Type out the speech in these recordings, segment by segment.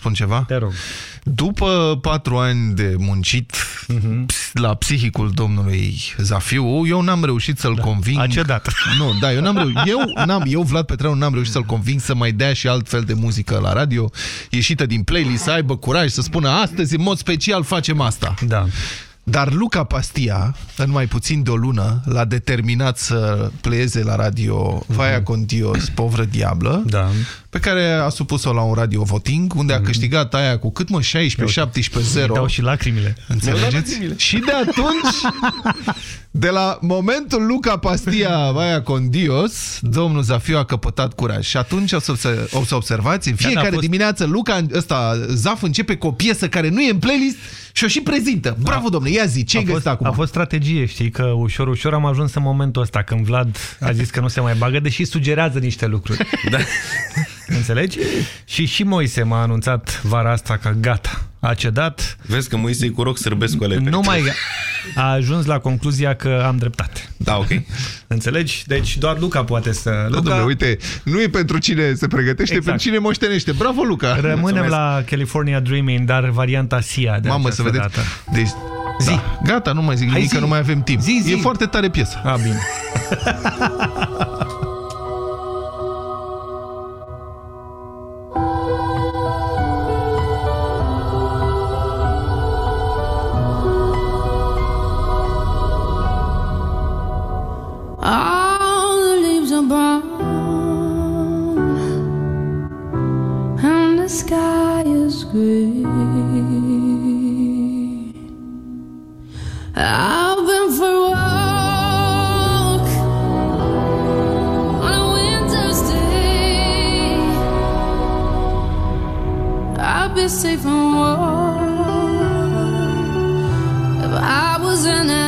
spun ceva? Te rog. După patru ani de muncit uh Mhm. -huh. la psihicul domnului Zafiu, eu n-am reușit să-l Da. conving... A cedat. Nu, da, eu n-am reușit. Eu, n-am, eu, Vlad Petreanu, n-am reușit să-l conving să mai dea și alt fel de muzică la radio, ieșită din playlist, să aibă curaj să spună astăzi, în mod special, facem asta. Da. Dar Luca Pastia, în mai puțin de o lună, l-a determinat să pleieze la radio Vaia con Dios, Povră Diablă, Da. pe care a supus-o la un radio voting, unde a câștigat aia cu cât mă, 16-17-0. Îi dau și lacrimile. Înțelegeți? Și de atunci, de la momentul Luca Pastia Vaia con Dios, domnul Zafiu a căpătat curaj. Și atunci o să, obse- o să observați, în Gata, a fiecare fost- dimineață Luca, ăsta, Zaf începe cu o piesă care nu e în playlist și o și prezintă. Bravo, domnule, ia zi, ce-ai A găsit fost, acum? a fost strategie, știi, că ușor, ușor am ajuns în momentul ăsta când Vlad a zis că nu se mai bagă, deși sugerează niște lucruri. Da. Înțelegi? Și și Moise m-a anunțat vara asta că gata, a cedat, Vezi că Moise cu roc sârbesc cu ale nu mai a ajuns la concluzia că am dreptate. Da, ok. Înțelegi? Deci doar Luca poate să... Da, Luca, domnule, uite, nu e pentru cine se pregătește, Exact. pentru cine moștenește. Bravo, Luca! Rămânem Mulțumesc. la California Dreaming, dar varianta SIA de Mamă, această să vedeți. dată. Deci, Zi. Da. Gata, nu mai zic Hai nimic, zi. că nu mai avem timp. Zi, zi. E foarte tare piesă. A, bine. All the leaves are brown and the sky is gray. I've been for a walk on a winter's day. I'd be safe and warm if I was an island.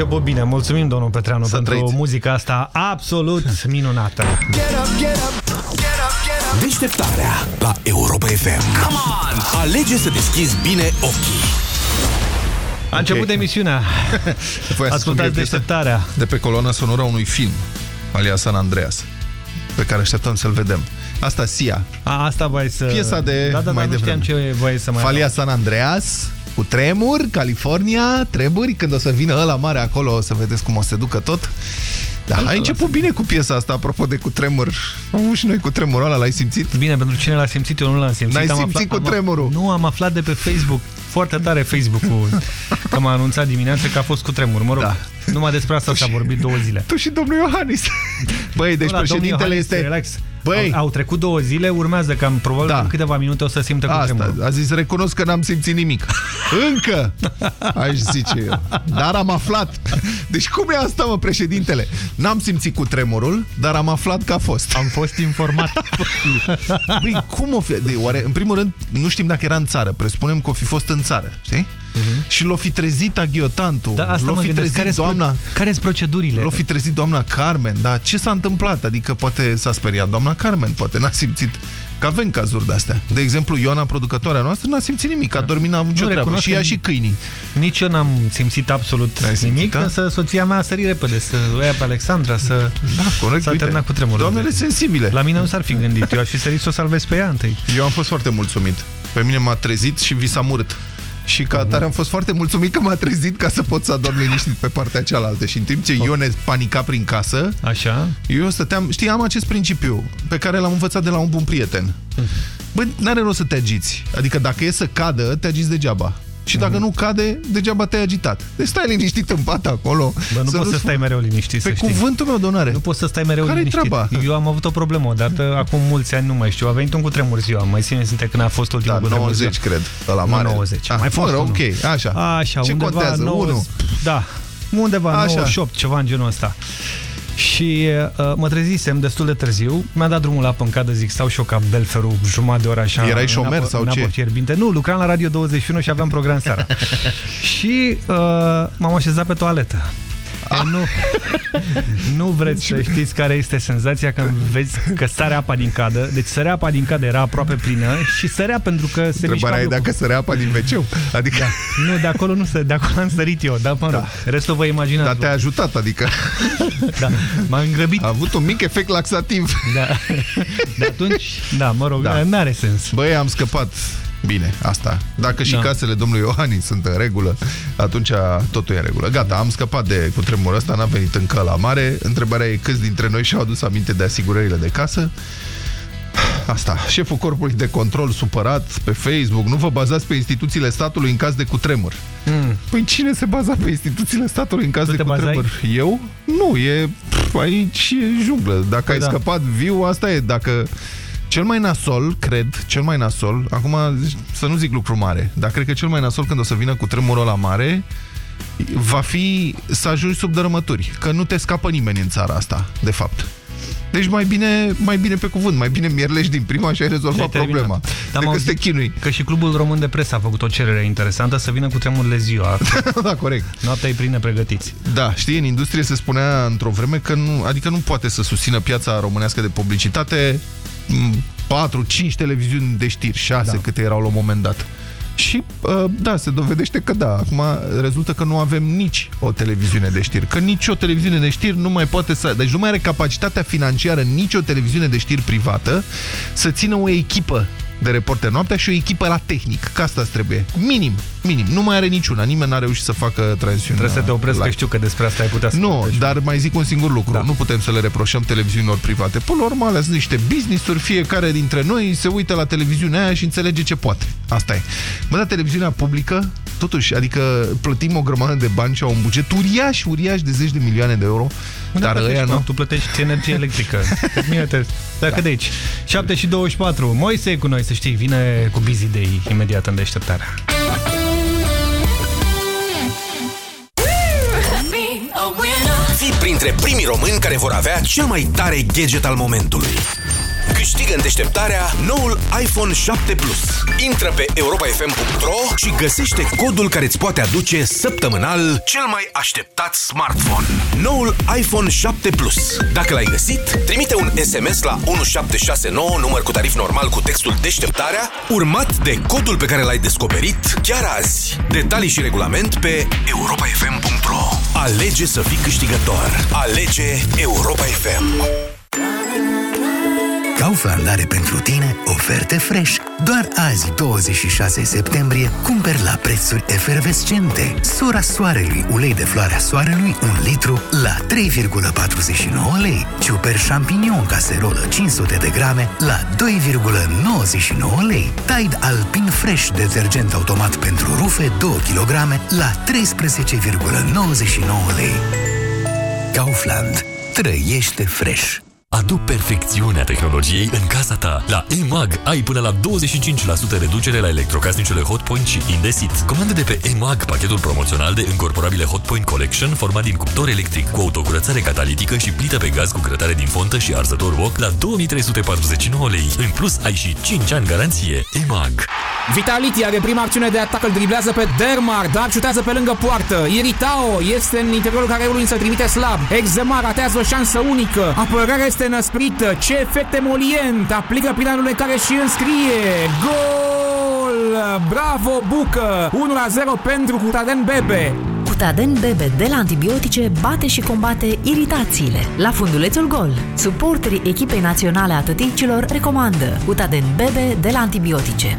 Început bine. Mulțumim, domnul Petreanu, Să pentru trăiți. muzica asta absolut minunată. Get up, get up, get up, get Deșteptarea la Europa FM. Come on! Alege să deschizi bine ochii. A început Ok. emisiunea. Voia să spun că e Ascultați piesă deșteptarea. De pe coloana sonoră a unui film, alias San Andreas, pe care așteptăm să-l vedem. Asta Sia. A, asta voi să... Piesa de da, da, mai da, nu știam devreme. ce voie să mai... Falia San Andreas, cu tremur, California, treburi, când o să vină ăla mare acolo, o să vedeți cum o să se ducă tot. Da, ai început bine cu piesa asta, apropo de cu tremur. Am avut și noi cu tremurul ăla, l-ai simțit? Bine, pentru cine l-a simțit, eu nu l-am simțit. N-ai Am simțit cu am- tremurul? Nu, am aflat de pe Facebook, foarte tare Facebook-ul, că m-a anunțat dimineața că a fost cu tremur. Mă rog, Da. numai despre asta s-a vorbit două zile. Tu și domnul Iohannis. Băi, deci Nu, la domnul președintele Iohannis, este... Relax. Băi. Au, au trecut două zile, urmează cam probabil Da. în câteva minute o să simtă cu Asta, tremurul. a zis, recunosc că n-am simțit nimic. Încă! Aș zice eu. Dar am aflat. Deci cum e asta, mă, președintele? N-am simțit cu tremurul, dar am aflat că a fost. Am fost informat. Băi, cum o fi? De, oare, în primul rând, nu știm dacă era în țară. Presupunem că o fi fost în țară, știi? Și l-o fi trezit aghiotantul. Da, asta l-o mă fi gândesc. trezit Care doamna... Care sunt procedurile? L-o fi trezit doamna Carmen, dar ce s-a întâmplat? Adică poate s-a speriat doamna Carmen, poate n-a simțit Că avem cazuri de-astea. De exemplu, Ioana, producătoarea noastră, n-a simțit nimic, a dormit, n-a avut nicio Nu, treabă. recunosc Și ea că- și câinii. Nici eu n-am simțit absolut N-ai simțit, nimic, da? însă soția mea a sărit repede să o ia pe Alexandra, să... Da, corect, S-a uite. terminat cu tremurul. Doamnele sensibile. La mine nu s-ar fi gândit, eu aș fi sărit să o salvez pe ea întâi. Eu am fost foarte mulțumit. Pe mine m-a trezit și vi s-a murât. Și ca atare am fost foarte mulțumit că m-a trezit ca să pot să adorm liniștit pe partea cealaltă. Și în timp ce Ione panica prin casă, Așa? eu stăteam... Știi, am acest principiu pe care l-am învățat de la un bun prieten. Bă, n-are rost să te agiți. Adică dacă e să cadă, te agiți degeaba. Și dacă nu cade, degeaba te-ai agitat. Deci stai liniștit în pat acolo. Bă, nu poți să nu-ți- stai mereu liniștit, Pe să știi. cuvântul meu de onoare. Nu poți să stai mereu Care-i liniștit. treaba? Eu am avut o problemă odată, acum mulți ani, nu mai știu, a venit un cutremur ziua, mai țineți minte când a fost ultimul Da, cutremur 90, ziua? cred. La Nu mare. 90. Ah, mai fost mă rog, unul. ok, așa. Așa, Ce undeva contează? 90, Unu. Da, undeva Așa. 98, ceva în genul ăsta. Și uh, mă trezisem destul de târziu, mi-a dat drumul la apă în cadă, zic, stau și eu ca belferul jumătate de oră așa. Erai în șomer apă- sau în ce? apă fierbinte. Nu, lucram la Radio 21 și aveam program seara. și uh, m-am așezat pe toaletă. Ah. E, Nu, nu vreți să știți care este senzația când vezi că sare apa din cadă. Deci sărea apa din cadă, era aproape plină și sărea pentru că se mișca Întrebarea e lucrul. dacă sărea apa din wc Adică, da. Nu, de acolo nu se, de acolo am sărit eu, dar mă rog, Da. restul vă imaginați. dar te-a ajutat, adică Da, m-am îngrăbit. a avut un mic efect laxativ. Da. De atunci, da, mă rog, Da. da. n-are sens. Băi, am scăpat bine, asta. Dacă și Da. casele domnului Iohannis sunt în regulă, atunci totul e în regulă. Gata, am scăpat de cutremurul ăsta, n-am venit încă la mare. Întrebarea e câți dintre noi și-au adus aminte de asigurările de casă. Asta, șeful corpului de control supărat pe Facebook, nu vă bazați pe instituțiile statului în caz de cutremur. Mm. Păi cine se baza pe instituțiile statului în caz Tu de te bazai? cutremur? Eu? Nu, e pf, aici e junglă. Dacă Păi ai da. scăpat viu, asta e. Dacă cel mai nasol, cred, cel mai nasol, acum să nu zic lucru mare, dar cred că cel mai nasol când o să vină cu tremurul la mare va fi să ajungi sub dărâmături, că nu te scapă nimeni în țara asta, de fapt. Deci mai bine, mai bine pe cuvânt, mai bine mierlești din prima și ai rezolvat Și ai terminat. problema. Dar am decât să te auzit chinui. Că și Clubul Român de Presă a făcut o cerere interesantă să vină cu tremurile ziua. da, corect. Noaptea e prin nepregătiți. Da, știi, în industrie se spunea într-o vreme că nu, adică nu poate să susțină piața românească de publicitate 4-5 televiziuni de știri, 6 da. câte erau la un moment dat. Și uh, da, se dovedește că da. Acum rezultă că nu avem nici o televiziune de știri. Că nici o televiziune de știri nu mai poate să... Deci nu mai are capacitatea financiară nici o televiziune de știri privată să țină o echipă de reporter noaptea și o echipă la tehnic. Că asta îți trebuie. Minim, minim. Nu mai are niciuna. Nimeni n-a reușit să facă transmisiune. Trebuie să te opresc, că știu că despre asta ai putea să Nu, vorbești. dar mai zic un singur lucru. Da. Nu putem să le reproșăm televiziunilor private. Până la urmă, alea sunt niște business-uri. Fiecare dintre noi se uită la televiziunea aia și înțelege ce poate. Asta e. Mă, dar televiziunea publică, totuși, adică plătim o grămadă de bani și au un buget uriaș, uriaș de zeci de milioane de euro. Unde dar plătești, ăia mă? nu. Tu plătești energie electrică. Mie te... Dacă da. de aici. 7 și 24. Moise e cu noi, să știi. Vine cu Busy Day imediat în deșteptarea. Fii printre primii români care vor avea cel mai tare gadget al momentului. Câștigă în deșteptarea noul iPhone 7 Plus. Intră pe europafm.ro și găsește codul care îți poate aduce săptămânal cel mai așteptat smartphone. Noul iPhone 7 Plus. Dacă l-ai găsit, trimite un SMS la 1769, număr cu tarif normal cu textul deșteptarea, urmat de codul pe care l-ai descoperit chiar azi. Detalii și regulament pe europafm.ro Alege să fii câștigător. Alege Europa FM. Kaufland are pentru tine oferte fresh. Doar azi, 26 septembrie, cumperi la prețuri efervescente. Sora Soarelui, ulei de floarea soarelui, 1 litru, la 3,49 lei. Ciuper champignon caserolă 500 de grame, la 2,99 lei. Tide Alpin Fresh, detergent automat pentru rufe, 2 kg, la 13,99 lei. Kaufland. Trăiește fresh. Adu perfecțiunea tehnologiei în casa ta. La EMAG ai până la 25% reducere la electrocasnicele Hotpoint și Indesit. Comandă de pe EMAG pachetul promoțional de încorporabile Hotpoint Collection format din cuptor electric cu autocurățare catalitică și plită pe gaz cu grătare din fontă și arzător wok la 2349 lei. În plus, ai și 5 ani garanție. EMAG. Vitality are prima acțiune de atac, îl driblează pe Dermar, dar șutează pe lângă poartă. Iritao este în interiorul careului, însă trimite slab. Exema ratează o șansă unică. Apărarea este năsprită. Ce efect emolient! Aplică planul care și înscrie. Gol! Bravo, Bucă! 1-0 pentru Cutaden Bebe. Cutaden Bebe de la antibiotice bate și combate iritațiile. La fundulețul gol, suporterii echipei naționale a tăticilor recomandă Cutaden Bebe de la antibiotice.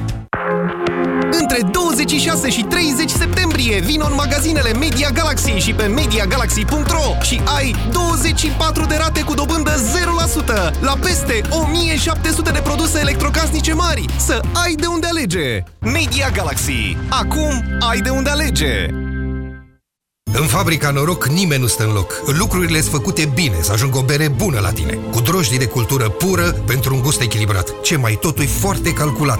Între 26 și 30 septembrie vin în magazinele Media Galaxy și pe MediaGalaxy.ro și ai 24 de rate cu dobândă 0% la peste 1700 de produse electrocasnice mari. Să ai de unde alege! Media Galaxy. Acum ai de unde alege! În fabrica Noroc nimeni nu stă în loc. Lucrurile sunt făcute bine, să ajungă o bere bună la tine. Cu drojdii de cultură pură pentru un gust echilibrat. Ce mai totul e foarte calculat.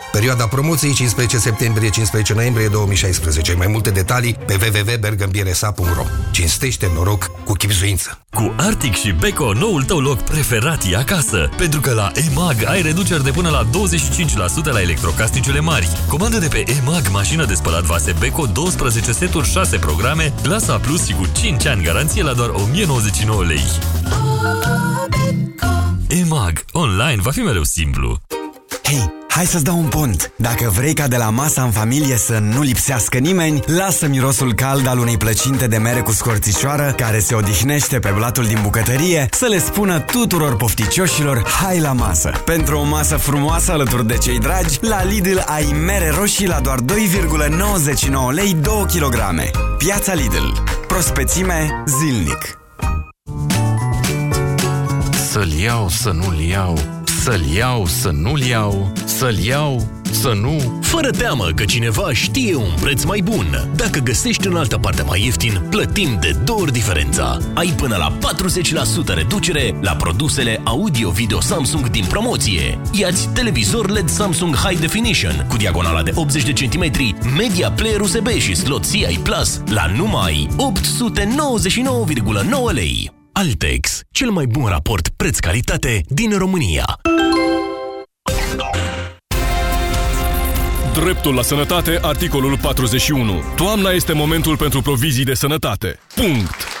Perioada promoției 15 septembrie-15 noiembrie 2016. Mai multe detalii pe www.bergambiresa.ro Cinstește noroc cu chipzuință. Cu Arctic și Beko, noul tău loc preferat e acasă. Pentru că la EMAG ai reduceri de până la 25% la electrocasnicele mari. Comandă de pe EMAG mașină de spălat vase Beko 12 seturi 6 programe, clasa Plus și cu 5 ani garanție la doar 1099 lei. EMAG. Online va fi mereu simplu. Hei, hai să-ți dau un pont. Dacă vrei ca de la masa în familie să nu lipsească nimeni, lasă mirosul cald al unei plăcinte de mere cu scorțișoară care se odihnește pe blatul din bucătărie să le spună tuturor pofticioșilor hai la masă. Pentru o masă frumoasă alături de cei dragi, la Lidl ai mere roșii la doar 2,99 lei 2 kg. Piața Lidl. Prospețime zilnic. Să-l iau, să nu-l iau, să-l iau, să nu-l iau, să-l iau, să nu... Fără teamă că cineva știe un preț mai bun. Dacă găsești în altă parte mai ieftin, plătim de două ori diferența. Ai până la 40% reducere la produsele audio-video Samsung din promoție. Iați televizor LED Samsung High Definition cu diagonala de 80 de centimetri, media player USB și slot CI Plus la numai 899,9 lei. Altex, cel mai bun raport preț-calitate din România. Dreptul la sănătate, articolul 41. Toamna este momentul pentru provizii de sănătate. Punct.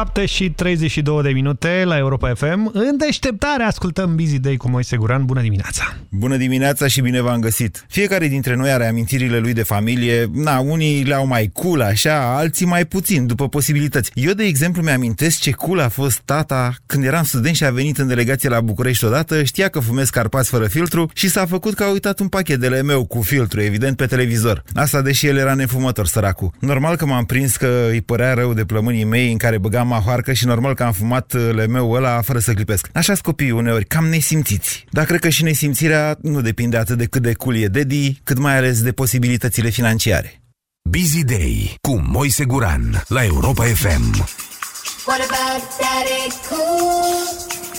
job 7 și 32 de minute la Europa FM. În deșteptare ascultăm Busy Day cu Moise Guran. Bună dimineața! Bună dimineața și bine v-am găsit! Fiecare dintre noi are amintirile lui de familie. Na, unii le-au mai cool așa, alții mai puțin, după posibilități. Eu, de exemplu, mi-amintesc ce cool a fost tata când eram student și a venit în delegație la București odată, știa că fumez carpați fără filtru și s-a făcut că a uitat un pachet de meu cu filtru, evident, pe televizor. Asta deși el era nefumător, săracu. Normal că m-am prins că îi părea rău de plămânii mei în care băgam mahoarcă și normal că am fumat lemeu ăla fără să clipesc. Așa copiii uneori, cam nesimțiți. Dar cred că și nesimțirea nu depinde atât de cât de cool e Daddy, cât mai ales de posibilitățile financiare. Busy Day cu Moise Guran la Europa FM. What about Daddy Cool?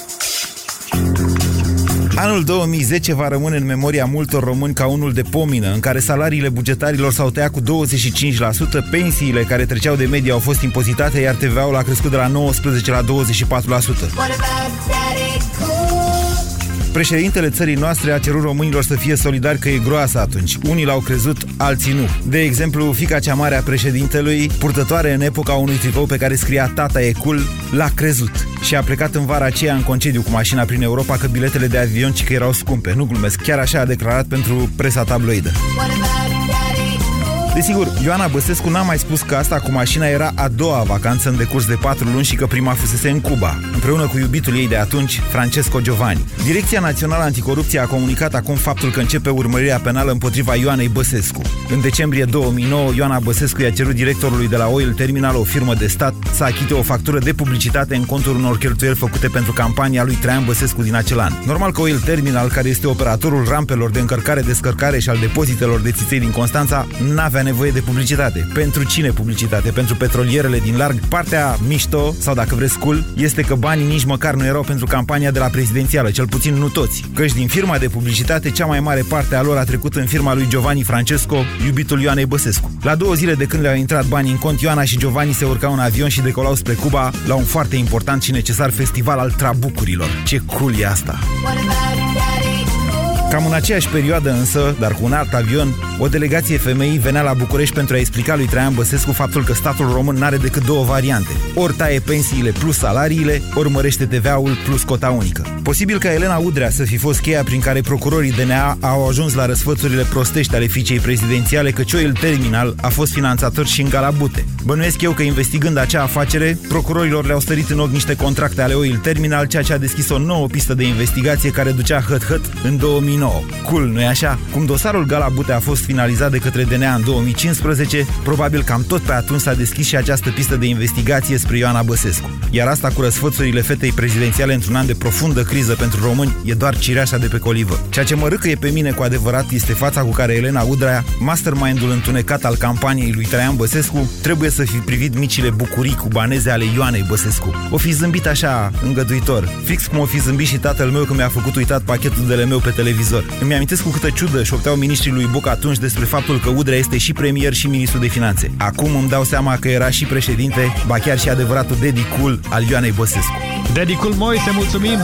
Anul 2010 va rămâne în memoria multor români ca unul de pomină, în care salariile bugetarilor s-au tăiat cu 25%, pensiile care treceau de medie au fost impozitate, iar TVA-ul a crescut de la 19 la 24%. What about Daddy Cool? Președintele țării noastre a cerut românilor să fie solidari că e groasă atunci. Unii l-au crezut, alții nu. De exemplu, fica cea mare a președintelui, purtătoare în epoca unui tricou pe care scria Tata e cool, l-a crezut și a plecat în vara aceea în concediu cu mașina prin Europa că biletele de avion ci că erau scumpe. Nu glumesc, chiar așa a declarat pentru presa tabloidă. What about Daddy Cool? Desigur, Ioana Băsescu n-a mai spus că asta cu mașina era a doua vacanță în decurs de patru luni și că prima fusese în Cuba, împreună cu iubitul ei de atunci, Francesco Giovanni. Direcția Națională Anticorupție a comunicat acum faptul că începe urmărirea penală împotriva Ioanei Băsescu. În decembrie 2009, Ioana Băsescu i-a cerut directorului de la Oil Terminal, o firmă de stat, să achite o factură de publicitate în contul unor cheltuieli făcute pentru campania lui Traian Băsescu din acel an. Normal că Oil Terminal, care este operatorul rampelor de încărcare, descărcare și al depozitelor de țiței din Constanța, n-avea nevoie de publicitate. Pentru cine publicitate? Pentru petrolierele din larg? Partea mișto, sau dacă vreți cool, este că banii nici măcar nu erau pentru campania de la prezidențială, cel puțin nu toți. Căci din firma de publicitate, cea mai mare parte a lor a trecut în firma lui Giovanni Francesco, iubitul Ioanei Băsescu. La două zile de când le-au intrat banii în cont, Ioana și Giovanni se urcau în avion și decolau spre Cuba la un foarte important și necesar festival al trabucurilor. Ce cool e asta! What about Daddy Cool? Cam în aceeași perioadă însă, dar cu un alt avion, o delegație femei venea la București pentru a explica lui Traian Băsescu faptul că statul român n-are decât două variante. Ori taie pensiile plus salariile, ori mărește TVA-ul plus cota unică. Posibil ca Elena Udrea să fi fost cheia prin care procurorii DNA au ajuns la răsfățurile prostești ale fiicei prezidențiale că Cioil Terminal a fost finanțator și în Galabute. Bănuiesc eu că investigând acea afacere, procurorilor le-au stărit în ochi niște contracte ale Oil Terminal, ceea ce a deschis o nouă pistă de investigație care ducea hăt-hăt în 2009. Cool, nu-i așa? Cum dosarul Galabute a fost finalizat de către DNA în 2015, probabil cam tot pe atunci s-a deschis și această pistă de investigație spre Ioana Băsescu. Iar asta cu răsfățurile fetei prezidențiale într-un an de profundă criză pentru români e doar cireașa de pe colivă. Ceea ce mă râcăie pe mine cu adevărat este fața cu care Elena Udrea, mastermind-ul întunecat al campaniei lui Traian Băsescu, trebuie să fi privit micile bucurii cubaneze ale Ioanei Băsescu. O fi zâmbit așa, îngăduitor, fix cum o fi zâmbit și tatăl meu că mi-a făcut uitat pachetul de meu pe televizor. Îmi amintesc cu câtă ciudă șopteau ministrii lui Buc atunci despre faptul că Udrea este și premier și ministru de finanțe. Acum îmi dau seama că era și președinte, ba chiar și adevăratul Daddy Cool al Ioanei Băsescu. Daddy Cool Moise, mulțumim!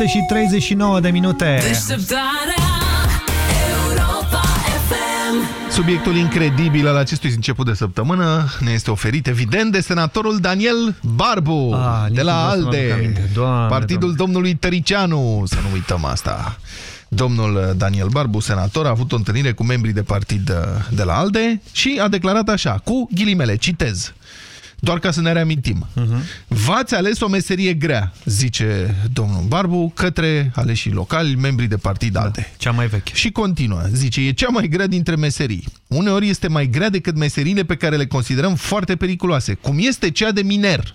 7 și 39 de minute. Deșteptarea Europa FM Subiectul incredibil al acestui început de săptămână ne este oferit, evident, de senatorul Daniel Barbu, Ah, nici de la nu vreau să mă aduc ALDE, aminte. Doamne, partidul domnului Tăricianu, să nu uităm asta. Domnul Daniel Barbu, senator, a avut o întâlnire cu membrii de partid uh, de la ALDE și a declarat așa, cu ghilimele, citez, doar ca să ne reamintim. V-ați ales o meserie grea, zice domnul Barbu, către aleșii locali, membrii de partid ALDE. Cea mai veche. Și continuă, zice, e cea mai grea dintre meserii. Uneori este mai grea decât meseriile pe care le considerăm foarte periculoase, cum este cea de miner.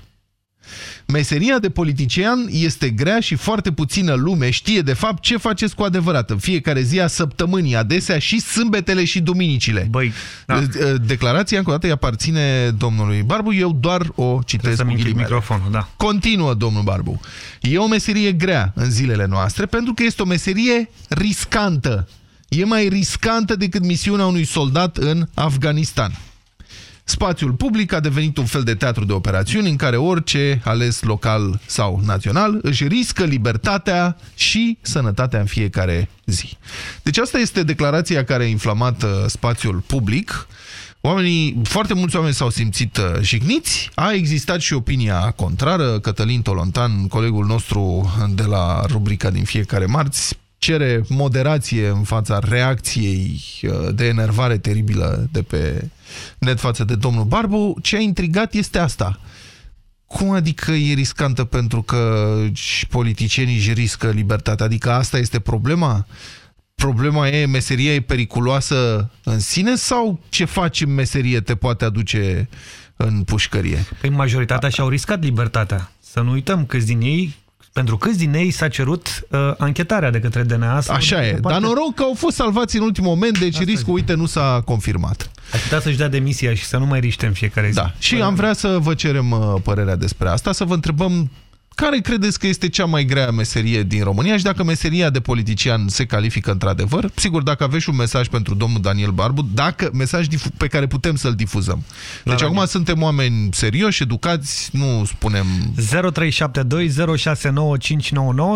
Meseria de politician este grea și foarte puțină lume știe de fapt ce faceți cu adevărat în fiecare zi a săptămânii, adesea și sâmbetele și duminicile. Băi, da. Declarația încă o dată îi aparține domnului Barbu, eu doar o citesc cu ghilimele. microfonul, da. Continuă domnul Barbu. E o meserie grea în zilele noastre pentru că este o meserie riscantă. E mai riscantă decât misiunea unui soldat în Afganistan. Spațiul public a devenit un fel de teatru de operațiuni în care orice ales local sau național își riscă libertatea și sănătatea în fiecare zi. Deci asta este declarația care a inflamat uh, spațiul public. Oamenii, foarte mulți oameni s-au simțit uh, jigniți. A existat și opinia contrară. Cătălin Tolontan, colegul nostru de la rubrica din fiecare marți, cere moderație în fața reacției uh, de enervare teribilă de pe net față de domnul Barbu. Ce a intrigat este asta. Cum adică e riscantă pentru că și politicienii își riscă libertatea? Adică asta este problema? Problema e, meseria e periculoasă în sine sau ce faci în meserie te poate aduce în pușcărie? Păi majoritatea și-au riscat libertatea. Să nu uităm câți din ei pentru câți din ei s-a cerut uh, anchetarea de către DNA. sau Așa de e, parte- dar noroc că au fost salvați în ultimul moment, deci riscul, uite, nu s-a confirmat. Aș putea să-și dea demisia și să nu mai riște în fiecare zi. Da, și am vrea să vă cerem uh, părerea despre asta, să vă întrebăm care credeți că este cea mai grea meserie din România și dacă meseria de politician se califică într-adevăr? Sigur, dacă aveți și un mesaj pentru domnul Daniel Barbu, dacă mesaj difu- pe care putem să-l difuzăm. Deci da, acum da. suntem oameni serioși, educați, nu spunem... 0372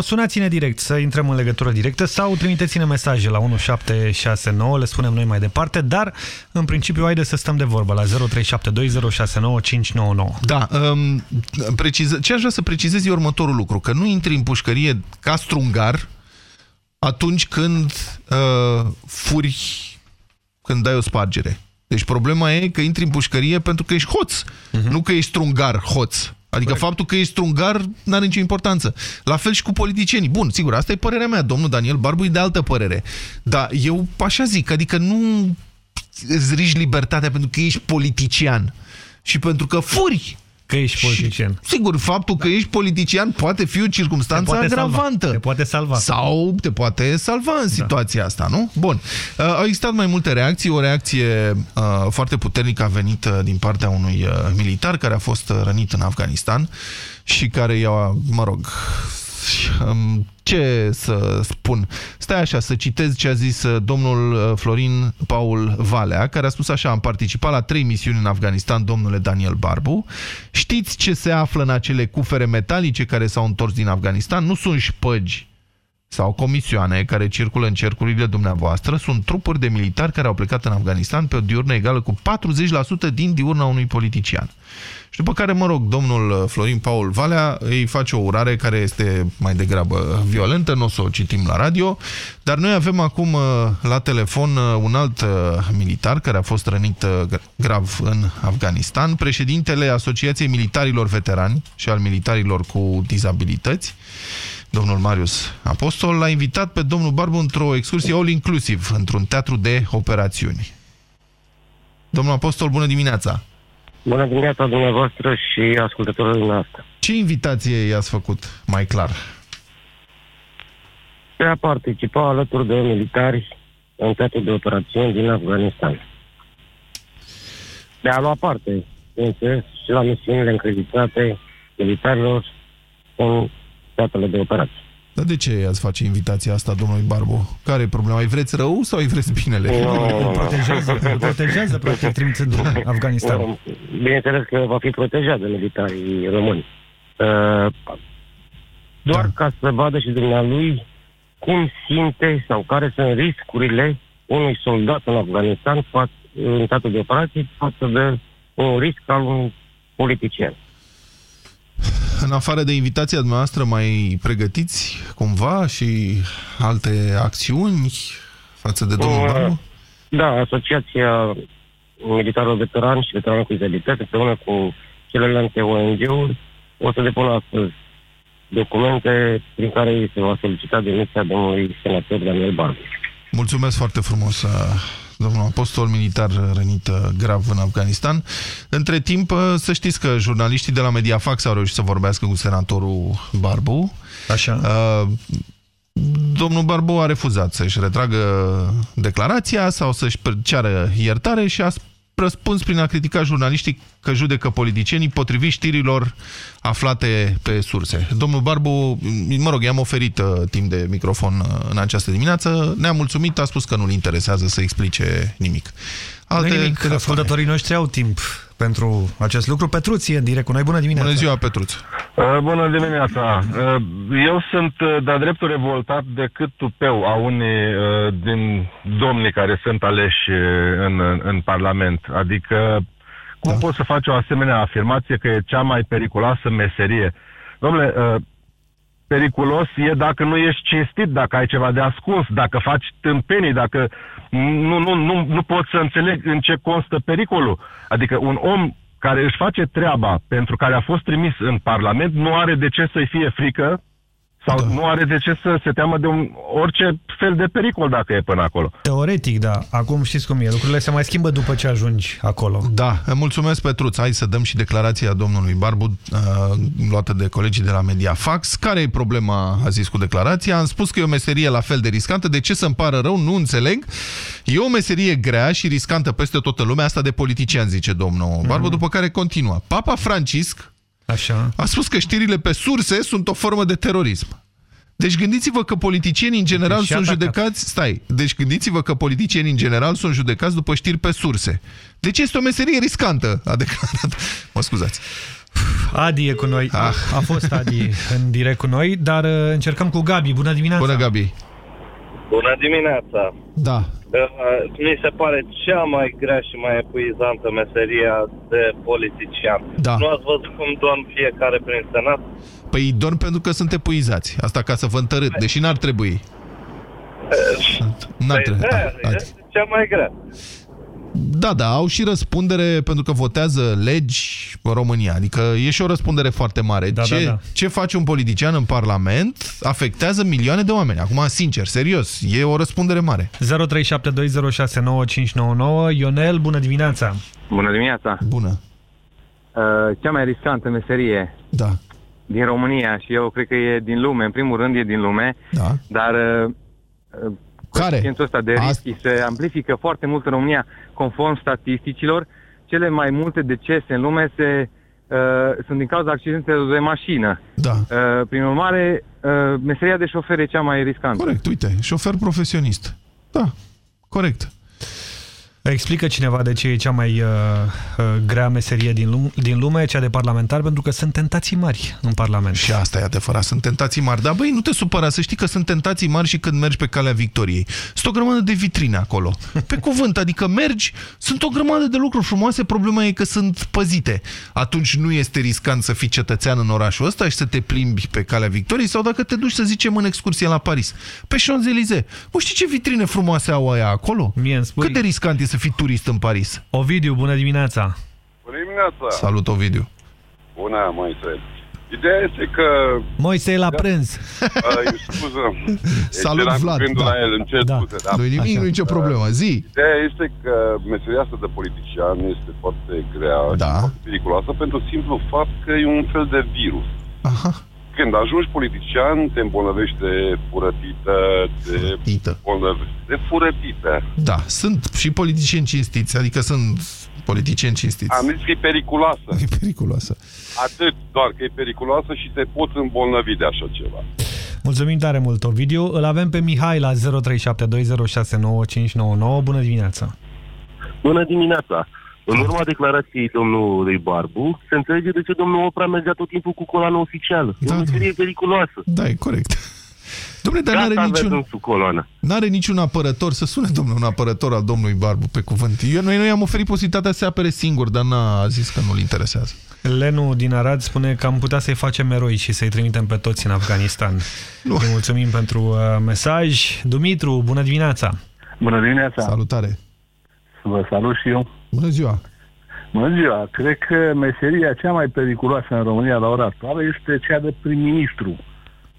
Sunați-ne direct să intrăm în legătură directă sau trimiteți-ne mesaje la 1769, le spunem noi mai departe, dar în principiu haide să stăm de vorbă la 0372 Da, um, preciză, ce aș vrea să precizez e următorul lucru, că nu intri în pușcărie ca strungar atunci când uh, furi, când dai o spargere. Deci problema e că intri în pușcărie pentru că ești hoț, nu că ești strungar hoț. Adică faptul că ești strungar nu are nicio importanță. La fel și cu politicienii. Bun, sigur, asta e părerea mea. Domnul Daniel Barbu e de altă părere. Dar eu așa zic, adică nu îți riști libertatea pentru că ești politician și pentru că furi. Că ești politician. Și, sigur, faptul că ești politician poate fi o circunstanță Te poate salva. agravantă. Te poate salva. Sau te poate salva în situația asta, nu? Bun. Uh, au existat mai multe reacții. O reacție uh, foarte puternică a venit uh, din partea unui uh, militar care a fost uh, rănit în Afganistan și care i-a, mă rog, um, ce să spun? Stai așa, să citez ce a zis uh, domnul uh, Florin Paul Valea, care a spus așa, am participat la trei misiuni în Afganistan, domnule Daniel Barbu. Știți ce se află în acele cufere metalice care s-au întors din Afganistan? Nu sunt șpăgi sau comisioane care circulă în cercurile dumneavoastră, sunt trupuri de militari care au plecat în Afganistan pe o diurnă egală cu 40% din diurna unui politician. Și după care, mă rog, domnul Florin Paul Valea îi face o urare care este mai degrabă violentă, nu o să o citim la radio, dar noi avem acum uh, la telefon uh, un alt uh, militar care a fost rănit grav în Afganistan, președintele Asociației Militarilor Veterani și al militarilor cu dizabilități, domnul Marius Apostol, l-a invitat pe domnul Barbu într-o excursie all-inclusiv, într-un teatru de operațiuni. Domnul Apostol, bună dimineața! Bună dimineața dumneavoastră și ascultătorilor noastre. Ce invitație i-ați făcut mai clar? De a participa alături de militari în teatru de operațiuni din Afganistan. De a lua parte, bineînțeles, și la misiunile încreditate militarilor în teatrele de operații. Dar de ce ați face invitația asta domnului Barbu? Care e problema? Îi vreți rău sau îi vreți binele? Îl protejează, îl protejează practic, trimițând în Afganistan. Bineînțeles că va fi protejat de militarii români. Uh, doar ca să vadă și dumnealui cum simte sau care sunt riscurile unui soldat în Afganistan față, în statul de operații față de un risc al unui politician. În afară de invitația dumneavoastră, mai pregătiți cumva și alte acțiuni față de domnul Uh, Barbu? Da, Asociația Militarilor Veterani și Veteranilor cu Dizabilități, împreună cu celelalte ONG-uri, o să depună astăzi documente prin care îi se va solicita demisia domnului senator Daniel Barbu. Mulțumesc foarte frumos, uh, domnul apostol militar rănit uh, grav în Afganistan. Între timp, uh, să știți că jurnaliștii de la Mediafax au reușit să vorbească cu senatorul Barbu. Așa. Domnul Barbu a refuzat să-și retragă declarația sau să-și ceară iertare și a răspuns prin a critica jurnaliștii că judecă politicienii potrivit știrilor aflate pe surse. Domnul Barbu, mă rog, i-am oferit uh, timp de microfon uh, în această dimineață, ne-a mulțumit, a spus că nu-l interesează să explice nimic. Alte nimic, ascultătorii noștri au timp pentru acest lucru. Petruție, în direct cu noi, bună dimineața! Bună ziua, Petruț! Uh, Bună dimineața! Uh, Eu sunt uh, de-a dreptul revoltat de cât tupeu a unii uh, din domnii care sunt aleși uh, în, în Parlament. Adică, cum da. poți să faci o asemenea afirmație că e cea mai periculoasă meserie? Domnule, uh, periculos e dacă nu ești cinstit, dacă ai ceva de ascuns, dacă faci tâmpenii, dacă nu, nu, nu, nu pot să înțeleg în ce constă pericolul. Adică un om care își face treaba pentru care a fost trimis în Parlament nu are de ce să-i fie frică sau da. nu are de ce să se teamă de un, orice fel de pericol dacă e până acolo. Teoretic, da. Acum știți cum e. Lucrurile se mai schimbă după ce ajungi acolo. Da, mulțumesc Petruț. Hai să dăm și declarația domnului Barbu uh, luată de colegii de la Mediafax. Care e problema, a zis cu declarația? Am spus că e o meserie la fel de riscantă. De ce să-mi pară rău? Nu înțeleg. E o meserie grea și riscantă peste toată lumea, asta de politician, zice domnul Barbu, Mhm. după care continuă. Papa Francisc Așa. a spus că știrile pe surse sunt o formă de terorism. Deci gândiți-vă că politicienii în general Deci și sunt atacat. judecați... Stai, deci gândiți-vă că politicienii în general sunt judecați după știri pe surse. Deci este o meserie riscantă, a declarat. Mă scuzați. Adi e cu noi. Ah. A fost Adi în direct cu noi, dar uh, încercăm cu Gabi. Bună dimineața! Bună, Gabi! Bună dimineața! Da. Uh, Mi se pare cea mai grea și mai epuizantă meseria de politician. Da. Nu ați văzut cum dorm fiecare prin senat? Păi dorm pentru că sunt epuizați. Asta ca să vă întărât, deși n-ar trebui. N-ar Păi, trebui. de-aia A- este cea mai grea. Da, da, au și răspundere pentru că votează legi în România. Adică e și o răspundere foarte mare. Da, ce, da, da. ce face un politician în Parlament afectează milioane de oameni. Acum, sincer, serios, e o răspundere mare. 0372069599 Ionel, bună dimineața! Bună dimineața! Bună! Uh, cea mai riscantă meserie da. din România și eu cred că e din lume, în primul rând e din lume, da. dar uh, uh, coeficientul ăsta de risc se amplifică foarte mult în România conform statisticilor. Cele mai multe decese în lume se, uh, sunt din cauza accidentelor de mașină. Da. Uh, prin urmare, uh, meseria de șofer e cea mai riscantă. Corect, uite, șofer profesionist. Da, corect. Explică cineva de ce e cea mai uh, uh, grea meserie din, lum din lume, cea de parlamentar, pentru că sunt tentații mari în Parlament. Și asta e adevărat, sunt tentații mari. Dar băi, nu te supăra, să știi că sunt tentații mari și când mergi pe calea victoriei. Sunt o grămadă de vitrine acolo. Pe cuvânt, adică mergi, sunt o grămadă de lucruri frumoase, problema e că sunt păzite. Atunci nu este riscant să fii cetățean în orașul ăsta și să te plimbi pe calea victoriei sau dacă te duci, să zicem, în excursie la Paris. Pe Champs-Élysées. Bă, știi ce vitrine frumoase au aia acolo? Mie îmi spui... Cât de riscant e să fii turist în Paris? Ovidiu, bună dimineața! Bună dimineața! Salut, Ovidiu! Bună, Moise! Ideea este că... Moise e la prânz! Uh, scuză. Salut, Eram cu Vlad, gândul da. la el, îmi cer Da. scuze, da. Nu-i nimic, nu e nicio problemă. Zi! Ideea este că meseria asta de politician este foarte grea da. și foarte periculoasă pentru simplu fapt că e un fel de virus. Aha. Când ajungi politician, te îmbolnăvești de furătită, de, îmbolnăvești de furătită. Da, sunt și politicieni cinstiți, adică sunt politicieni cinstiți. Am zis că e periculoasă. E periculoasă. Atât doar că e periculoasă și te poți îmbolnăvi de așa ceva. Mulțumim tare mult, Ovidiu. Îl avem pe Mihai la 0372069599. Bună dimineața! Bună dimineața! În urma declarației domnului Barbu, se înțelege de ce domnul Opra mergea tot timpul cu coloană oficială. E o meserie periculoasă. Da, e corect. Domnule, dar Gata, n-are avem niciun, sub coloană. n-are niciun apărător, să sune domnul un apărător al domnului Barbu pe cuvânt. Eu, noi, noi am oferit posibilitatea să se apere singur, dar n-a zis că nu-l interesează. Lenu din Arad spune că am putea să-i facem eroi și să-i trimitem pe toți în Afganistan. Nu. Îi mulțumim pentru uh, mesaj. Dumitru, bună dimineața! Bună dimineața! Salutare! Vă salut și eu! Bună ziua! Bună ziua! Cred că meseria cea mai periculoasă în România la ora actuală este cea de prim-ministru.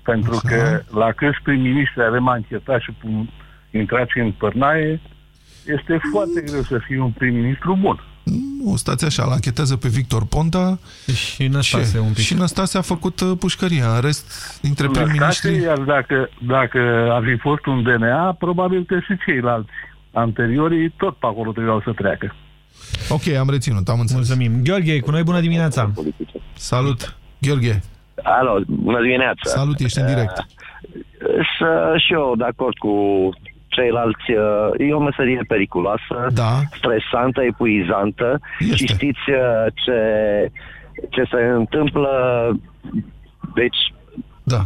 Pentru Așa. că la câți prim-ministri avem anchetat și pun- intrați în părnaie, este foarte greu să fii un prim-ministru bun. Nu, stați așa, îl anchetează pe Victor Ponta și Năstase un pic. Și Năstase a făcut uh, pușcăria. În rest, dintre Năstase, prim-ministri... Iar dacă, dacă ar fi fost un DNA, probabil că și ceilalți anteriorii tot pe acolo trebuiau să treacă. Ok, am reținut, am înțeles. Mulțumim. Gheorghe, e cu noi, bună dimineața! Salut! Gheorghe! Alo, bună dimineața. Salut, ești în direct. Să și eu de acord cu ceilalți. uh, E o meserie periculoasă, da. stresantă, epuizantă. Este. Și știți uh, ce, ce se întâmplă? Deci, da.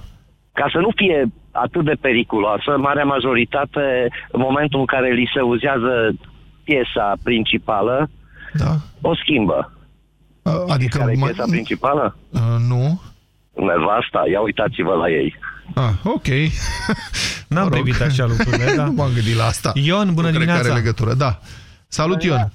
ca să nu fie atât de periculoasă, marea majoritate, în momentul în care li se uzează piesa principală, da. o schimbă. Adică... Care e mă- piesa principală? Uh, nu. Nevasta, ia uitați-vă la ei. Ah, ok. N-am privit așa lucrurile, da. nu m-am gândit la asta. Ion, bună nu cred că dimineața. are legătură, da. Salut, Ion.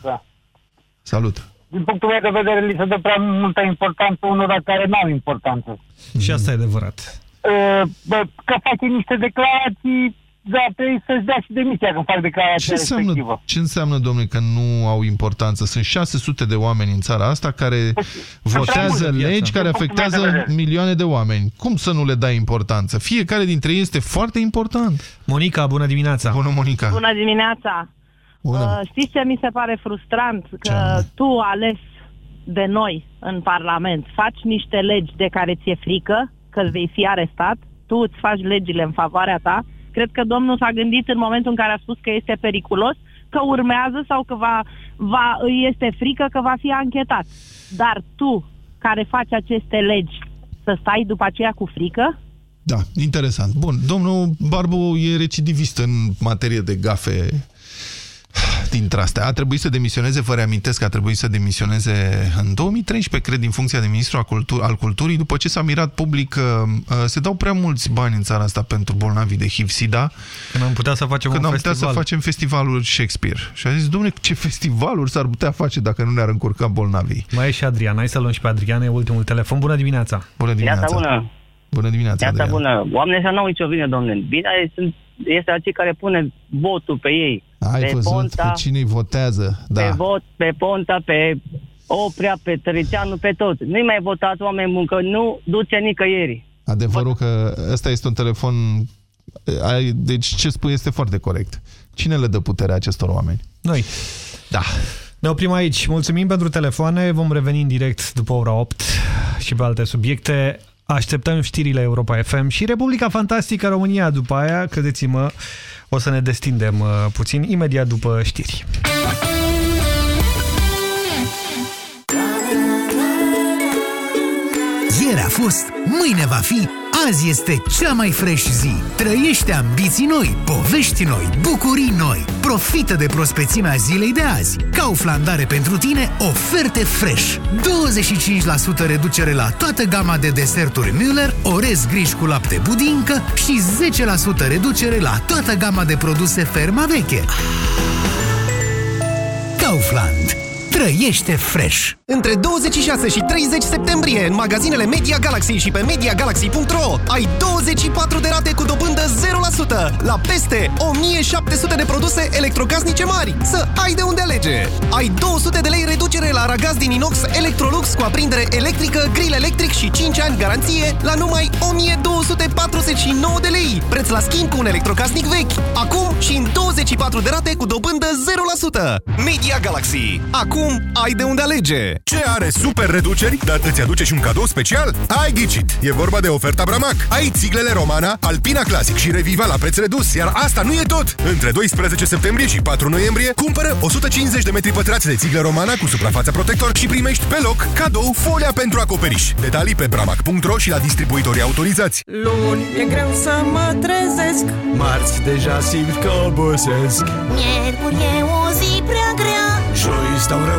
Salut. Din punctul meu de vedere, li se dă prea multă importanță unora care nu au importanță. Și asta e adevărat. Uh, Bă, că face niște declarații, dar trebuie să-și dea și demisia când fac Ce declarația înseamnă, respectivă. ce înseamnă, domnule, că nu au importanță? Sunt 600 de oameni în țara asta care votează multă viață. legi care Din punctul meu de afectează vedere. milioane de oameni. Cum să nu le dai importanță? Fiecare dintre ei este foarte important. Monica, bună dimineața! Bună, Monica! Bună dimineața! Bună. Uh, știți ce mi se pare frustrant? Că tu, ales de noi în Parlament, faci niște legi de care ți-e frică, că vei fi arestat, tu îți faci legile în favoarea ta. Cred că domnul s-a gândit în momentul în care a spus că este periculos, că urmează sau că va, va, îi este frică că va fi anchetat. Dar tu, care faci aceste legi, să stai după aceea cu frică? Da, interesant. Bun, domnul Barbu e recidivist în materie de gafe. Dintre astea. A trebuit să demisioneze, vă reamintesc că a trebuit să demisioneze în 2013, cred, din funcția de ministru al, cultur al culturii, după ce s-a mirat public că uh, se dau prea mulți bani în țara asta pentru bolnavii de HIV-SIDA. Când am putea să facem când un am putea festival. să facem festivalul Shakespeare. Și a zis, domnule, ce festivaluri s-ar putea face dacă nu ne-ar încurca bolnavii? Mai e și Adrian, hai să luăm și pe Adrian, e ultimul telefon. Bună dimineața! Bună Viața bună! Bună dimineața, Viața Adrian. bună! Oamenii ăștia n-au nicio vină, domnule. Vina este, este acei care pune votul pe ei. Ai pe văzut Ponta, pe cine votează? Da. pe vot, pe Ponta, pe Oprea, pe Tăricianu, pe toți. Nu-i mai votați oameni buni, că nu duce nicăieri. Adevărul că ăsta este un telefon... ai- Deci ce spui este foarte corect. Cine le dă puterea acestor oameni? Noi. Da. Ne oprim aici. Mulțumim pentru telefoane. Vom reveni în direct după ora 8 și pe alte subiecte. Așteptăm știrile Europa FM și Republica Fantastică România după aia. Credeți-mă, o să ne destindem uh, puțin imediat după știri. A fost, mâine va fi, azi este cea mai fresh zi. Trăiește ambiții noi, povești noi, bucurii noi. Profită de prospețimea zilei de azi. Kaufland are pentru tine oferte fresh. 25% reducere la toată gama de deserturi Müller, orez griș cu lapte budincă și 10% reducere la toată gama de produse ferma veche. Kaufland. Trăiește fresh! Între 26 și 30 septembrie în magazinele Media Galaxy și pe MediaGalaxy.ro ai 24 de rate cu dobândă 0% la peste 1700 de produse electrocasnice mari. Să ai de unde alege! Ai 200 de lei reducere la aragaz din inox Electrolux cu aprindere electrică, grill electric și 5 ani garanție la numai 1249 de lei. Preț la schimb cu un electrocasnic vechi. Acum și în 24 de rate cu dobândă 0%. Media Galaxy. Acum ai de unde alege. Ce are super reduceri, dar îți aduce și un cadou special? Ai ghicit! E vorba de oferta Bramac. Ai țiglele Romana, Alpina Classic și Reviva la preț redus, iar asta nu e tot! Între 12 septembrie și 4 noiembrie, cumpără 150 de metri pătrați de țiglă Romana cu suprafața protector și primești pe loc cadou folia pentru acoperiș. Detalii pe bramac.ro și la distribuitorii autorizați. Luni e greu să mă trezesc Marți deja simt că obosesc Miercuri e o zi prea grea Joi stau rău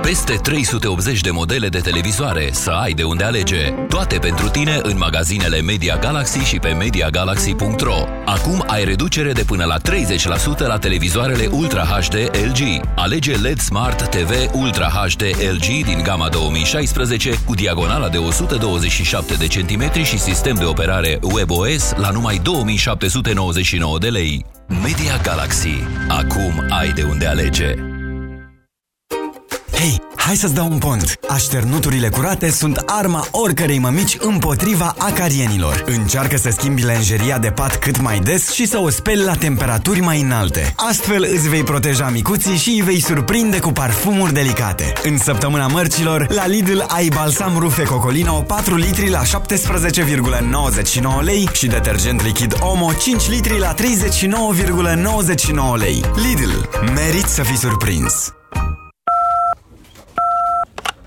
Peste 380 de modele de televizoare, să ai de unde alege. Toate pentru tine în magazinele Media Galaxy și pe MediaGalaxy.ro. Acum ai reducere de până la 30% la televizoarele Ultra HD LG. Alege LED Smart TV Ultra HD LG din gama 2016 cu diagonala de 127 de centimetri și sistem de operare WebOS la numai 2799 de lei. Media Galaxy. Acum ai de unde alege. Hei, hai să-ți dau un pont! Așternuturile curate sunt arma oricărei mămici împotriva acarienilor. Încearcă să schimbi lenjeria de pat cât mai des și să o speli la temperaturi mai înalte. Astfel îți vei proteja micuții și îi vei surprinde cu parfumuri delicate. În săptămâna mărcilor, la Lidl ai balsam rufe Cocolino 4 litri la 17,99 lei și detergent lichid Omo 5 litri la 39,99 lei. Lidl. Merit să fii surprins!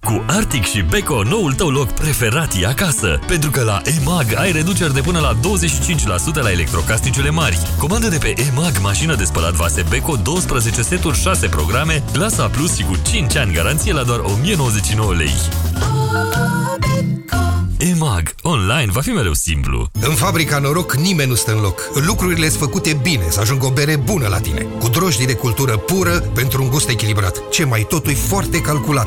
Cu Arctic și Beko, noul tău loc preferat e acasă. Pentru că la EMAG ai reduceri de până la 25% la electrocasnicele mari. Comandă de pe EMAG mașină de spălat vase Beko 12 seturi 6 programe, clasa Plus și cu 5 ani garanție la doar 1099 lei. EMAG. Online va fi mereu simplu. În fabrica Noroc nimeni nu stă în loc. Lucrurile sunt făcute bine, să ajungă o bere bună la tine. Cu drojdii de cultură pură pentru un gust echilibrat. Ce mai totul e foarte calculat.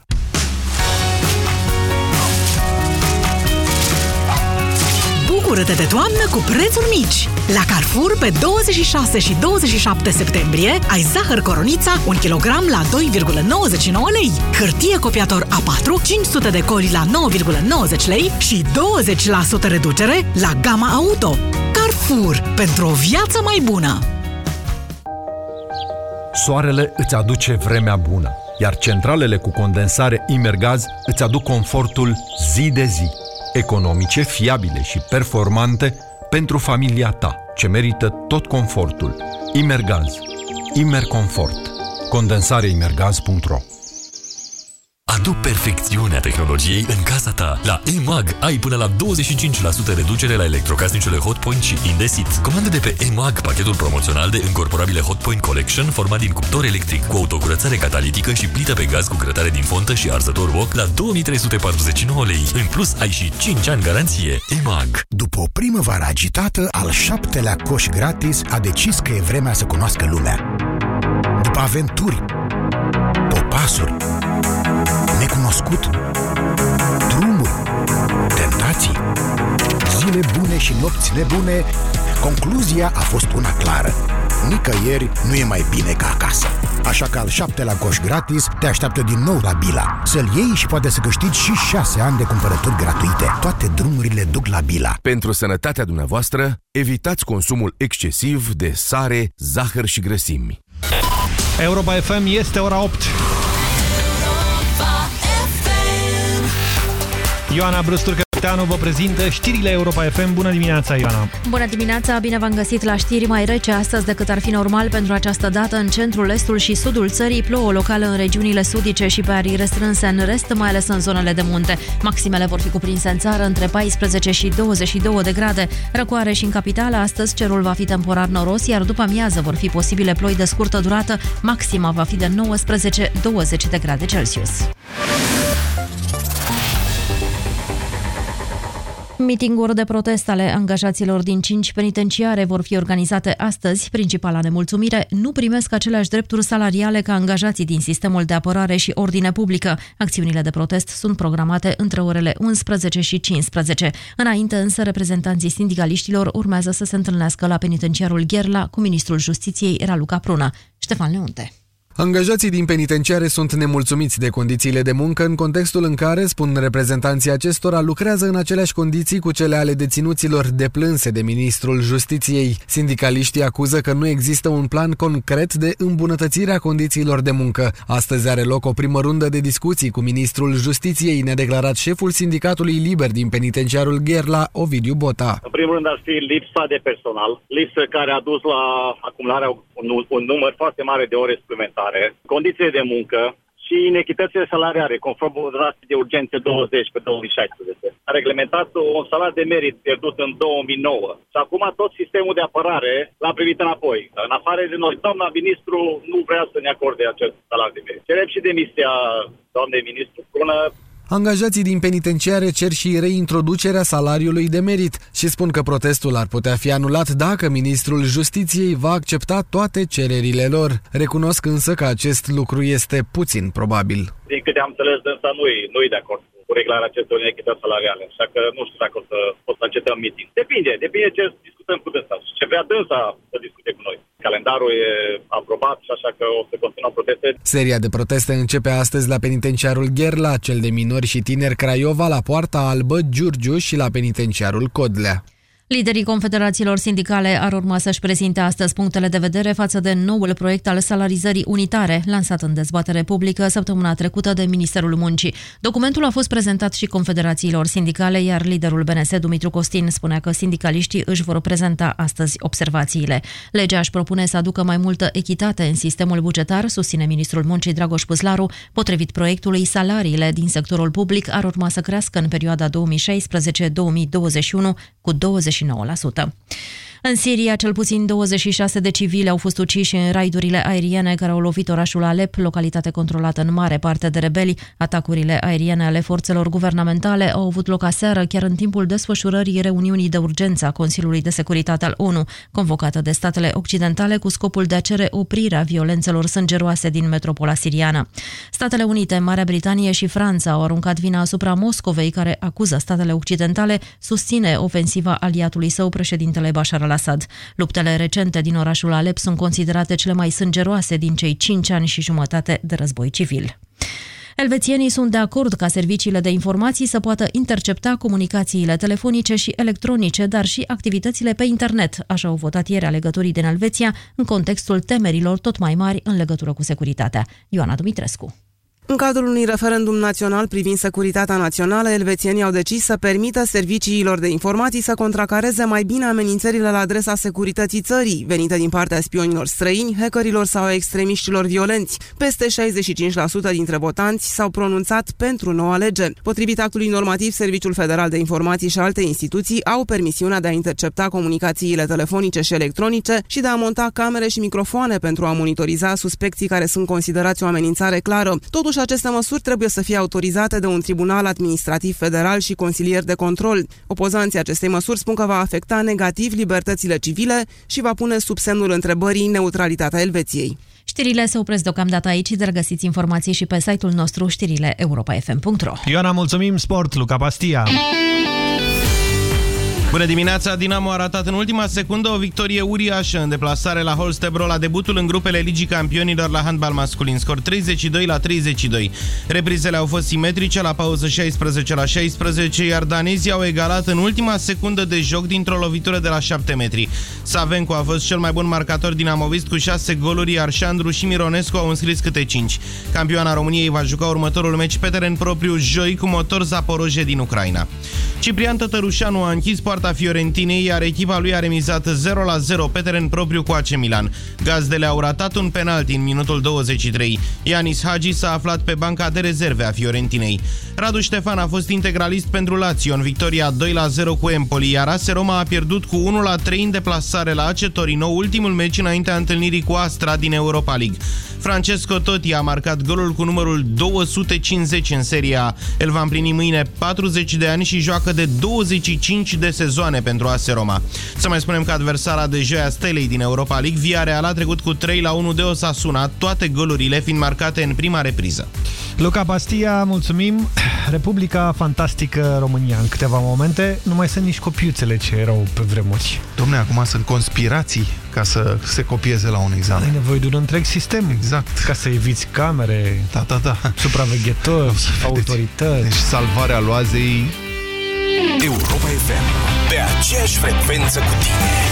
Bucură-te de toamnă cu prețuri mici! La Carrefour, pe 26 și 27 septembrie, ai zahăr coronița 1 kg la 2,99 lei, hârtie copiator A4 500 de coli la 9,90 lei și 20% reducere la gama auto. Carrefour, pentru o viață mai bună! Soarele îți aduce vremea bună, iar centralele cu condensare Imergaz îți aduc confortul zi de zi, economice, fiabile și performante pentru familia ta, ce merită tot confortul. Imergaz. Imerconfort. Condensareimergaz.ro Adu perfecțiunea tehnologiei în casa ta. La EMAG ai până la 25% reducere la electrocasnicele Hotpoint și Indesit. Comandă de pe EMAG pachetul promoțional de încorporabile Hotpoint Collection format din cuptor electric cu autocurățare catalitică și plită pe gaz cu grătare din fontă și arzător wok la 2349 lei. În plus, ai și 5 ani garanție. EMAG. După o primăvară agitată, al șaptelea coș gratis a decis că e vremea să cunoască lumea. După aventuri, popasuri, necunoscut, drumuri, tentații, zile bune și nopți nebune, concluzia a fost una clară. Nicăieri nu e mai bine ca acasă. Așa că al șaptelea coș gratis te așteaptă din nou la Bila. Să-l iei și poate să câștigi și șase ani de cumpărături gratuite. Toate drumurile duc la Bila. Pentru sănătatea dumneavoastră, evitați consumul excesiv de sare, zahăr și grăsimi. Europa FM este ora 8. Ioana Brustur-Căpeteanu vă prezintă știrile Europa FM. Bună dimineața, Ioana! Bună dimineața, bine v-am găsit la știri mai rece astăzi decât ar fi normal pentru această dată în centrul, estul și sudul țării. Plouă locală în regiunile sudice și pe arii restrânse în rest, mai ales în zonele de munte. Maximele vor fi cuprinse în țară între 14 și 22 de grade. Răcoare și în capitală, astăzi cerul va fi temporar noros, iar după amiază vor fi posibile ploi de scurtă durată. Maxima va fi de 19-20 de grade Celsius. Mitinguri de protest ale angajaților din cinci penitenciare vor fi organizate astăzi. Principala nemulțumire, nu primesc aceleași drepturi salariale ca angajații din sistemul de apărare și ordine publică. Acțiunile de protest sunt programate între orele 11 și 15. Înainte însă, reprezentanții sindicaliștilor urmează să se întâlnească la penitenciarul Gherla cu ministrul justiției Raluca Pruna. Ștefan Leunte. Angajații din penitenciare sunt nemulțumiți de condițiile de muncă în contextul în care, spun reprezentanții acestora, lucrează în aceleași condiții cu cele ale deținuților deplânse de ministrul justiției. Sindicaliștii acuză că nu există un plan concret de îmbunătățire a condițiilor de muncă. Astăzi are loc o primă rundă de discuții cu ministrul justiției, ne-a declarat șeful sindicatului liber din penitenciarul Gherla, Ovidiu Bota. În primul rând ar fi lipsa de personal, lipsă care a dus la acumularea un, un număr foarte mare de ore suplimentare, condiții de muncă și inechitățile salariare, conform rastei de urgențe 20 pe 2016. A reglementat un salar de merit pierdut în 2009 și acum tot sistemul de apărare l-a primit înapoi. În afară de noi, doamna ministru nu vrea să ne acorde acest salar de merit. Cerem și demisia doamnei ministru până Angajații din penitenciare cer și reintroducerea salariului de merit și spun că protestul ar putea fi anulat dacă ministrul justiției va accepta toate cererile lor. Recunosc însă că acest lucru este puțin probabil. Din câte am înțeles, însă nu-i, nu-i de acord cu reglarea acestor inechități salariale. Așa că nu știu dacă o să, o să încetăm meeting. Depinde, depinde ce discutăm cu dânsa. Ce vrea dânsa să discute cu noi. Calendarul e aprobat și așa că o să continuăm proteste. Seria de proteste începe astăzi la penitenciarul Gherla, cel de minori și tineri Craiova, la Poarta Albă, Giurgiu și la penitenciarul Codlea. Liderii confederațiilor sindicale ar urma să-și prezinte astăzi punctele de vedere față de noul proiect al salarizării unitare, lansat în dezbatere publică săptămâna trecută de Ministerul Muncii. Documentul a fost prezentat și confederațiilor sindicale, iar liderul BNS, Dumitru Costin, spunea că sindicaliștii își vor prezenta astăzi observațiile. Legea își propune să aducă mai multă echitate în sistemul bugetar, susține Ministrul Muncii Dragoș Păslaru. Potrivit proiectului, salariile din sectorul public ar urma să crească în perioada 2016-2021 cu 20 29%. În Siria, cel puțin 26 de civili au fost uciși în raidurile aeriene care au lovit orașul Alep, localitate controlată în mare parte de rebeli. Atacurile aeriene ale forțelor guvernamentale au avut loc aseară, chiar în timpul desfășurării reuniunii de urgență a Consiliului de Securitate al ONU, convocată de statele occidentale cu scopul de a cere oprirea violențelor sângeroase din metropola siriană. Statele Unite, Marea Britanie și Franța au aruncat vina asupra Moscovei, care acuză statele occidentale, susține ofensiva aliatului său, președintele Bashar al al-Assad. Luptele recente din orașul Alep sunt considerate cele mai sângeroase din cei cinci ani și jumătate de război civil. Elvețienii sunt de acord ca serviciile de informații să poată intercepta comunicațiile telefonice și electronice, dar și activitățile pe internet, așa au votat ieri alegătorii din Elveția, în contextul temerilor tot mai mari în legătură cu securitatea. Ioana Dumitrescu. În cadrul unui referendum național privind securitatea națională, elvețienii au decis să permită serviciilor de informații să contracareze mai bine amenințările la adresa securității țării, venite din partea spionilor străini, hackerilor sau extremiștilor violenți. Peste 65% dintre votanți s-au pronunțat pentru noua lege. Potrivit actului normativ, Serviciul Federal de Informații și alte instituții au permisiunea de a intercepta comunicațiile telefonice și electronice și de a monta camere și microfoane pentru a monitoriza suspecții care sunt considerați o amenințare clară. Totuși, aceste măsuri trebuie să fie autorizate de un tribunal administrativ federal și consilier de control. Opozanții acestei măsuri spun că va afecta negativ libertățile civile și va pune sub semnul întrebării neutralitatea Elveției. Știrile se opresc deocamdată aici, dar găsiți informații și pe site-ul nostru știrile europa.fm.ro Ioana, mulțumim! Sport, Luca Pastia! Bună dimineața! Dinamo a ratat în ultima secundă o victorie uriașă în deplasare la Holstebro la debutul în grupele Ligii Campionilor la handbal masculin, scor 32 la 32. Reprizele au fost simetrice la pauză 16 la 16, iar danezii au egalat în ultima secundă de joc dintr-o lovitură de la 7 metri. Savencu a fost cel mai bun marcator dinamovist cu 6 goluri, iar Șandru și Mironescu au înscris câte 5. Campioana României va juca următorul meci pe teren propriu joi cu motor Zaporoje din Ucraina. Ciprian Tătărușanu a închis poarta poarta Fiorentinei, iar echipa lui a remizat 0-0 pe teren propriu cu AC Milan. Gazdele au ratat un penalti în minutul 23. Ianis Hagi s-a aflat pe banca de rezerve a Fiorentinei. Radu Ștefan a fost integralist pentru Lazio în victoria 2-0 cu Empoli, iar AS Roma a pierdut cu 1-3 în deplasare la AC Torino, ultimul meci înaintea întâlnirii cu Astra din Europa League. Francesco Totti a marcat golul cu numărul 250 în seria. El va împlini mâine 40 de ani și joacă de 25 de sezoane pentru AS Roma. Să mai spunem că adversara de joia Stelei din Europa League, Villarreal a trecut cu 3 la 1 de Osasuna, toate golurile fiind marcate în prima repriză. Luca Bastia, mulțumim! Republica Fantastică România. În câteva momente nu mai sunt nici copiuțele ce erau pe vremuri. Domne, acum sunt conspirații ca să se copieze la un examen. Ai nevoie de un întreg sistem. Exact. Ca să eviți camere, da, da, da. supraveghetori, autorități. Deci salvarea loazei... Europa FM. Pe aceeași frecvență cu tine.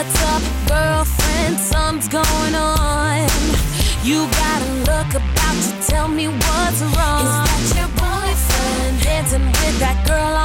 What's up, girlfriend? Something's going on? You got a look about you, tell me what's wrong. Is that your boyfriend dancing with that girl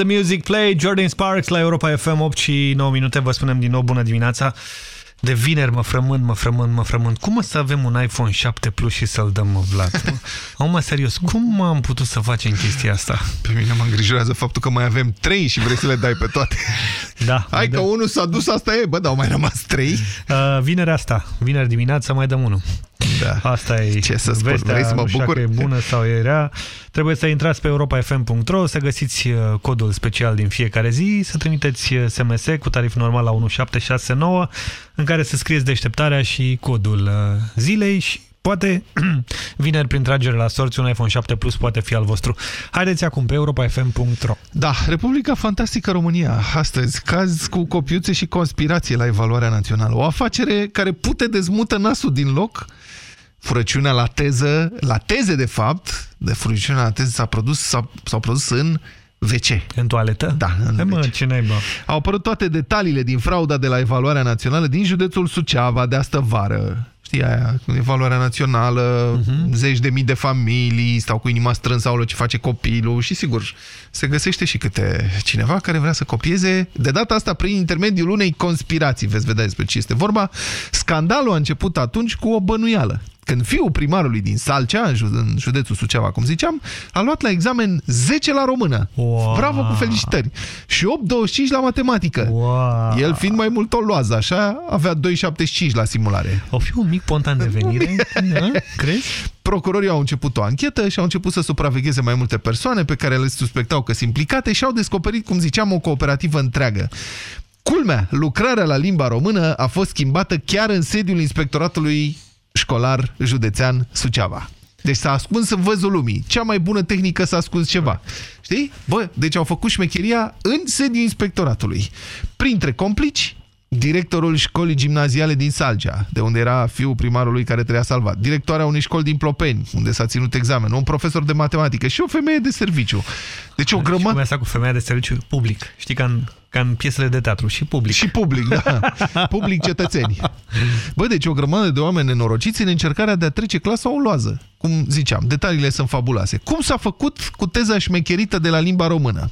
the music play, Jordan Sparks la Europa FM 8 și 9 minute. Vă spunem din nou bună dimineața. De vineri mă frământ, mă frământ, mă frământ. Cum o să avem un iPhone 7 Plus și să-l dăm mă, Vlad? Acum, serios, cum am putut să facem chestia asta? Pe mine mă îngrijorează faptul că mai avem trei și vrei să le dai pe toate. Da. Hai că unul s-a dus, asta e. Bă, dar au mai rămas trei. Uh, vineri asta, vineri dimineața mai dăm unul. Da. Asta e Ce să spun, vestea, vrei să mă nu știu bucur? dacă e bună sau e rea. Trebuie să intrați pe europafm.ro, să găsiți uh, codul special din fiecare zi, să trimiteți uh, SMS cu tarif normal la 1769, în care să scrieți deșteptarea și codul uh, zilei și Poate vineri prin tragere la sorți un iPhone 7 Plus poate fi al vostru. Haideți acum pe europafm.ro Da, Republica Fantastică România. Astăzi, caz cu copiuțe și conspirație la evaluarea națională. O afacere care pute dezmută nasul din loc. Furăciunea la teză, la teze de fapt, de furăciunea la teză s-a produs, s-au produs în WC. În toaletă? Da, în Hai, mă, WC. ce naiba. Au apărut toate detaliile din frauda de la evaluarea națională din județul Suceava de astă vară. Știi aia, evaluarea națională, Mhm. zeci de mii de familii, stau cu inima strânsă, aulă ce face copilul și sigur, se găsește și câte cineva care vrea să copieze, de data asta prin intermediul unei conspirații, veți vedea despre ce este vorba. Scandalul a început atunci cu o bănuială. Când fiul primarului din Salcea, în, ju- în județul Suceava, cum ziceam, a luat la examen 10 la română. Wow. Bravo, cu felicitări! Și 8,25 la matematică. Wow. El fiind mai mult o loază, așa, avea 2,75 la simulare. O fi un mic pontan de venire? da? Crezi? Procurorii au început o anchetă și au început să supravegheze mai multe persoane pe care le suspectau că sunt implicate și au descoperit, cum ziceam, o cooperativă întreagă. Culmea, lucrarea la limba română a fost schimbată chiar în sediul inspectoratului școlar județean Suceava. Deci s-a ascuns în văzul lumii. Cea mai bună tehnică s-a ascuns ceva. Știi? Bă, deci au făcut șmecheria în sediul inspectoratului. Printre complici, directorul școlii gimnaziale din Salgea, de unde era fiul primarului care trebuia salvat, directoarea unei școli din Plopeni, unde s-a ținut examen, un profesor de matematică și o femeie de serviciu. Deci o grămadă... Și asta cu femeia de serviciu public. Știi, ca în, ca în piesele de teatru. Și public. Și public, da. Public cetățeni. Bă, deci o grămadă de oameni nenorociți în încercarea de a trece clasa o loază. Cum ziceam, detaliile sunt fabuloase. Cum s-a făcut cu teza șmecherită de la limba română?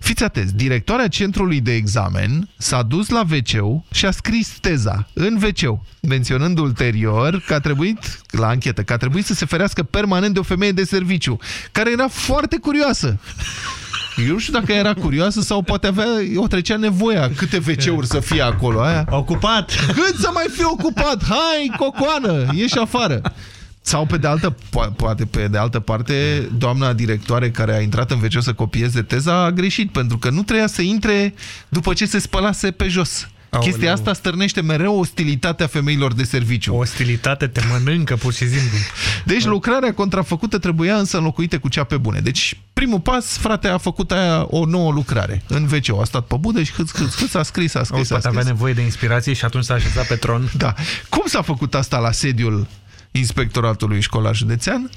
Fiți atenți, directoarea centrului de examen s-a dus la wc și a scris teza în wc menționând ulterior că a trebuit, la anchetă, că a trebuit să se ferească permanent de o femeie de serviciu, care era foarte curioasă. Eu nu știu dacă era curioasă sau poate avea, o trecea nevoia câte WC-uri să fie acolo. Aia. Ocupat! Cât să mai fie ocupat? Hai, cocoană, ieși afară. Sau pe de altă, po- poate pe de altă parte, doamna directoare care a intrat în WC să copieze teza a greșit, pentru că nu trebuia să intre după ce se spălase pe jos. Aoleu. Chestia asta stârnește mereu ostilitatea femeilor de serviciu. Ostilitate te mănâncă, pur și simplu. Deci lucrarea contrafăcută trebuia însă înlocuită cu cea pe bune. Deci primul pas, frate, a făcut aia o nouă lucrare. În wc a stat pe budă și cât, cât, cât s-a scris, a scris, Auzi, a poate avea scris. nevoie de inspirație și atunci s-a așezat pe tron. Da. Cum s-a făcut asta la sediul inspectoratului școlar județean?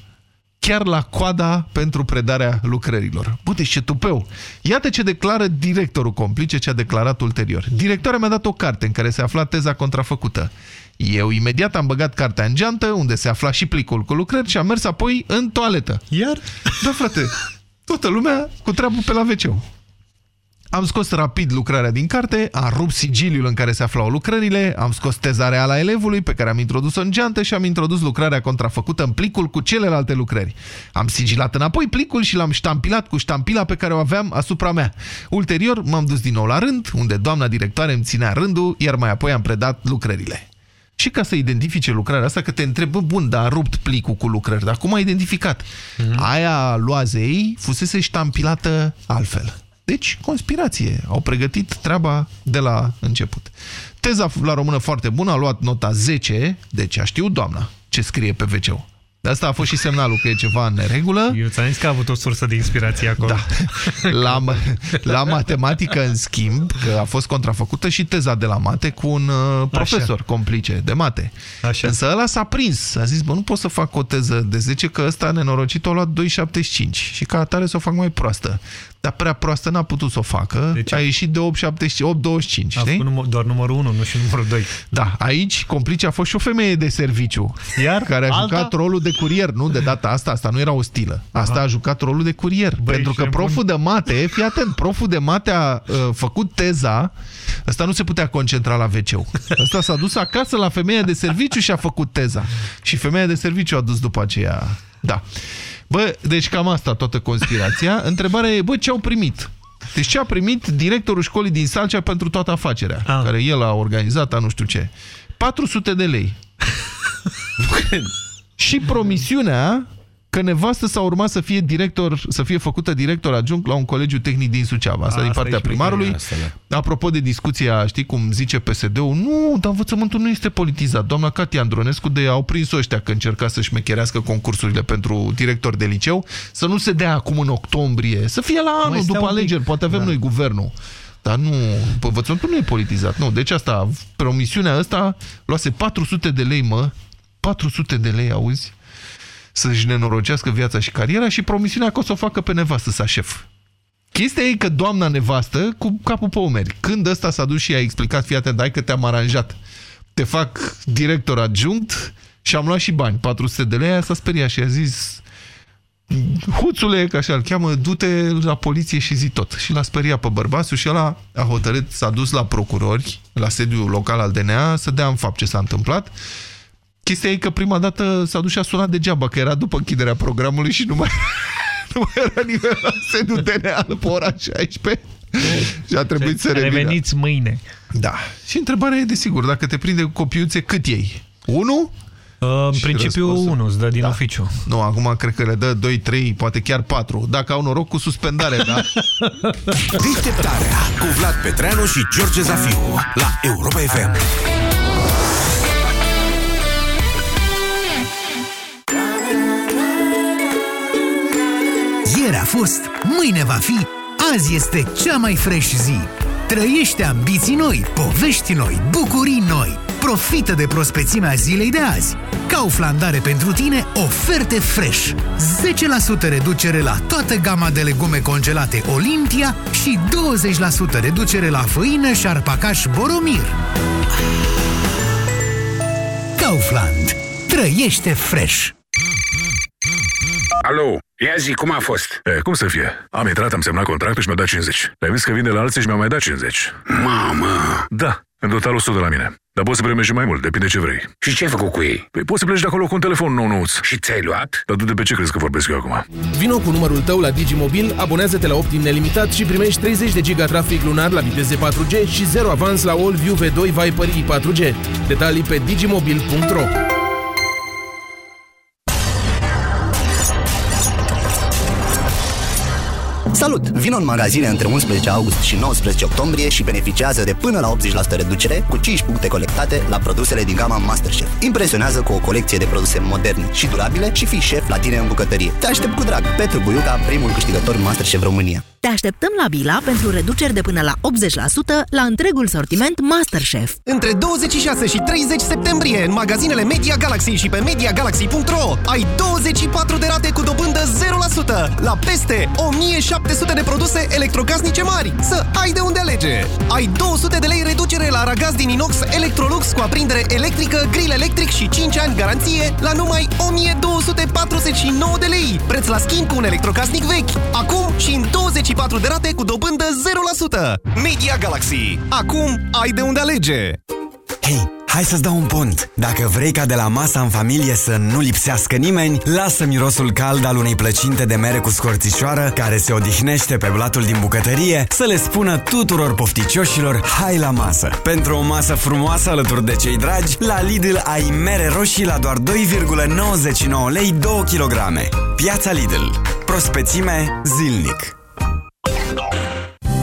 Chiar la coada pentru predarea lucrărilor. Bă, deci ce tupeu! Iată ce declară directorul complice, ce a declarat ulterior. Directoarea mi-a dat o carte în care se afla teza contrafăcută. Eu imediat am băgat cartea în geantă, unde se afla și plicul cu lucrări și am mers apoi în toaletă. Iar? Da, frate, toată lumea cu treabă pe la wc am scos rapid lucrarea din carte, am rupt sigiliul în care se aflau lucrările, am scos teza reală a elevului pe care am introdus-o în geantă și am introdus lucrarea contrafăcută în plicul cu celelalte lucrări. Am sigilat înapoi plicul și l-am ștampilat cu ștampila pe care o aveam asupra mea. Ulterior m-am dus din nou la rând, unde doamna directoare îmi ținea rândul, iar mai apoi am predat lucrările. Și ca să identifice lucrarea asta, că te întreb, bă, bun, dar a rupt plicul cu lucrări, dar cum a identificat? Aia loazei fusese ștampilată altfel. Deci, conspirație. Au pregătit treaba de la început. Teza la română foarte bună, a luat nota 10, deci a știut doamna ce scrie pe wc -ul. De asta a fost și semnalul că e ceva în neregulă. Eu ți-am zis că a avut o sursă de inspirație acolo. Da. La, la matematică, în schimb, că a fost contrafăcută și teza de la mate cu un uh, profesor Așa. complice de mate. Așa. Însă ăla s-a prins. A zis, bă, nu pot să fac o teză de 10, că ăsta nenorocit a luat 2,75 și ca atare să o fac mai proastă. Dar prea proastă n-a putut să o facă. Deci a ieșit de 8,75, 8,25. A știi? făcut număr, doar numărul 1, nu și numărul 2. Da, aici complice a fost și o femeie de serviciu. Iar care a alta? jucat rolul de curier. Nu, de data asta, asta nu era o stilă. Asta Aha. a jucat rolul de curier. Băi, pentru că ce proful de mate, fii atent, proful de mate a uh, făcut teza, ăsta nu se putea concentra la wc Ăsta s-a dus acasă la femeia de serviciu și a făcut teza. Și femeia de serviciu a dus după aceea. Da. Bă, deci cam asta toată conspirația. Întrebarea e, bă, ce au primit? Deci ce a primit directorul școlii din Salcea pentru toată afacerea, Ah. care el a organizat, a nu știu ce. 400 de lei. și promisiunea că nevastă s-a urmat să fie director, să fie făcută director adjunct la un colegiu tehnic din Suceava. Asta A, din asta partea e șmecheria primarului. asta, Apropo de discuția, știi cum zice PSD-ul, nu, dar învățământul nu este politizat. Doamna Katia Andronescu de au prins ăștia că încerca să-și șmecherească concursurile pentru director de liceu, să nu se dea acum în octombrie, să fie la anul, stai după un pic. alegeri, poate avem Da. noi guvernul. Dar nu, pă, învățământul nu e politizat. Nu, deci asta, promisiunea asta luase 400 de lei, mă, 400 de lei, auzi? Să-și nenorocească viața și cariera și promisiunea că o să o facă pe nevastă sa șef. Chestia e că doamna nevastă, cu capul pe umeri, când ăsta s-a dus și i-a explicat, fii atent, hai că te-am aranjat, te fac director adjunct și am luat și bani, 400 de lei, aia s-a speriat și a zis, Huțule, că așa îl cheamă, du-te la poliție și zi tot. Și l-a speriat pe bărbatul și ăla a hotărât, s-a dus la procurori, la sediul local al DNA, să dea în fapt ce s-a întâmplat. Chestia e că prima dată s-a dus și a sunat degeaba, că era după închiderea programului și nu mai, nu mai era nimeni la sediul DNA pe ora 16 și a trebuit să revină. Reveniți mâine. Da. Și întrebarea e, desigur, dacă te prinde cu copiuțe, cât iei? 1? Uh, în principiu 1 îți dă din Da. oficiu. Nu, acum cred că le dă 2, 3, poate chiar 4. Dacă au noroc cu suspendare, da? Deșteptarea cu Vlad Petreanu și George Zafiu la Europa FM. Ieri a fost, mâine va fi, azi este cea mai fresh zi. Trăiește ambiții noi, povești noi, bucurii noi. Profită de prospețimea zilei de azi. Kaufland are pentru tine oferte fresh. 10% reducere la toată gama de legume congelate Olympia și 20% reducere la făină și șarpacaș Boromir. Kaufland. Trăiește fresh. Alo, ia zi, cum a fost? E, cum să fie? Am intrat, am semnat contractul și mi-au dat 50. Le-am zis că vin de la alții și mi-au mai dat 50. Mamă! Da, în total 100 de la mine. Dar poți să primești și mai mult, depinde ce vrei. Și ce ai făcut cu ei? Păi poți să pleci de acolo cu un telefon nou nouț. Și ți-ai luat? Dar tu de pe ce crezi că vorbesc eu acum? Vino cu numărul tău la Digimobil, abonează-te la Optim nelimitat și primești 30 de giga trafic lunar la viteze 4G și 0 avans la All-View V2 Viper i4G. Detalii pe digimobil.ro Salut! Vino în magazine între 11 august și 19 octombrie și beneficiază de până la 80% reducere cu 5 puncte colectate la produsele din gama Masterchef. Impresionează cu o colecție de produse moderne și durabile și fii șef la tine în bucătărie. Te aștept cu drag! Petru Buiuca, primul câștigător Masterchef România. Te așteptăm la Bila pentru reduceri de până la 80% la întregul sortiment Masterchef. Între 26 și 30 septembrie în magazinele Media Galaxy și pe MediaGalaxy.ro ai 24 de rate cu dobândă 0% la peste 1700 de produse electrocasnice mari. Să ai de unde alege! Ai 200 de lei reducere la aragaz din inox Electrolux cu aprindere electrică, grill electric și 5 ani garanție la numai 1249 de lei. Preț la schimb cu un electrocasnic vechi. Acum și în 24 de rate cu dobândă 0%. Media Galaxy. Acum ai de unde alege! Hei, hai să-ți dau un pont. Dacă vrei ca de la masa în familie să nu lipsească nimeni, lasă mirosul cald al unei plăcinte de mere cu scorțișoară care se odihnește pe blatul din bucătărie să le spună tuturor pofticioșilor hai la masă. Pentru o masă frumoasă alături de cei dragi, la Lidl ai mere roșii la doar 2,99 lei 2 kg. Piața Lidl. Prospețime zilnic.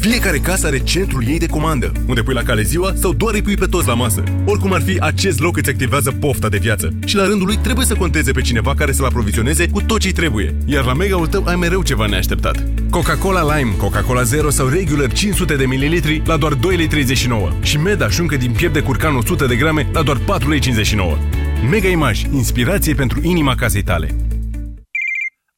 Fiecare casă are centrul ei de comandă, unde pui la cale ziua sau doar îi pui pe toți la masă. Oricum ar fi, acest loc îți activează pofta de viață și la rândul lui trebuie să conteze pe cineva care să-l aprovizioneze cu tot ce trebuie. Iar la mega-ul tău ai mereu ceva neașteptat. Coca-Cola Lime, Coca-Cola Zero sau Regular 500 de ml la doar 2,39 lei și Meda șuncă din piept de curcan 100 de grame la doar 4,59 lei. Mega Image, inspirație pentru inima casei tale.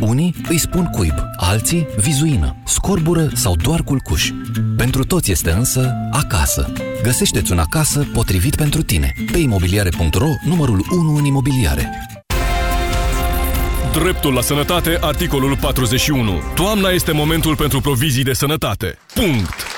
Unii îi spun cuib, alții vizuină, scorbură sau doar culcuș. Pentru toți este însă acasă. Găsește-ți un acasă potrivit pentru tine. Pe imobiliare.ro, numărul 1 în imobiliare. Dreptul la sănătate, articolul 41. Toamna este momentul pentru provizii de sănătate. Punct!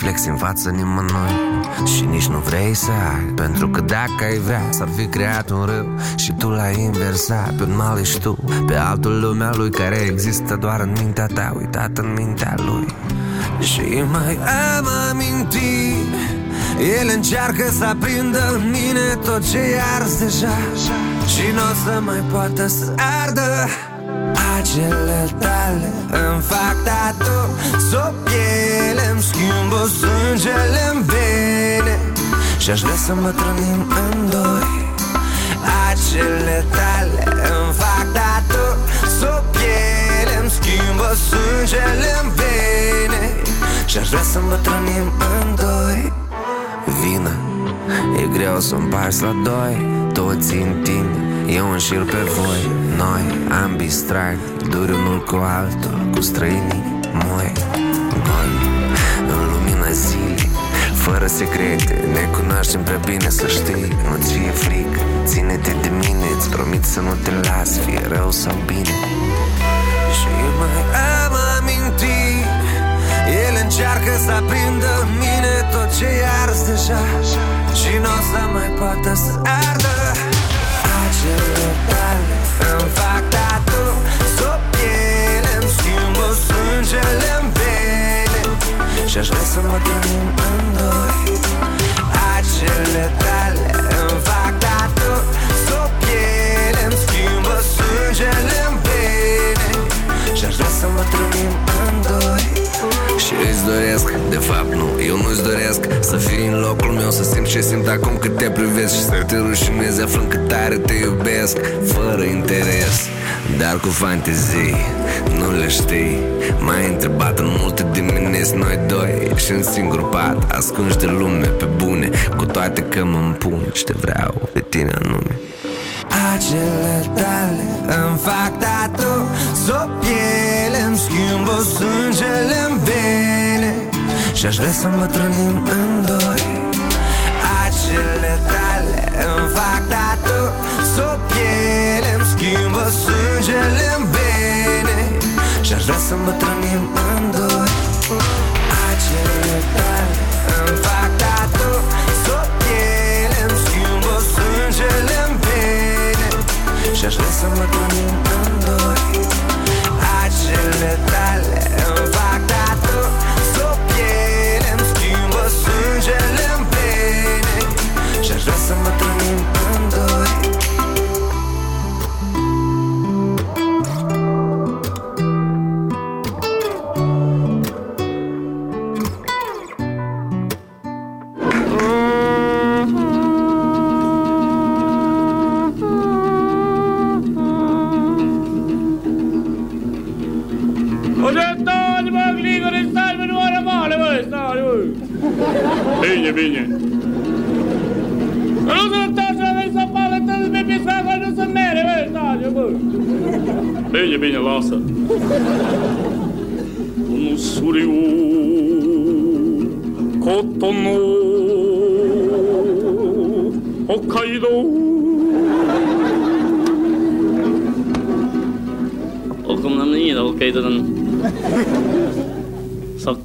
Reflex în fața nimănui Și nici nu vrei să ai Pentru că dacă ai vrea S-ar fi creat un râu. Și tu l-ai inversat Pe un mal ești tu Pe altul lumea lui Care există doar în mintea ta Uitat în mintea lui. Și mai am amintiri ele încearcă să aprindă în mine tot ce e ars deja. Și nu o să mai poată să ardă Acele tale. Îmi fac tatu Sub piele îmi schimbă sângele în vene Și aș vrea să îmbătrânim în doi. Acele tale îmi fac tatu Sub piele îmi schimbă sângele în vene Și aș vrea să îmbătrânim în doi. Vină, e greu să împarți la doi. Toți în tine, eu în șir pe voi. Noi, ambii strani, duri unul cu altul Cu străinii moi Fără secrete, ne cunoaștem prea bine să știi. Nu ți e frică, ține-te de mine Îți promit să nu te las, fie rău sau bine. Și mai am amintiri. Ele Încearcă să aprindă în mine tot ce e ars deja. Și nu o să mai poată să ardă. Acele tale îmi fac tatu Sub piele îmi schimbă sângele în vene Și aș vrea să mă trăim în doi Acele tale îmi fac tatu Sub piele îmi schimbă sângele în vene Și aș vrea să mă trăim în doi și îți doresc, de fapt nu, eu nu-ți doresc Să fii în locul meu, să simt ce simt acum cât te privesc Și să te rușinezi aflând cât tare te iubesc Fără interes, dar cu fantezii Nu le știi? M-ai întrebat în multe dimineți noi doi Și în singur pat, ascunși de lume pe bune Cu toate că mă împun și te vreau pe tine anume acele tale îmi fac tatu Sub piele îmi schimbă sângele în vene. Și aș vrea să mă trănim în doi. Acele tale îmi fac tatu Sub piele îmi schimbă sângele în vene. Și aș vrea să mă trănim în doi. Acele tale îmi fac tatu Sub piele îmi schimbă sângele în vene Și aș vrea să mă trănim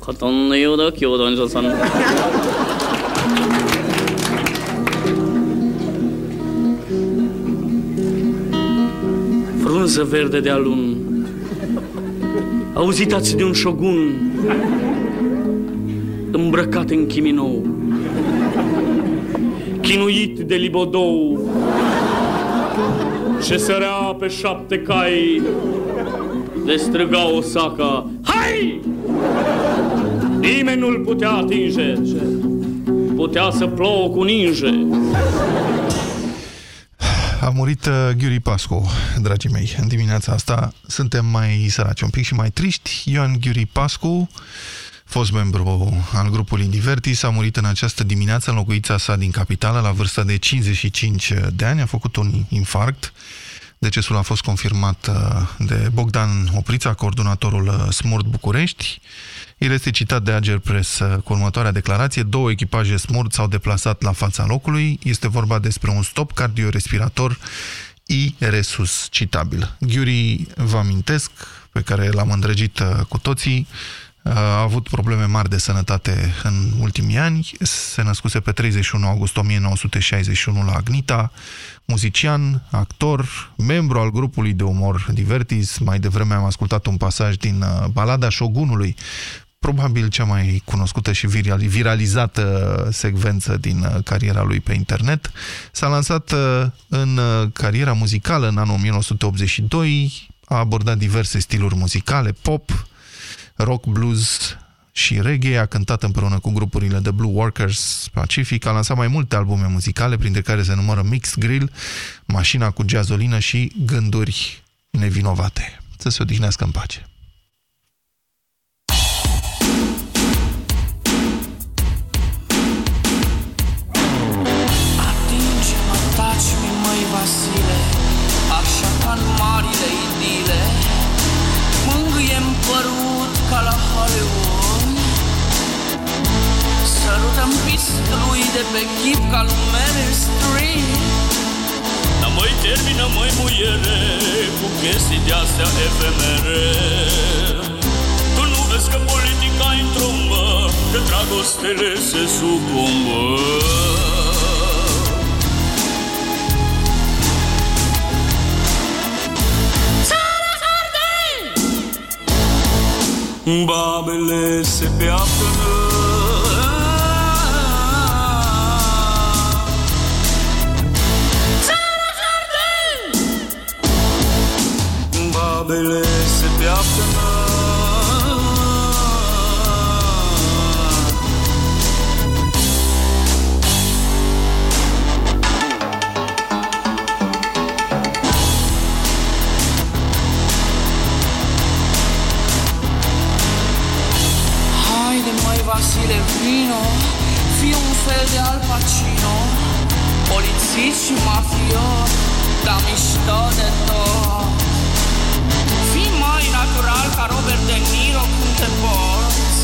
Katanlı yıldak yıldanca sen. Frunză verde de alun, auzitați de un șogun, îmbrăcat în chiminou, chinuit de libodou, ce sărea pe șapte cai, le o Osaka Hai! Nimeni nu-l putea atinge. Putea să plouă cu ninge. A murit uh, Ghiuri Pascu, dragii mei, în dimineața asta. Suntem mai săraci, un pic și mai triști. Ioan Ghiuri Pascu, fost membru al grupului Divertis, a murit în această dimineață în locuința sa din capitală, la vârsta de 55 de ani. A făcut un infarct. Decesul a fost confirmat uh, de Bogdan Oprița, coordonatorul uh, Smurt București. El este citat de Ager Press uh, cu următoarea declarație. Două echipaje Smurt s-au deplasat la fața locului. Este vorba despre un stop cardiorespirator iresuscitabil. Ghiuri, vă amintesc, pe care l-am îndrăgit cu toții, a avut probleme mari de sănătate în ultimii ani. Se născuse pe 31 august 1961 la Agnita, muzician, actor, membru al grupului de umor Divertis. Mai devreme am ascultat un pasaj din uh, balada Șogunului, probabil cea mai cunoscută și viralizată secvență din uh, cariera lui pe internet. S-a lansat uh, în cariera muzicală în anul 1982, a abordat diverse stiluri muzicale, pop, rock, blues și reggae, a cântat împreună cu grupurile de Blue Workers Pacific, a lansat mai multe albume muzicale, printre care se numără Mixed Grill, Mașina cu gazolină și Gânduri nevinovate. Să se odihnească în pace. Sărutăm pistul de pe chip ca lui Meryl Streep Dar măi termină, măi muiere Cu chestii de-astea efemere. Tu nu vezi că politica intră în bă dragostele se sucumbă. Babele se peapănă Babele se peapănă Haide măi Vasile, vino. Fii un fel de Al Pacino. Polițist și mafiot Dar mișto de tot. Fii mai natural ca Robert De Niro când te poți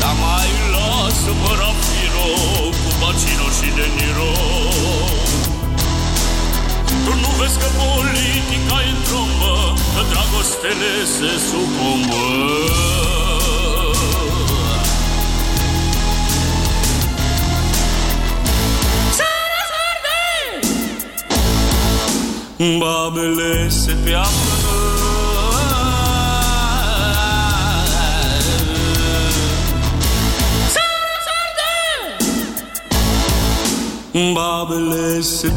Dar mai lasă-mă rafiro Cu Pacino și De Niro. Tu nu vezi că politica e trombă Că dragostele se sucumbă Babele se peapănă Babele se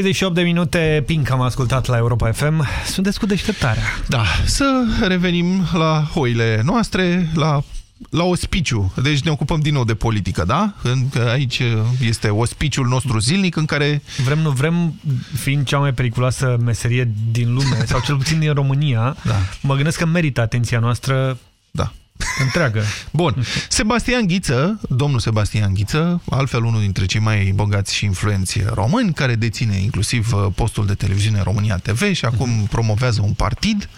38 de minute, Pink am ascultat la Europa FM. Sunteți cu deșteptarea. Da, să revenim la hoile noastre, la la ospiciu. Deci ne ocupăm din nou de politică, da? În, că aici este ospiciul nostru zilnic în care... Vrem, nu vrem, fiind cea mai periculoasă meserie din lume, sau cel puțin din România, Da. mă gândesc că merită atenția noastră da. Întreagă. Bun. Sebastian Ghiță, domnul Sebastian Ghiță, altfel unul dintre cei mai bogați și influenți români, care deține inclusiv uh, postul de televiziune România TV și acum promovează un partid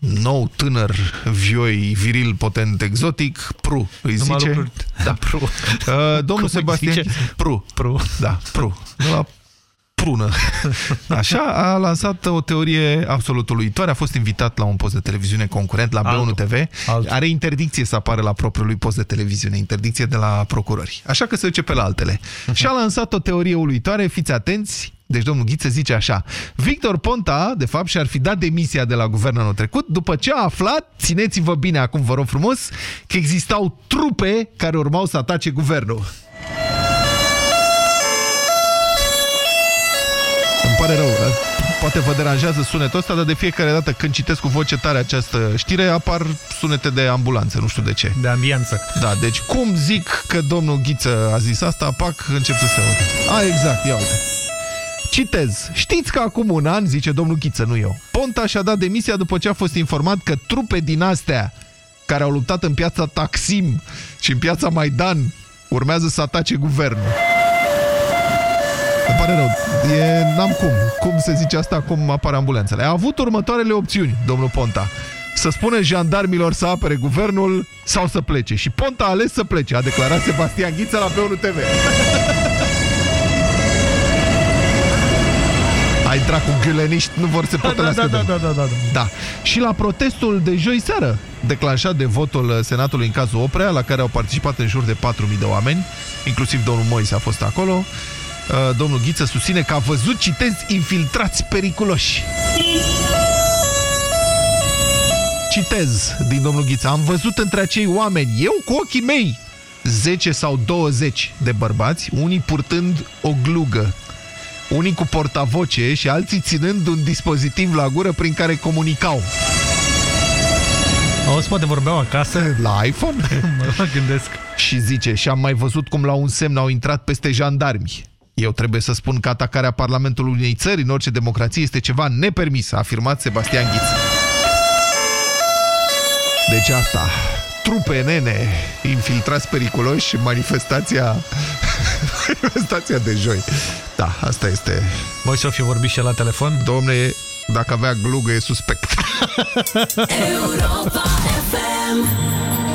nou, tânăr, vioi, viril, potent, exotic, Pru, îi Numai zice. lucruri- Da. Pru. Uh, domnul îi Sebastian zice? Ghiță. Pru. Pru. Da, Pru. De la prună. Așa, a lansat o teorie absolut uluitoare. A fost invitat la un post de televiziune concurent, la Altul. B1 TV. Are interdicție să apară la propriul lui post de televiziune, interdicție de la procurori. Așa că se duce pe la altele. Și a lansat o teorie uluitoare, fiți atenți, deci domnul Ghiță zice așa, Victor Ponta, de fapt, și-ar fi dat demisia de la guvern anul trecut după ce a aflat, țineți-vă bine acum, vă rog frumos, că existau trupe care urmau să atace guvernul. Pare rău, eh? poate vă deranjează sunetul ăsta, dar de fiecare dată când citesc cu voce tare această știre, apar sunete de ambulanță, nu știu de ce. De ambianță. Da, deci cum zic că domnul Ghiță a zis asta, pac, încep să se audă. A, exact, ia uite. Citez. Știți că acum un an, zice domnul Ghiță, nu eu, Ponta și-a dat demisia după ce a fost informat că trupe din astea care au luptat în piața Taksim și în piața Maidan urmează să atace guvernul. Îmi pare rău. E, n-am cum. Cum se zice asta, cum apare ambulanțele. A avut următoarele opțiuni, domnul Ponta. Să spună jandarmilor să apere guvernul sau să plece. Și Ponta a ales să plece, a declarat Sebastian Ghiță la P1 TV. A intrat cu ghiuleniști, nu vor să Da, da, potolească. da, da, domnul. da, da, da. Da. Și la protestul de joi seară, declanșat de votul Senatului în cazul Oprea, la care au participat în jur de 4.000 de oameni, inclusiv domnul Moise a fost acolo, uh, domnul Ghiță susține că a văzut, citez, infiltrați periculoși. Citez din domnul Ghiță. Am văzut între acei oameni, eu cu ochii mei, 10 sau 20 de bărbați, unii purtând o glugă, unii cu portavoce și alții ținând un dispozitiv la gură prin care comunicau. Auzi, poate vorbeau acasă. La iPhone? mă gândesc. Și zice, și am mai văzut cum la un semn au intrat peste jandarmi. Eu trebuie să spun că atacarea Parlamentului unei țări în orice democrație este ceva nepermis, a afirmat Sebastian Ghiț. Deci asta, trupe nene, infiltrați periculoși, manifestația, manifestația de joi. Da, asta este. Băi, să fi vorbit și la telefon? Domne, dacă avea glugă e suspect. Europa FM.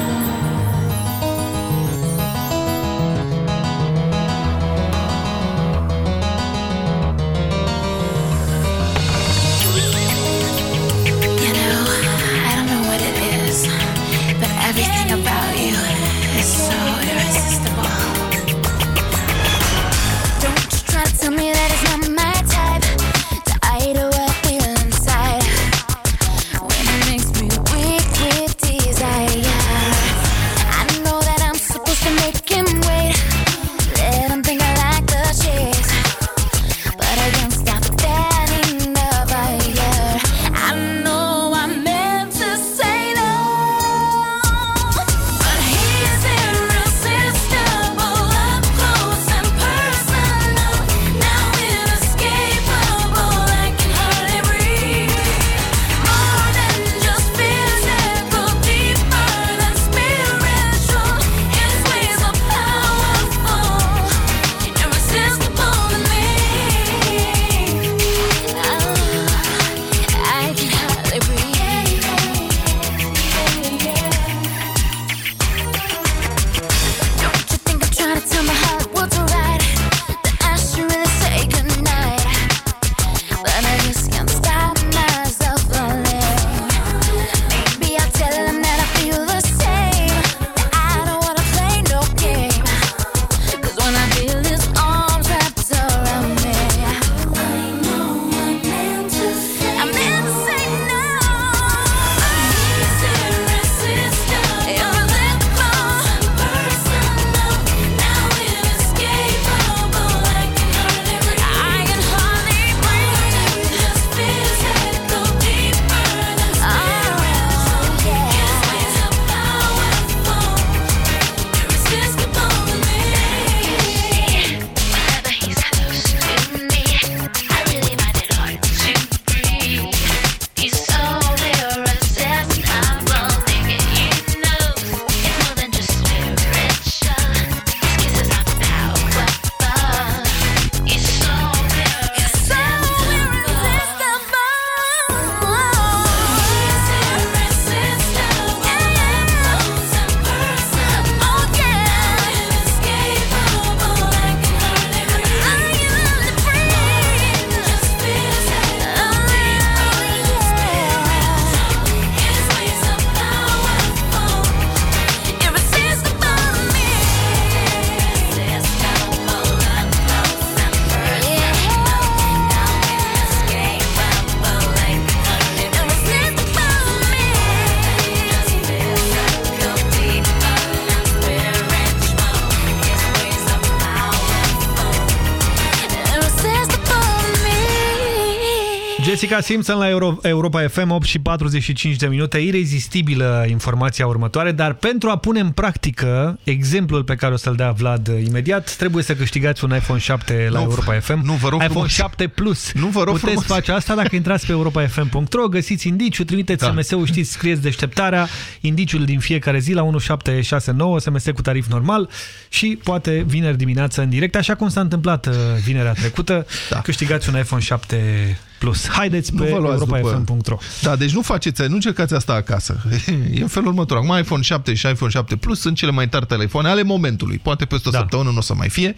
Jessica Simpson la Euro Europa FM, 8 și 45 de minute, irezistibilă informația următoare, dar pentru a pune în practică exemplul pe care o să-l dea Vlad imediat, trebuie să câștigați un iPhone 7 la Nu, Europa FM. nu, vă rog iPhone frumos. 7 Plus. Nu, vă rog Puteți frumos. face asta dacă intrați pe europafm.ro, găsiți indiciu, trimiteți Da. SMS-ul, știți, scrieți deșteptarea, indiciul din fiecare zi la 1769, SMS cu tarif normal și poate vineri dimineață în direct, așa cum s-a întâmplat uh, vinerea trecută, Da. câștigați un iPhone 7 Plus. Haideți Nu pe vă luați după- europafm.ro. Da, deci nu faceți, nu încercați asta acasă. E în felul următor. Acum iPhone 7 și iPhone 7 Plus sunt cele mai tari telefoane ale momentului. Poate peste o Da. săptămână nu o să mai fie.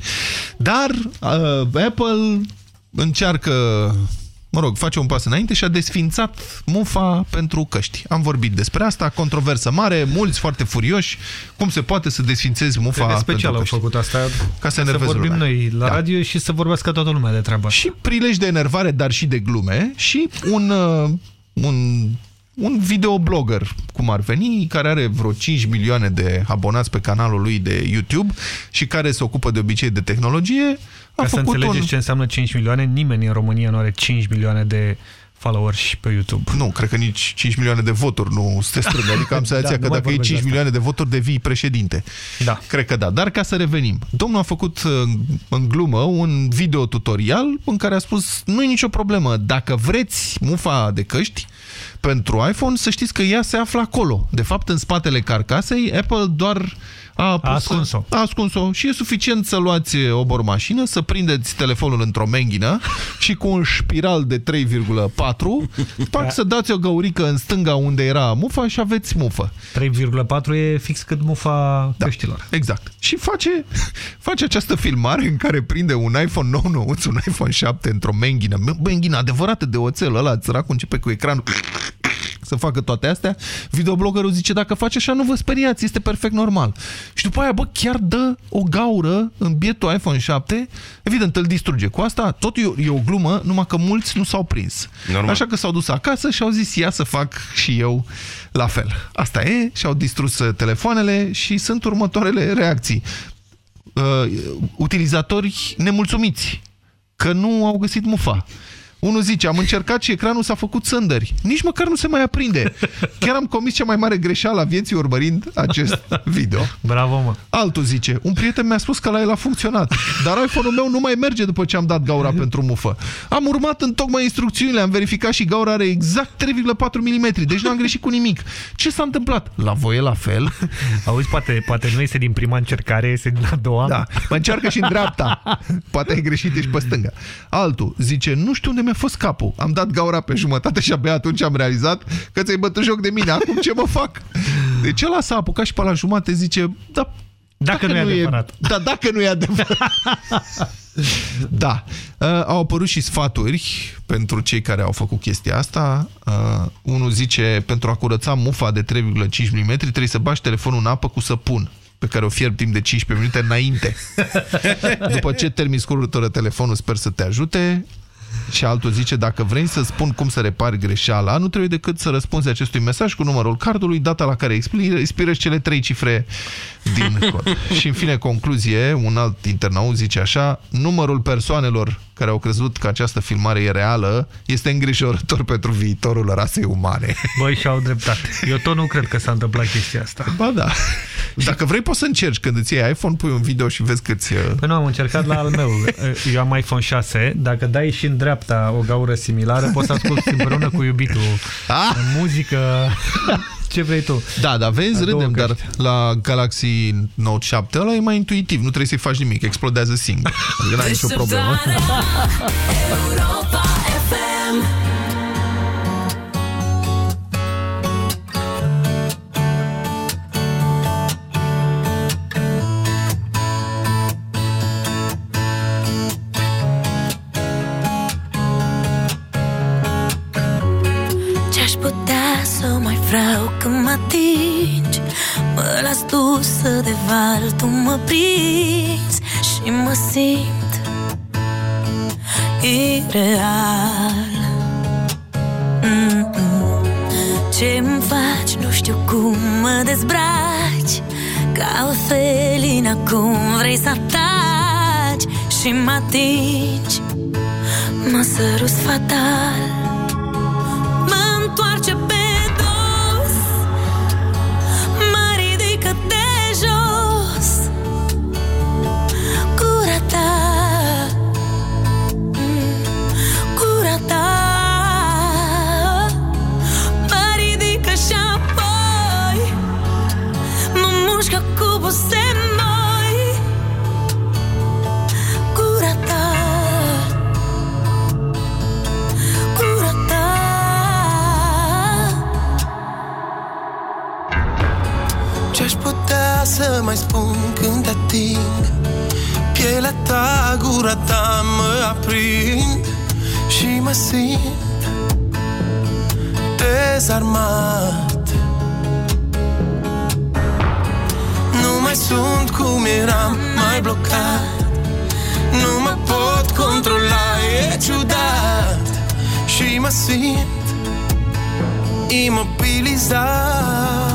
Dar uh, Apple încearcă mă rog, face un pas înainte și a desfințat mufa pentru căști. Am vorbit despre asta, controversă mare, mulți foarte furioși. Cum se poate să desfințezi mufa Cred că special pentru au căști? făcut asta Ca să să enerveze vorbim lumea. noi la Da. radio și să vorbească toată lumea de treaba. Și prilej de enervare, dar și de glume și un, uh, un, un videoblogger, cum ar veni, care are vreo 5 milioane de abonați pe canalul lui de YouTube și care se ocupă de obicei de tehnologie, a Ca să făcut înțelegeți un... ce înseamnă 5 milioane, nimeni în România nu are 5 milioane de followers pe YouTube. Nu, cred că nici 5 milioane de voturi nu se strâng. Adică am senzația Da, că nu mai dacă e vorbesc 5 de asta. milioane de voturi, devii președinte. Da. Cred că da. Dar ca să revenim. Domnul a făcut uh, în glumă un video tutorial în care a spus nu e nicio problemă. Dacă vreți mufa de căști pentru iPhone, să știți că ea se află acolo. De fapt, în spatele carcasei, Apple doar a, pus- ascuns-o. A ascuns-o și e suficient să luați o bormașină, să prindeți telefonul într-o menghină și cu un spiral de 3,4 pac să dați o găurică în stânga unde era mufa și aveți mufă. 3,4 e fix cât mufa da. căștilor. Exact. Și face, face această filmare în care prinde un iPhone nou nouț, un iPhone 7 într-o menghină, menghină adevărată de oțel, ăla săracul începe cu ecranul să facă toate astea, videobloggerul zice, dacă face așa, nu vă speriați, este perfect normal. Și după aia, bă, chiar dă o gaură în bietul iPhone 7, evident, îl distruge. Cu asta, tot e o, e o glumă, numai că mulți nu s-au prins. Normal. Așa că s-au dus acasă și au zis, ia să fac și eu la fel. Asta e, și-au distrus uh, telefoanele și sunt următoarele reacții. Uh, utilizatori nemulțumiți că nu au găsit mufa. Unul zice, am încercat și ecranul s-a făcut sândări. Nici măcar nu se mai aprinde. Chiar am comis cea mai mare greșeală a vieții urmărind acest video. Bravo, mă. Altul zice, un prieten mi-a spus că la el a funcționat, dar iPhone-ul meu nu mai merge după ce am dat gaura pentru mufă. Am urmat în tocmai instrucțiunile, am verificat și gaura are exact 3,4 mm, deci nu am greșit cu nimic. Ce s-a întâmplat? La voi e la fel? Auzi, poate, poate nu este din prima încercare, este din a doua. Da, mă încearcă și în dreapta. Poate ai greșit, ești pe stânga. Altul zice, nu știu unde mi-a fost capul. Am dat gaura pe jumătate și abia atunci am realizat că ți-ai bătut joc de mine. Acum ce mă fac? Deci ăla s-a apucat și pe la jumate zice, da, Dacă nu e adevărat. Da, dacă nu e adevărat. Da. Uh, au apărut și sfaturi pentru cei care au făcut chestia asta. Uh, unul zice, pentru a curăța mufa de 3,5 mm trebuie să bași telefonul în apă cu săpun pe care o fierb timp de 15 minute înainte. După ce termin scurtătură telefonul, sper să te ajute. Și altul zice, dacă vrei să spun cum să repari greșeala, nu trebuie decât să răspunzi acestui mesaj cu numărul cardului, data la care expiră, expiră și cele trei cifre din cod. și în fine, concluzie, un alt internaut zice așa, numărul persoanelor care au crezut că această filmare e reală este îngrijorător pentru viitorul rasei umane. Băi, și-au dreptate. Eu tot nu cred că s-a întâmplat chestia asta. Ba da. Dacă vrei, poți să încerci. Când îți iei iPhone, pui un video și vezi câți... uh, Păi nu, am încercat la al meu. Eu am iPhone 6. Dacă dai și în dreapta o gaură similară, poți să asculti împreună cu iubitul. Ah! Muzică... Ce vrei tu? Da, dar vezi, La două râdem, dar căști. la Galaxy Note 7 ăla e mai intuitiv, nu trebuie să-i faci nimic, explodează singur. Adică n-ai nicio problemă. Europa să mai vreau când mă atingi Mă las dusă de val, tu mă prinzi Și mă simt ireal. Mm-mm. Ce-mi faci, nu știu cum mă dezbraci Ca o felină cum vrei să ataci Și mă atingi. Mă sărus fatal Mă întoarce pe să mai spun când te ating. Pielea ta, gura ta mă aprind Și mă simt dezarmat. Nu mai sunt cum eram, mai blocat. Nu mă pot controla, e ciudat. Și mă simt imobilizat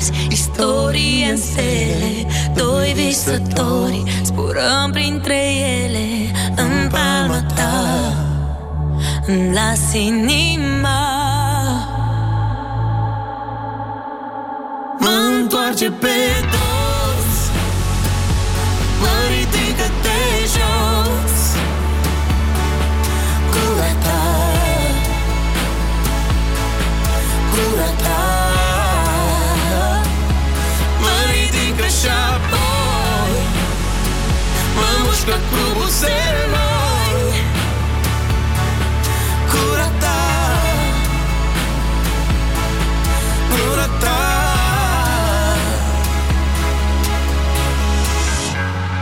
azi istorie în stele Doi visători zburăm printre ele În palma ta îmi las inima. Mă întoarce pe dos Mă ridică de jos Gura ta Gura ta Mă mușcă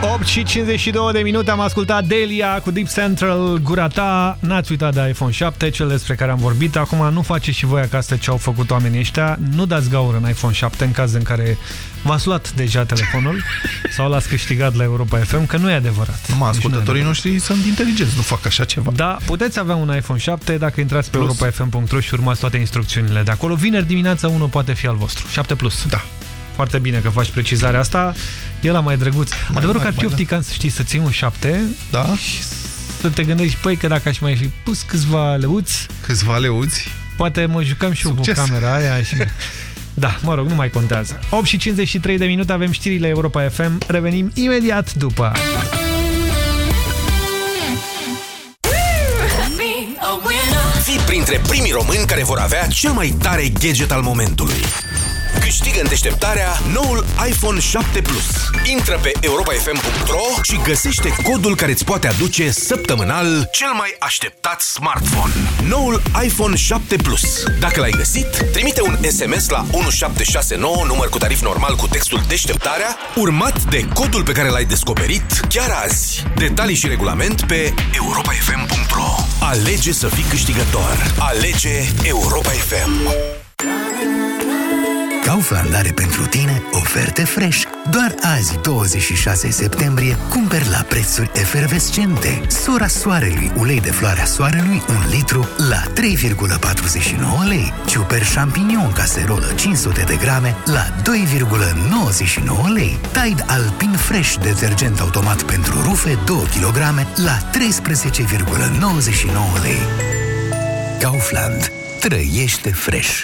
8 și 52 de minute am ascultat Delia cu Deep Central, gura ta. N-ați uitat de iPhone 7, cel despre care am vorbit. Acum nu faceți și voi acasă ce au făcut oamenii ăștia. Nu dați gaură în iPhone 7 în caz în care v-ați luat deja telefonul sau l-ați câștigat la Europa FM, că nu e adevărat. Numai ascultătorii noștri sunt inteligenți, nu fac așa ceva. Da, puteți avea un iPhone 7 dacă intrați pe europafm.ro și urmați toate instrucțiunile de acolo. Vineri dimineața unul poate fi al vostru. 7 plus. Da. Foarte bine că faci precizarea asta. E la mai drăguț. Mai, Adevărul mai, că ar fi mai, opticant să știi să ții un 7 da? și să te gândești, păi că dacă aș mai fi pus câțiva leuți, Câțiva leuți? poate mă jucam și eu cu Succes. camera aia și... Da, mă rog, nu mai contează. 8 și 53 de minute avem știrile Europa FM. Revenim imediat după. Fii printre primii români care vor avea cel mai tare gadget al momentului. Câștigă în deșteptarea noul iPhone 7 Plus. Intră pe europafm.ro și găsește codul care îți poate aduce săptămânal cel mai așteptat smartphone. Noul iPhone 7 Plus. Dacă l-ai găsit, trimite un SMS la 1769, număr cu tarif normal cu textul deșteptarea, urmat de codul pe care l-ai descoperit chiar azi. Detalii și regulament pe europafm.ro Alege să fii câștigător. Alege Europa FM. Kaufland are pentru tine oferte fresh. Doar azi, 26 septembrie, cumperi la prețuri efervescente. Sora Soarelui, ulei de floarea soarelui, 1 litru, la 3,49 lei. Ciuper champignon caserolă 500 de grame, la 2,99 lei. Tide Alpin Fresh, detergent automat pentru rufe, 2 kg, la 13,99 lei. Kaufland. Trăiește fresh.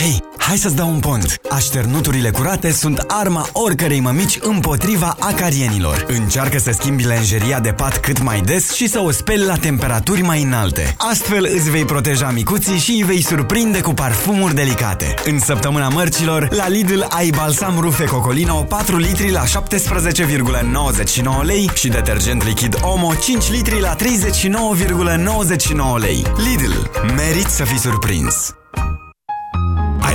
Hei, hai să-ți dau un pont! Așternuturile curate sunt arma oricărei mămici împotriva acarienilor. Încearcă să schimbi lenjeria de pat cât mai des și să o speli la temperaturi mai înalte. Astfel îți vei proteja micuții și îi vei surprinde cu parfumuri delicate. În săptămâna mărcilor, la Lidl ai balsam rufe Cocolino 4 litri la 17,99 lei și detergent lichid Omo 5 litri la 39,99 lei. Lidl. Merit să fii surprins!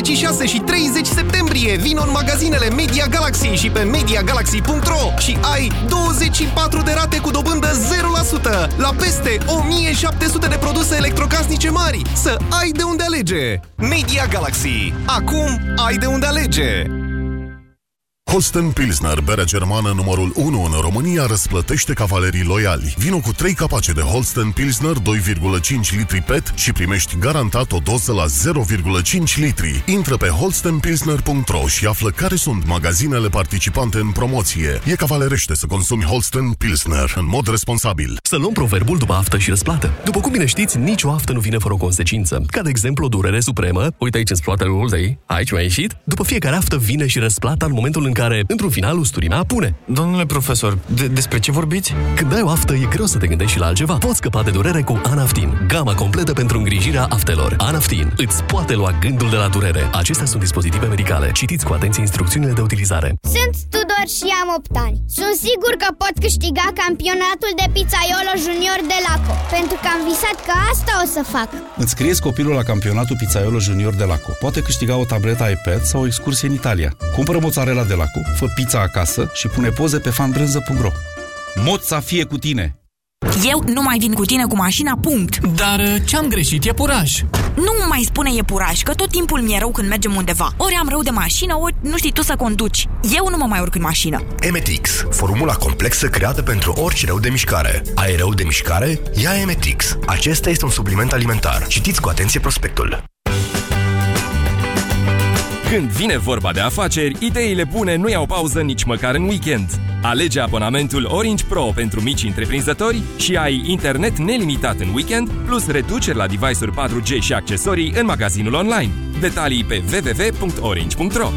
26 și 30 septembrie vino în magazinele Media Galaxy și pe MediaGalaxy.ro și ai 24 de rate cu dobândă 0% la peste 1700 de produse electrocasnice mari. Să ai de unde alege! Media Galaxy. Acum ai de unde alege! Holsten Pilsner, berea germană numărul 1 în România, răsplătește cavalerii loiali. Vino cu 3 capace de Holsten Pilsner 2,5 litri PET și primești garantat o doză la 0,5 litri. Intră pe holstenpilsner.ro și află care sunt magazinele participante în promoție. E cavalerește să consumi Holsten Pilsner în mod responsabil. Să luăm proverbul după aftă și răsplată. După cum bine știți, nicio aftă nu vine fără o consecință. Ca de exemplu o durere supremă, uite aici în spatele ultei, aici mi-a ieșit. După fiecare aftă vine și răsplata în momentul în care, într-un final, usturimea apune. Domnule profesor, de- despre ce vorbiți? Când ai o aftă, e greu să te gândești și la altceva. Poți scăpa de durere cu Anaftin, gama completă pentru îngrijirea aftelor. Anaftin îți poate lua gândul de la durere. Acestea sunt dispozitive medicale. Citiți cu atenție instrucțiunile de utilizare. Sunt Tudor și am 8 ani. Sunt sigur că pot câștiga campionatul de pizzaiolo junior de Laco, pentru că am visat că asta o să fac. Înscrieți copilul la campionatul Pizzaiolo Junior de Laco. Poate câștiga o tabletă iPad sau o excursie în Italia. Cumpără mozzarella de Laco, fă pizza acasă și pune poze pe fanbrânză.ro Moța fie cu tine! Eu nu mai vin cu tine cu mașina, punct. Dar uh, ce-am greșit e puraj. Nu mai spune e puraj, că tot timpul mi-e rău când mergem undeva. Ori am rău de mașină, ori nu știi tu să conduci. Eu nu mă mai urc în mașină. Emetix, formula complexă creată pentru orice rău de mișcare. Ai rău de mișcare? Ia Emetix. Acesta este un supliment alimentar. Citiți cu atenție prospectul. Când vine vorba de afaceri, ideile bune nu iau pauză nici măcar în weekend. Alege abonamentul Orange Pro pentru mici întreprinzători și ai internet nelimitat în weekend, plus reduceri la device-uri 4G și accesorii în magazinul online. Detalii pe www.orange.ro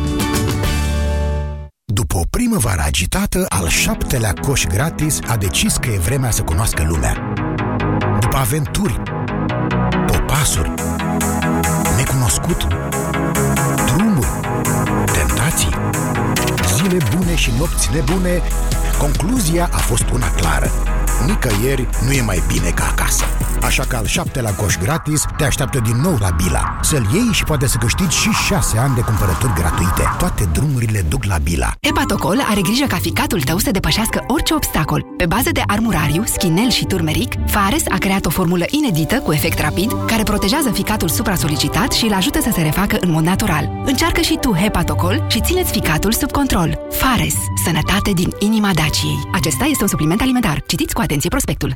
După o primăvară agitată, al șaptelea coș gratis a decis că e vremea să cunoască lumea. După aventuri, popasuri, necunoscut, drumuri, tentații, zile bune și nopți nebune, concluzia a fost una clară. Nicăieri nu e mai bine ca acasă. Așa că al șaptelea coș gratis te așteaptă din nou la Bila. Să-l iei și poate să câștigi și șase ani de cumpărături gratuite. Toate drumurile duc la Bila. Hepatocol are grijă ca ficatul tău să depășească orice obstacol. Pe bază de armurariu, schinel și turmeric, Fares a creat o formulă inedită cu efect rapid care protejează ficatul supra-solicitat și îl ajută să se refacă în mod natural. Încearcă și tu Hepatocol și țineți ficatul sub control. Fares. Sănătate din inima Daciei. Acesta este un supliment alimentar. Citiți cu atenție prospectul.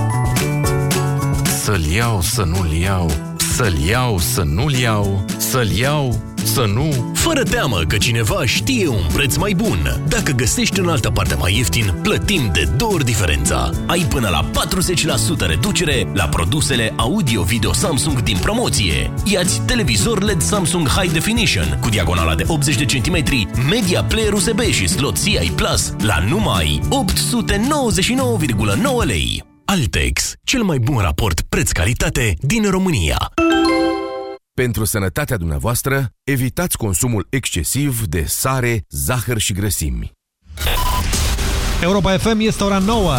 Să-l iau, să nu-l iau, să-l iau, să nu-l iau, să-l iau, să nu... Fără teamă că cineva știe un preț mai bun. Dacă găsești în altă parte mai ieftin, plătim de două ori diferența. Ai până la 40% reducere la produsele audio-video Samsung din promoție. Iați televizor LED Samsung High Definition cu diagonala de 80 de centimetri, media player USB și slot CI Plus la numai 899,9 lei. Altex, cel mai bun raport preț-calitate din România. Pentru sănătatea dumneavoastră, evitați consumul excesiv de sare, zahăr și grăsimi. Europa FM este ora 9.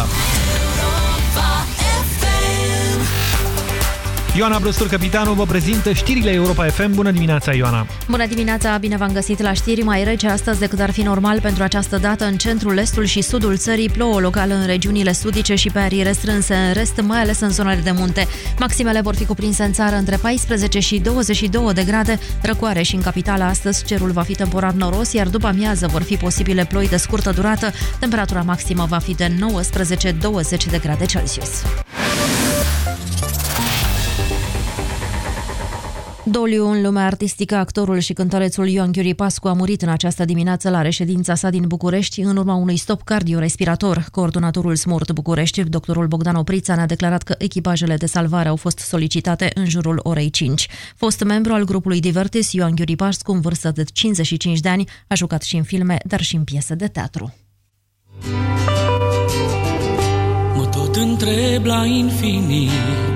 Ioana Brăstur, capitanul, vă prezintă știrile Europa FM. Bună dimineața, Ioana! Bună dimineața, bine v-am găsit la știri mai rece astăzi decât ar fi normal pentru această dată în centrul, estul și sudul țării, plouă local în regiunile sudice și pe arii restrânse în rest, mai ales în zonele de munte. Maximele vor fi cuprinse în țară între 14 și 22 de grade, răcoare și în capitală astăzi cerul va fi temporar noros, iar după amiază vor fi posibile ploi de scurtă durată, temperatura maximă va fi de 19-20 de grade Celsius. Doliu în lumea artistică, actorul și cântărețul Ioan Ghiuri Pascu a murit în această dimineață la reședința sa din București în urma unui stop cardiorespirator. Coordonatorul SMURT București, doctorul Bogdan Oprița, ne-a declarat că echipajele de salvare au fost solicitate în jurul orei 5. Fost membru al grupului Divertis, Ioan Ghiuri Pascu, în vârstă de 55 de ani, a jucat și în filme, dar și în piese de teatru. Mă tot întreb la infinit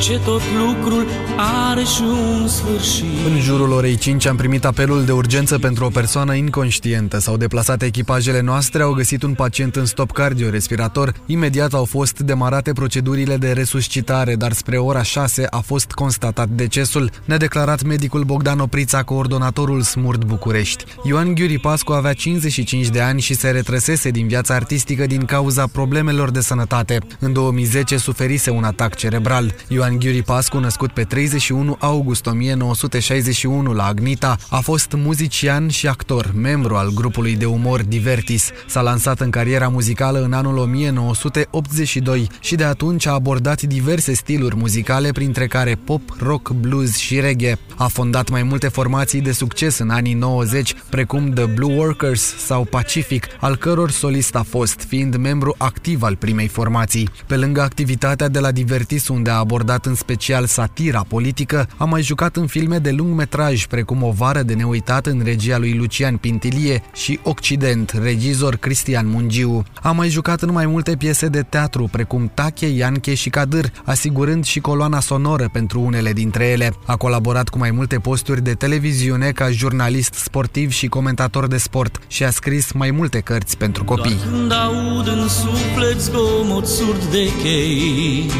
ce tot lucrul are și un sfârșit. În jurul orei 5 am primit apelul de urgență pentru o persoană inconștientă. S-au deplasat echipajele noastre, au găsit un pacient în stop cardiorespirator. Imediat au fost demarate procedurile de resuscitare, dar spre ora 6 a fost constatat decesul, ne-a declarat medicul Bogdan Oprița, coordonatorul SMURD București. Ioan Ghiuri Pascu avea 55 de ani și se retrăsese din viața artistică din cauza problemelor de sănătate. În 2010 suferise un atac cerebral. Ioan Ghiuri Pascu, născut pe 31 august 1961 la Agnita, a fost muzician și actor, membru al grupului de umor Divertis. S-a lansat în cariera muzicală în anul 1982 și de atunci a abordat diverse stiluri muzicale, printre care pop, rock, blues și reggae. A fondat mai multe formații de succes în anii 90, precum The Blue Workers sau Pacific, al căror solist a fost, fiind membru activ al primei formații. Pe lângă activitatea de la Divertis, unde a abordat în special satira politică, a mai jucat în filme de lung metraj, precum O vară de neuitat în regia lui Lucian Pintilie și Occident, regizor Cristian Mungiu. A mai jucat în mai multe piese de teatru, precum Tache, Ianche și Cadâr, asigurând și coloana sonoră pentru unele dintre ele. A colaborat cu mai multe posturi de televiziune ca jurnalist sportiv și comentator de sport și a scris mai multe cărți pentru copii. Doar când aud în suflet zgomot surd de chei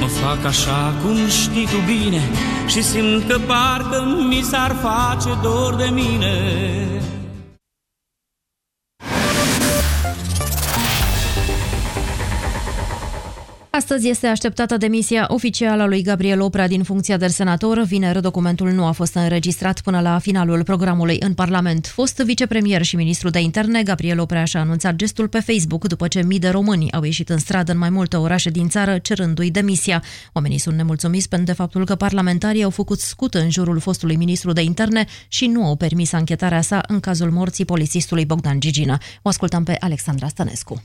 Mă fac așa cum știi tu bine Și simt că parcă mi s-ar face dor de mine Astăzi este așteptată demisia oficială a lui Gabriel Oprea din funcția de senator. Vineri, documentul nu a fost înregistrat până la finalul programului în Parlament. Fost vicepremier și ministru de interne, Gabriel Oprea și-a anunțat gestul pe Facebook după ce mii de români au ieșit în stradă în mai multe orașe din țară cerându-i demisia. Oamenii sunt nemulțumiți pentru de faptul că parlamentarii au făcut scut în jurul fostului ministru de interne și nu au permis anchetarea sa în cazul morții polițistului Bogdan Gigina. O ascultăm pe Alexandra Stănescu.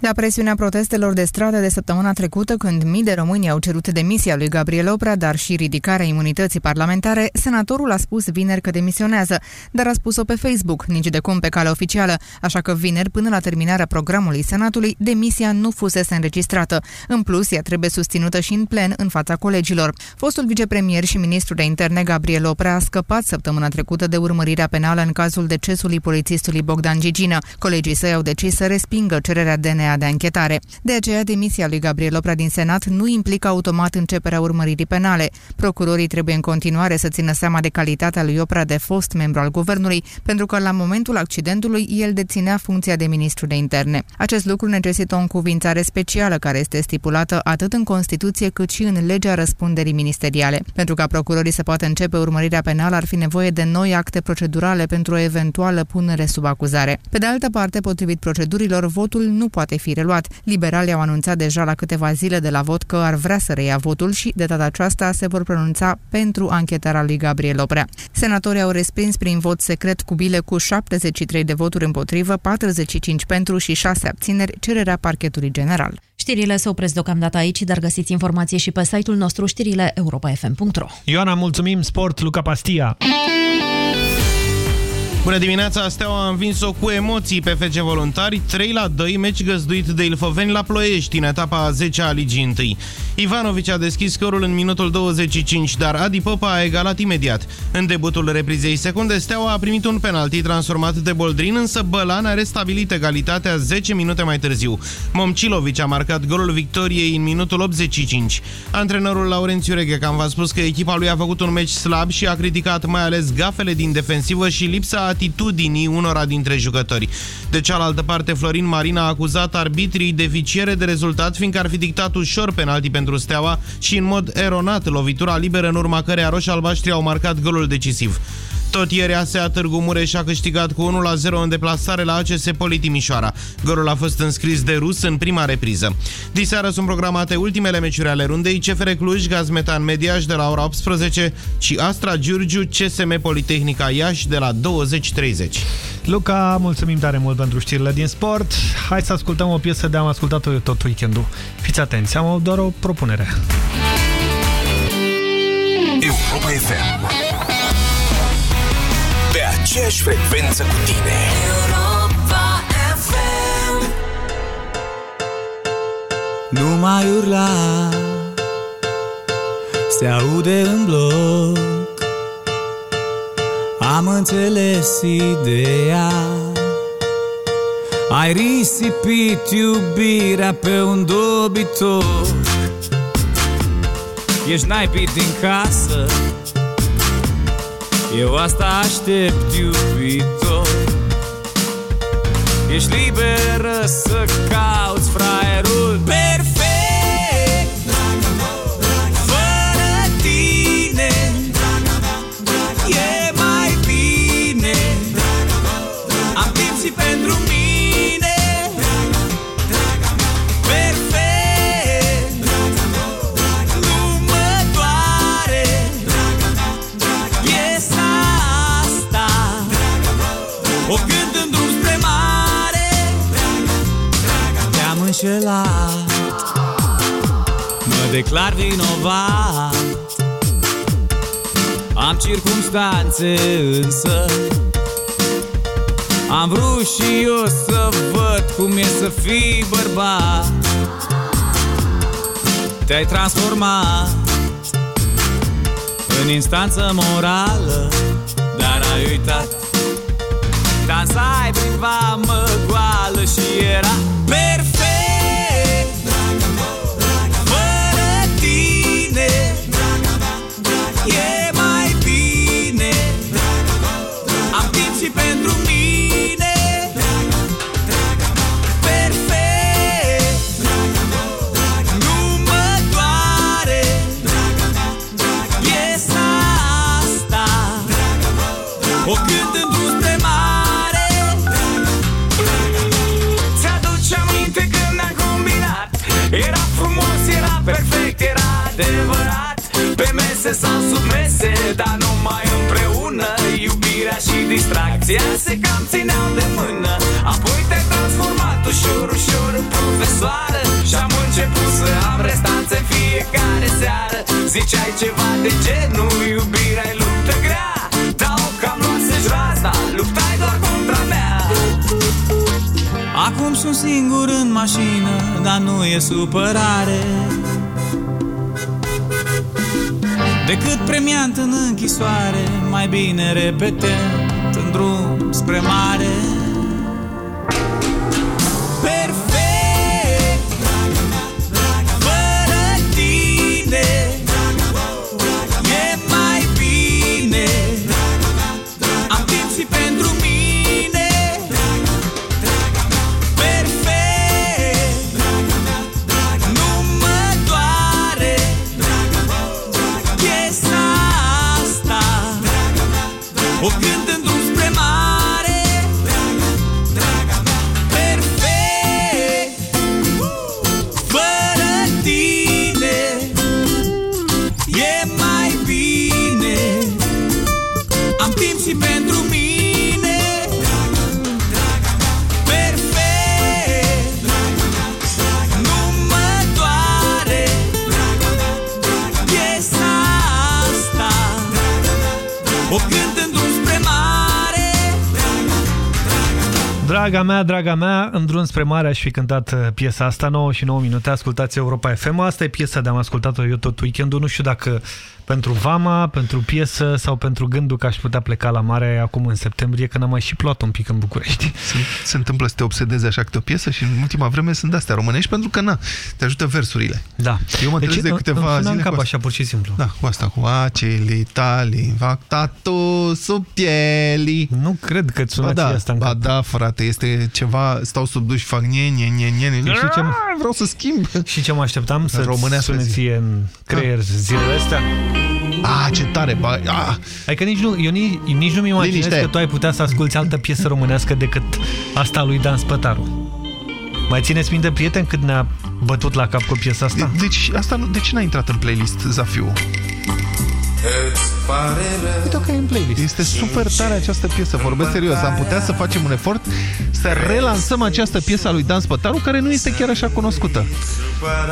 La presiunea protestelor de stradă de săptămâna trecută, când mii de români au cerut demisia lui Gabriel Oprea, dar și ridicarea imunității parlamentare, senatorul a spus vineri că demisionează, dar a spus-o pe Facebook, nici de cum pe cale oficială, așa că vineri, până la terminarea programului Senatului, demisia nu fusese înregistrată. În plus, ea trebuie susținută și în plen în fața colegilor. Fostul vicepremier și ministru de interne Gabriel Oprea a scăpat săptămâna trecută de urmărirea penală în cazul decesului polițistului Bogdan Gigină. Colegii săi au decis să respingă cererea DNA DNA de anchetare. De aceea, demisia lui Gabriel Oprea din Senat nu implică automat începerea urmăririi penale. Procurorii trebuie în continuare să țină seama de calitatea lui Oprea de fost membru al guvernului, pentru că la momentul accidentului el deținea funcția de ministru de interne. Acest lucru necesită o încuvințare specială care este stipulată atât în Constituție cât și în legea răspunderii ministeriale. Pentru ca procurorii să poată începe urmărirea penală ar fi nevoie de noi acte procedurale pentru o eventuală punere sub acuzare. Pe de altă parte, potrivit procedurilor, votul nu poate poate fi reluat. Liberalii au anunțat deja la câteva zile de la vot că ar vrea să reia votul și de data aceasta se vor pronunța pentru anchetarea lui Gabriel Oprea. Senatorii au respins prin vot secret cu bile cu 73 de voturi împotrivă, 45 pentru și 6 abțineri cererea parchetului general. Știrile se opresc deocamdată aici, dar găsiți informații și pe site-ul nostru știrile europa.fm.ro Ioana, mulțumim! Sport, Luca Pastia! Bună dimineața, Steaua a învins-o cu emoții pe FC Voluntari, 3 la 2, meci găzduit de Ilfoveni la Ploiești, în etapa a 10 a Ligii 1. Ivanovici a deschis scorul în minutul 25, dar Adi Popa a egalat imediat. În debutul reprizei secunde, Steaua a primit un penalti transformat de Boldrin, însă Bălan a restabilit egalitatea 10 minute mai târziu. Momcilovici a marcat golul victoriei în minutul 85. Antrenorul Laurențiu Reghecam v-a spus că echipa lui a făcut un meci slab și a criticat mai ales gafele din defensivă și lipsa atitudinii unora dintre jucători. De cealaltă parte, Florin Marina a acuzat arbitrii deficiere de rezultat, fiindcă ar fi dictat ușor penalti pentru Steaua și în mod eronat lovitura liberă în urma căreia roșii-albaștri au marcat golul decisiv. Tot ieri ASEA Târgu Mureș a câștigat cu 1-0 în deplasare la ACS Poli Timișoara. Golul a fost înscris de rus în prima repriză. Diseară sunt programate ultimele meciuri ale rundei, CFR Cluj, Gazmetan Mediaș de la ora 18 și Astra Giurgiu, CSM Politehnica Iași de la 20.30. Luca, mulțumim tare mult pentru știrile din sport. Hai să ascultăm o piesă de am ascultat-o tot weekendul. Fiți atenți, am doar o propunere. Europa FM aceeași frecvență cu tine. Europa FM. Nu mai urla, se aude în bloc. Am înțeles ideea. Ai risipit iubirea pe un dobitor. Ești naipit din casă Eu asta aștept iubitor. Ești liberă să cauți fraierul perfect înșelat Mă declar vinovat. Am circumstanțe însă. Am vrut și eu să văd cum e să fii bărbat. Te-ai transformat În instanță morală Dar ai uitat. Dansai prin vamă goală și era perfect adevărat. Pe mese sau sub mese, dar numai împreună. Iubirea și distracția se cam țineau de mână. Apoi te-ai transformat ușor, ușor în profesoară. Și-am început să am restanțe în fiecare seară. Ziceai ceva de genul, iubirea e luptă grea. Dar o cam luase-și razna, luptai doar contra mea. Acum sunt singur în mașină, dar nu e supărare Decât premiant în închisoare, mai bine repetent în drum spre mare Draga mea, draga mea, în drum spre mare aș fi cântat uh, piesa asta, 9 și 9 minute, ascultați Europa FM. Asta e piesa de am ascultat-o eu tot weekendul, nu știu dacă pentru vama, pentru piesă sau pentru gândul că aș putea pleca la mare acum în septembrie, când am mai și plouat un pic în București. Se, se întâmplă să te obsedezi așa câte o piesă și în ultima vreme sunt astea românești pentru că, na, te ajută versurile. Da. Eu mă deci, de câteva în zile cap cu așa, pur și simplu. Da, cu asta, cu acele tali, vactatu sub pieli. Nu cred că ți ba da, asta în ba cap. da, frate, este ceva, stau sub duș, fac nie, nie, nie, nie, nie. Și ce, vreau să schimb. Și ce mă așteptam să Românească sune zi. ție în creier zilele astea? Ah, ce tare, ba, ah. Adică nici nu, eu nici, nici nu-mi imaginez Liniște. că tu ai putea să asculti altă piesă românească decât asta lui Dan Spătaru. Mai țineți minte, prieten, cât ne-a bătut la cap cu piesa asta? Deci, asta nu, de ce n-a intrat în playlist, Zafiu? Uite că e în playlist. Este super tare această piesă, vorbesc serios. Am putea să facem un efort să relansăm această piesă a lui Dan Spătaru, care nu este chiar așa cunoscută.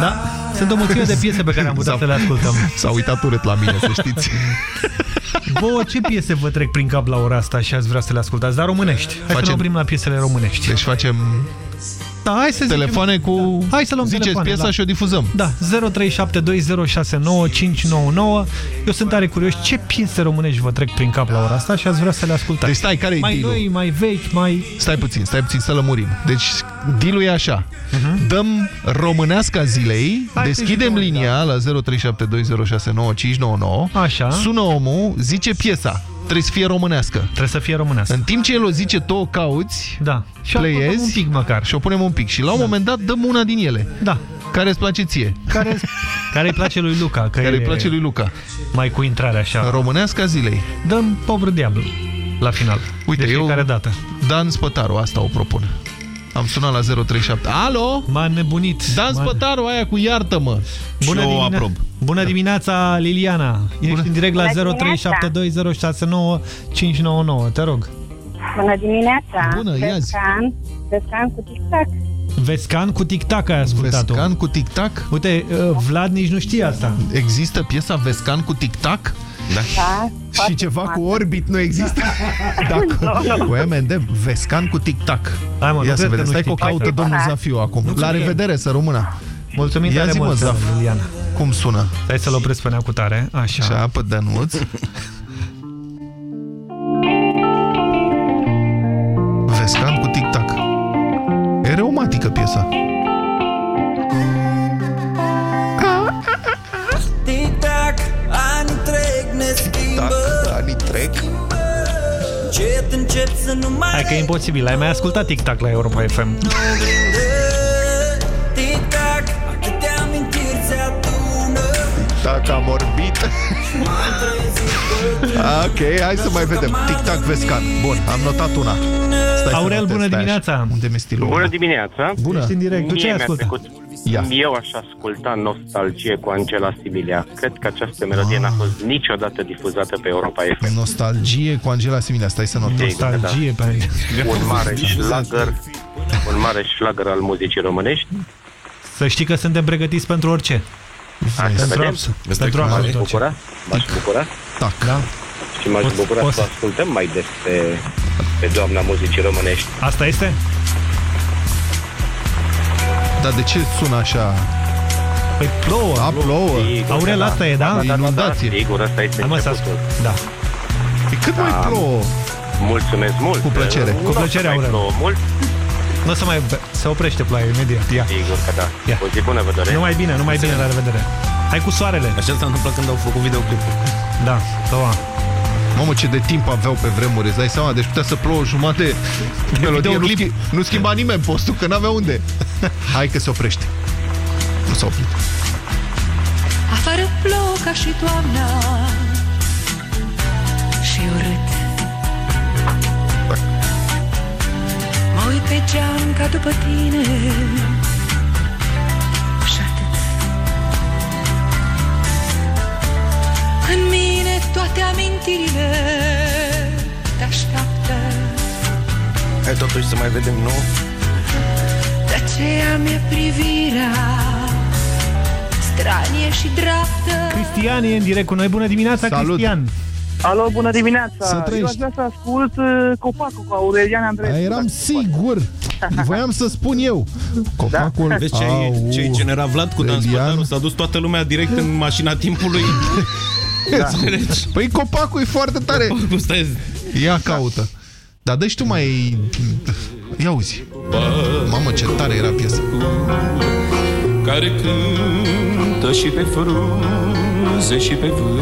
Da? Sunt o mulțime de piese pe care am putea să le ascultăm. S-a uitat urât la mine, să știți. Vouă, ce piese vă trec prin cap la ora asta și ați vrea să le ascultați? Dar românești. Hai să Facem- ne oprim la piesele românești. Deci facem Da, hai să Telefoane zicem... cu... Hai să luăm Ziceți telefoane, piesa da. și o difuzăm. Da, 0372069599. Eu sunt tare curios ce piese românești vă trec prin cap la ora asta și ați vrea să le ascultați. Deci stai, care e Mai deal-ul? noi, mai vechi, mai... Stai puțin, stai puțin să lămurim. Deci, deal e așa. Dăm româneasca zilei, Mhm. Hai să deschidem jucăm, linia la 0372069599. Așa. Sună omul, zice piesa. Trebuie să fie românească. Trebuie să fie românească. În timp ce el o zice, tu o cauți, da. și o playezi, punem un pic măcar. Și o punem un pic. Și la un moment dat dăm una din ele. Da. Care îți place ție? Care, care îi place lui Luca. Că Care îi e place lui Luca. Mai cu intrarea așa. Româneasca zilei. Dăm Pobră Diablu la final. Uite, de eu fiecare dată. Dan Spătaru, asta o propun. Am sunat la 037. Alo? M-a nebunit. Dan Spătaru, aia cu iartă-mă. Bună, Și eu dimine aprob. Bună dimineața, Liliana. Ești în direct la Bună 0372069599. Te rog. Bună dimineața! Bună, ia zi. Vescan, Vescan cu tic-tac. Vescan cu tic-tac ai ascultat-o. Vescan cu tic-tac? Uite, uh, Vlad nici nu știe asta. Există piesa Vescan cu tic-tac? Da. Și ceva cu orbit nu există. Dacă... Cu MND, Vescan cu tic-tac. Hai mă, nu Ia să cred că vedem, nu stai că știi. o caută Hai. domnul Zafiu acum. Nu La cred. revedere, să rămână. Mulțumim Ia tare zi, mă, mult, Zaf. Liliana. Cum sună? Hai să-l opresc pe neacutare. Așa. Așa, pe Dănuț. Vescan cu tic-tac. E reumatică piesa. Hai că e imposibil. Ai mai ascultat tic-tac la Europa FM. Tic-tac, atâtea amintiri se adună Tic-tac am orbit. ok, hai să mai vedem. Tic-tac Vescan. Bun, am notat una. Stai să Aurel, notez, bună stai dimineața. așa. Unde mi stilul? Bună dimineața! Bună. Ești în direct. Tu ce Mie ai mi-a ascultat? trecut. Ia. Eu aș asculta Nostalgie cu Angela Similia. Cred că această melodie n-a fost niciodată difuzată pe Europa FM. Nostalgie cu Angela Similia. Stai să notez. Nostalgie pe Un mare șlagăr, un mare șlagăr al muzicii românești. Să știi că suntem pregătiți pentru orice. Hai să Pentru vedem. absolut- M-aș pentru absolut orice. Bucura, m-aș bucura Tac. Da. și m-aș Poți- bucura poți să să- ascultăm mai des pe, pe doamna muzicii românești. Asta este? Dar de ce sună așa? Păi plouă. A, plouă. Aurel, asta e, da? Da, da, da, Inundație. Sigur, asta este Hai mă să începutul. ascult. Da. E cât mai Da. plouă? Mulțumesc mult! Cu plăcere. Nu Cu o să plăcere, mai Aurel. plouă mult, Nu o să mai... Se oprește ploaia imediat. Ia. sigur că da. Ia. O zi bună, vă doresc. Numai bine, numai bine, la revedere. Hai cu soarele. Așa s-a întâmplat când au făcut videoclipul. Da, doua. Mamă, ce de timp aveau pe vremuri, îți dai seama? Deci putea să plouă jumate melodie. Nu, videoclip. schimba, nu schimba nimeni postul, că n-avea unde. Hai că se oprește. Nu s-a oprit. Afară plouă ca și toamna Și urât Mă uit pe geam ca după tine toate amintirile Te așteaptă Hai totuși să mai vedem, nu? De aceea mi-e privirea Stranie și dreaptă Cristian e în direct cu noi. Bună dimineața, Salut. Cristian. Alo, bună dimineața! Să Eu trăiești. aș vrea să ascult uh, Copacul cu Aurelian Andreescu. A, eram dacă se poate. sigur. Voiam să spun eu. Copacul... Da. Vezi ce ai, ce ai generat Vlad cu Dan Elian. Spătaru? S-a dus toată lumea direct în mașina timpului. Da. Păi copacul e foarte tare. Copacul, stai, Ia caută. Dar dă și tu mai... Ia uzi. Mamă, ce tare era piesa. Care cântă și pe frunze și pe vânt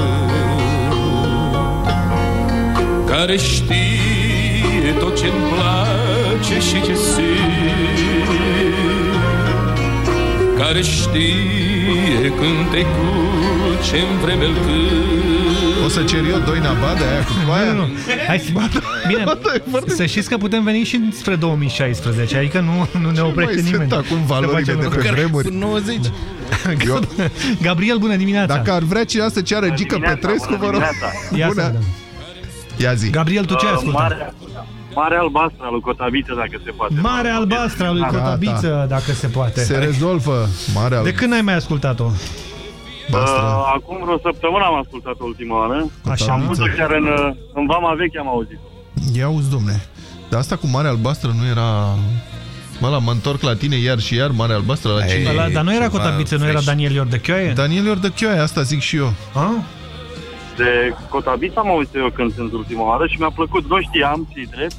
Care știe tot ce-mi place și ce simt Care știe cântecul ce-mi vreme îl cânt O să cer eu doi nabade aia cu ploaia? Nu, nu. Hai să... Bine, să știți că putem veni și spre 2016, adică nu, nu ne oprește mai nimeni. sunt acum Să valorile facem de pe lucruri. vremuri. Cu 90. Eu, Gabriel, bună dimineața. dacă ar vrea cineva să ceară Gică Petrescu, vă rog. Ia să Bună. vedem. Ia zi. Gabriel, tu ce ai Uh, ascultat? Mare, mare albastră lui Cotabiță, dacă se poate. Mare albastră a lui Gata. Cotabiță, dacă se poate. Se rezolvă. Mare De când ai mai ascultat-o? albastră. Uh, acum vreo săptămână am ascultat ultima oară. Așa. Am pus-o chiar în, uh, în Vama Veche am auzit. Ia uzi, domne. Dar asta cu Mare Albastră nu era... Mă, la, mă întorc la tine iar și iar, mare albastră, la cine? Ăla, dar nu era Cotabiță, nu era Daniel Iordechioaie? Daniel Iordechioaie, asta zic și eu. A? De Cotabița am auzit eu când sunt ultima oară și mi-a plăcut, nu știam ce drept.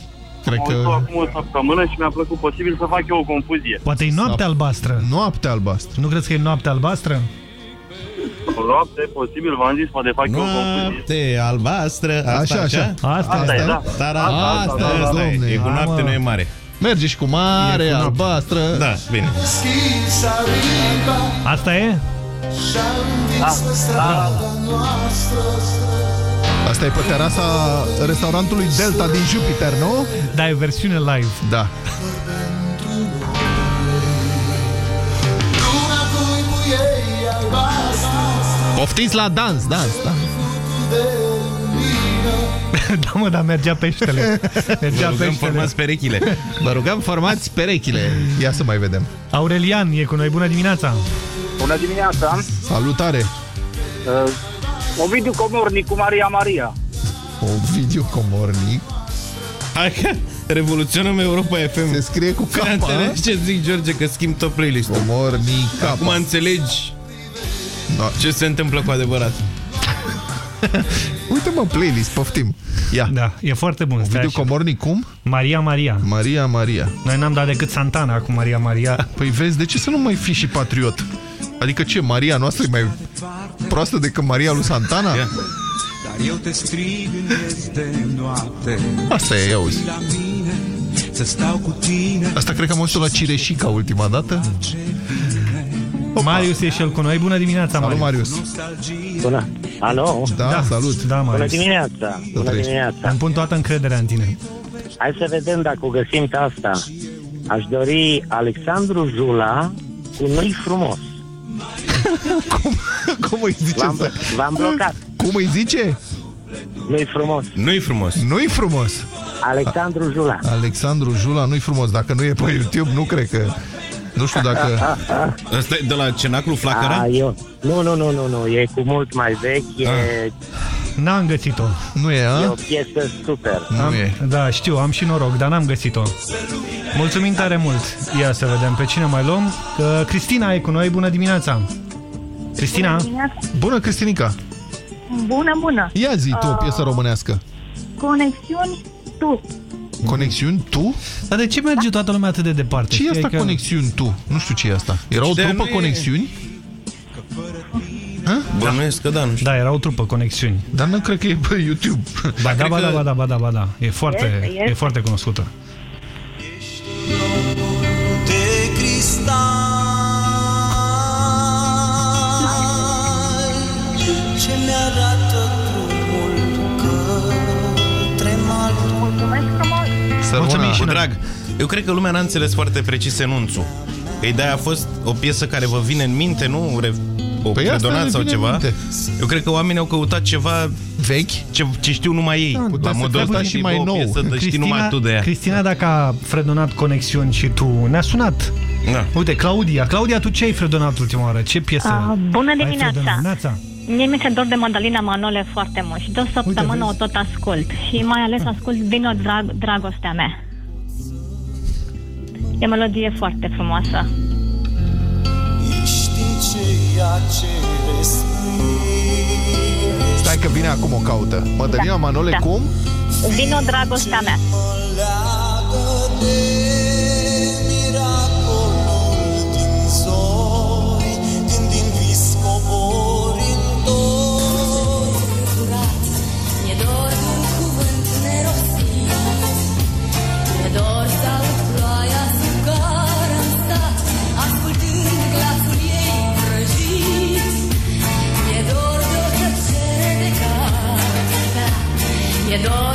Cred am că... auzit acum o săptămână și mi-a plăcut posibil să fac eu o confuzie. Poate e noapte albastră. Noapte albastră. Nu crezi că e noapte albastră? O noapte, posibil, v-am zis, poate fac eu o confuzie. Noapte albastră, asta Așa, așa. Asta, Asta e, da. Tara, Asta, asta, asta, asta, da, e. domne. E cu Da, noapte, mă. nu e mare. Merge și cu mare, E cu noapte. albastră. Da, bine. Asta e? Asta e pe terasa restaurantului Delta din Jupiter, nu? Da, e versiune live. Da. Poftiți la dans, dans, da. da, mă, dar mergea peștele. Vă Mergea rugăm, peștele. formați perechile. Vă rugăm, formați perechile. Ia să mai vedem. Aurelian e cu noi. Bună dimineața! Bună dimineața! Salutare! Uh, Ovidiu Comornic cu Maria Maria. O video comornic. Hai că revoluționăm Europa FM. Se scrie cu Că capa. înțelegi ce zic, George, că schimb tot playlist-ul. Comornic, capa. Acum înțelegi Da. ce se întâmplă cu adevărat. Uite mă, playlist, poftim. Ia. Da, e foarte bun. stai Video așa. comornic cum? Maria Maria. Maria Maria. Noi n-am dat decât Santana cu Maria Maria. Păi vezi, de ce să nu mai fii și patriot? Adică ce, Maria noastră e mai proastă decât Maria lui Santana? Ia. Dar eu te strig în miez de noapte Asta e, ia uzi. La mine să stau cu tine Asta cred că am auzit la Cireșica ultima dată. Marius e și el cu noi. Bună dimineața, Salut, Marius. Marius. Bună! Alo? Da, Da. salut. Da, Bună Marius. dimineața! Bună trăiești. dimineața! Îmi pun toată încrederea în tine. Hai să vedem dacă o găsim pe asta. Aș dori Alexandru Jula cu Nu-i frumos. Cum îi zice V-am, să... v-am blocat. Cum îi zice? Nu-i frumos. Nu-i frumos. Nu-i frumos. Alexandru Jula. Alexandru Jula nu-i frumos. Dacă nu e pe YouTube, nu cred că... Nu știu dacă... Ăsta e de la Cenaclu Flacăra? A, eu. Nu, nu, nu, nu, nu, e cu mult mai vechi, e, N-am găsit-o. Nu e, e o a? piesă super. Nu Am, e. Da, știu, am și noroc, dar n-am găsit-o. Mulțumim tare mult. Ia să vedem pe cine mai luăm. Că Cristina e cu noi. Bună dimineața! Cristina? Bună, Cristinica! Bună, bună! Ia zi tu o piesă românească. Conexiuni tu. Conexiuni tu? Dar de ce merge toată lumea atât de departe? Ce e Știi asta că- conexiuni tu? Nu știu ce e asta. Era o De trupă nu e- conexiuni? Bănuiesc că da, nu știu. Da, era o trupă conexiuni. Dar nu cred că e pe YouTube. Ba da, cred ba da, că- ba da, ba da, ba da. E foarte, Este, este. e foarte cunoscută. Mulțumim și Cu noi. drag. Eu cred că lumea n-a înțeles foarte precis enunțul. Că ideea a fost o piesă care vă vine în minte, nu? Re o Păi asta redonat ne sau vine în ceva. minte. Eu cred că oamenii au căutat ceva Vechi? ce, ce știu numai ei. Da, la putea să modul fie ăsta și și mai mai nou. o piesă de știi numai tu de ea. Cristina, dacă a fredonat conexiuni și tu, ne-a sunat. Da. Uite, Claudia. Claudia, tu ce ai fredonat ultima oară? Ce piesă? Ah, bună ai dimineața! fredonat? Dimineața. Mie mi se dor de Madalina Manole foarte mult și de o săptămână vezi? o tot ascult și mai ales ascult Vino drag, dragostea mea. E o melodie foarte frumoasă. Ești ceea ce respiri Stai că vine acum o caută. Mădălina Da, Manole, da. cum? Vino dragostea mea. Mi-e dor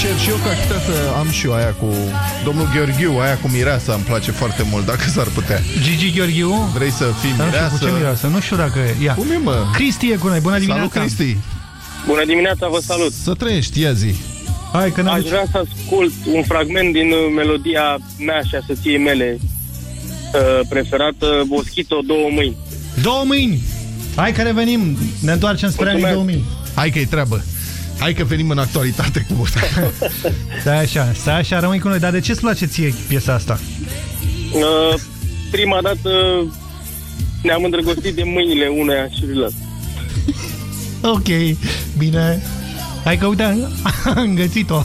cer și eu că aș putea să am și eu aia cu domnul Gheorghiu, aia cu mireasa, îmi place foarte mult, dacă s-ar putea. Gigi Gheorghiu? Vrei să fii Dar nu știu mireasă? cu ce mireasă. Nu știu dacă... Ia. Cum e, mă? Cristi e cu noi. Bună Salut, dimineața. Cristi! Bună dimineața, vă salut! Să trăiești, ia zi. Hai că Aș vrea să ascult un fragment din uh, melodia mea și a soției mele uh, preferată, Boschito, două mâini. Două mâini! Hai că revenim, ne întoarcem spre anii 2000. Hai că-i treabă. Hai că venim în actualitate cu Stai așa, stai așa, rămâi cu noi. Dar de ce îți place ție piesa asta? Uh, prima dată ne-am îndrăgostit de mâinile uneia și celuilalt. Ok, bine. Hai că uite, am găsit-o.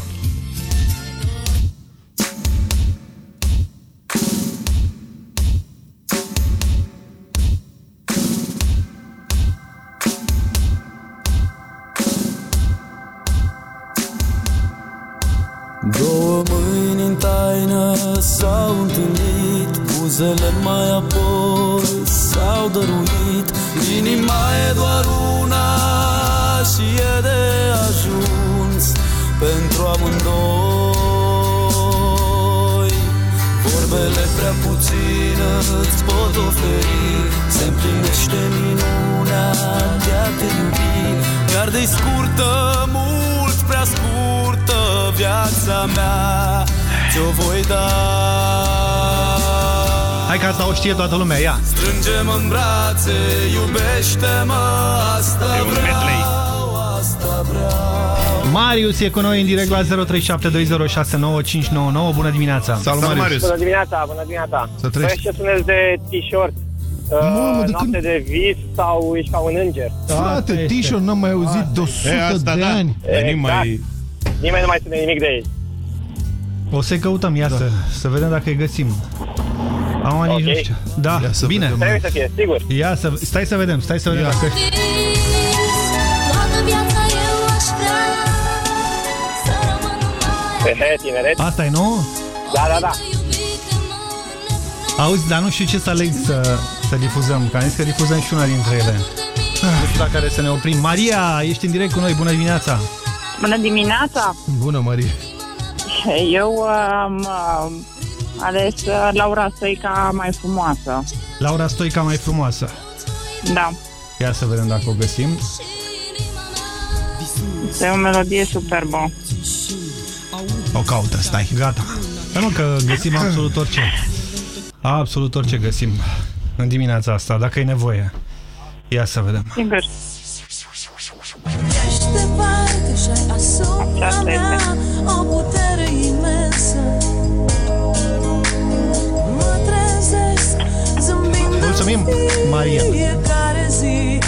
Asta o știe toată lumea, ia. Strângem în brațe, iubește-mă Asta E un vreau, medley. asta vreau Marius e cu noi în direct la 0372069599. Bună dimineața! Salut, Marius! Bună dimineața, bună dimineața. Să trăiești. Băi, ce spuneți de t-shirt? Mamă, Uh, de noapte de vis sau ești ca un înger? Frate, t-shirt n-am mai auzit de 100 de ani. Exact. Nimeni nu mai spune nimic de ei. O să-i căutăm, ia să, să vedem dacă îi găsim. Am nici nu Ok. știu. Da, bine. Trebuie să fie, sigur. Ia să, stai să vedem, stai să vedem dacă... Toată viața eu aș vrea Să rămân numai He, tineret. Asta e nouă? Da, da, da. Auzi, dar nu știu ce să aleg să, să difuzăm, că am zis că difuzăm și una dintre ele. Nu știu la care să ne oprim. Maria, ești în direct cu noi, bună dimineața! Bună dimineața! Bună, Marie! Eu am uh, ales uh, Laura Stoica mai frumoasă. Laura Stoica mai frumoasă. Da, Ia să vedem dacă o găsim. este o melodie superbă. O caută, stai, gata. Păi nu că găsim absolut orice. Absolut orice găsim în dimineața asta, dacă e nevoie. Ia să vedem. Sigur. Ești departe Mulțumim, în Maria. fiecare zi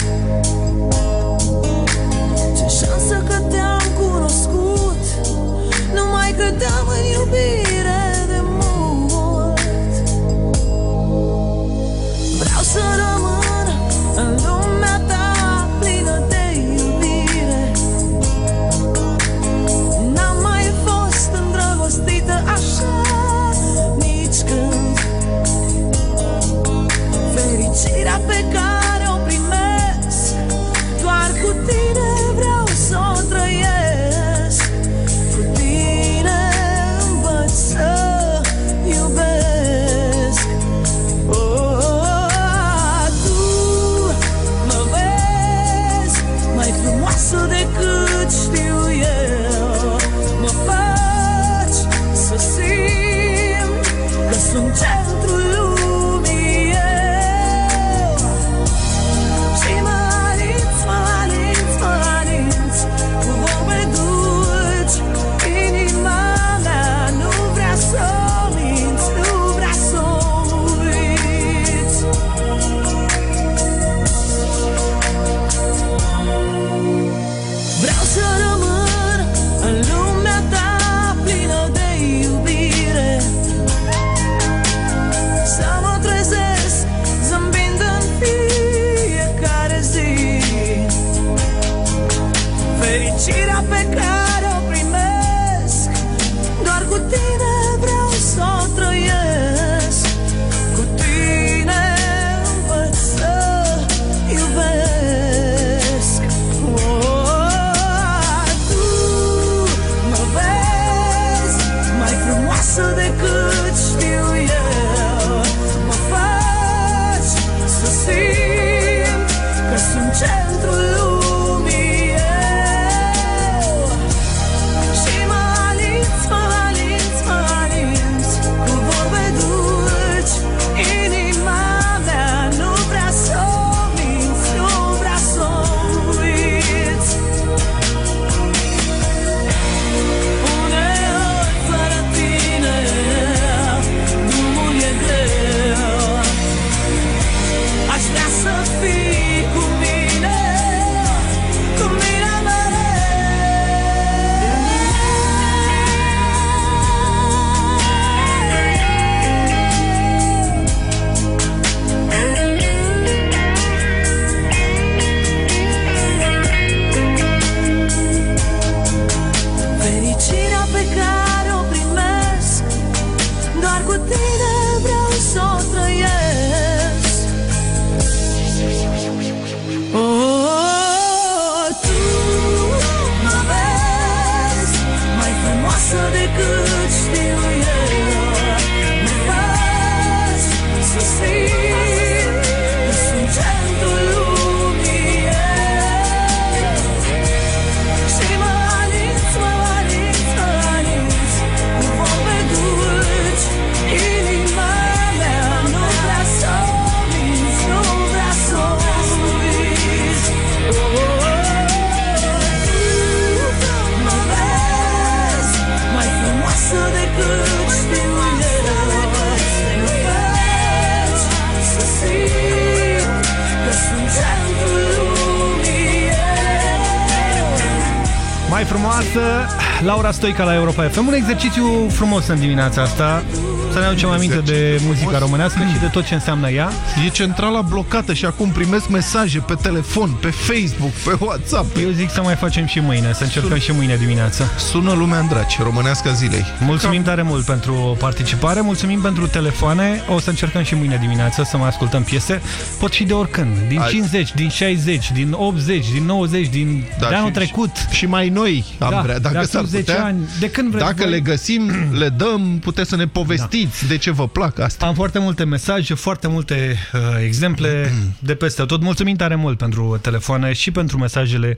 Stoica la Europa FM. Un exercițiu frumos în dimineața asta. Să ne aducem aminte de muzica românească și de tot ce înseamnă ea. E centrala blocată și acum primesc mesaje pe telefon, pe Facebook, pe WhatsApp. Eu zic să mai facem și mâine, să încercăm și mâine dimineață. Sună lumea în draci, românească zilei. Mulțumim tare mult pentru participare, mulțumim pentru telefoane. O să încercăm și mâine dimineață să mai ascultăm piese. Pot fi de oricând, din Azi. 50, din 60, din 80, din 90, din Da, de anul și- trecut. Și mai noi am Da, vrea, de dacă acum s-ar 10 putea. ani, de când vreți Dacă voi. le găsim, le dăm, puteți să ne povestiți de ce vă plac asta. Am foarte multe mesaje, foarte multe uh, exemple de peste tot. Mulțumim tare mult pentru telefoane și pentru mesajele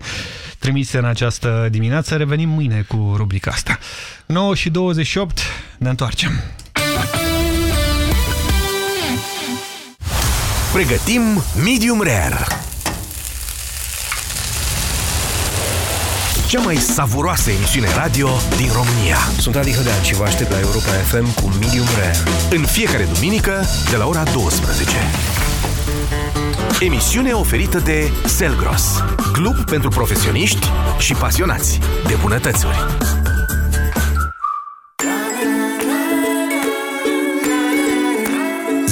trimise în această dimineață. Revenim mâine cu rubrica asta. 9 și 28, ne întoarcem. Pregătim Medium Rare. Cea mai savuroasă emisiune radio din România. Sunt Adi Hădean și vă aștept la Europa FM cu Medium Rare. În fiecare duminică, de la ora 12. Emisiune oferită de Selgros, club pentru profesioniști și pasionați de bunătățuri.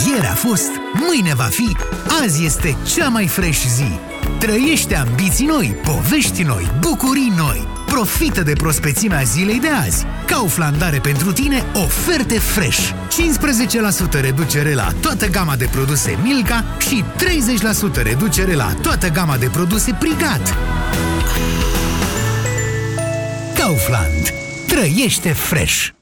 Ieri a fost, mâine va fi, azi este cea mai fresh zi. Trăiește ambiții noi, povești noi, bucurii noi. Profită de prospețimea zilei de azi. Kaufland are pentru tine oferte fresh. 15% reducere la toată gama de produse Milka și 30% reducere la toată gama de produse Prigat. Kaufland. Trăiește fresh.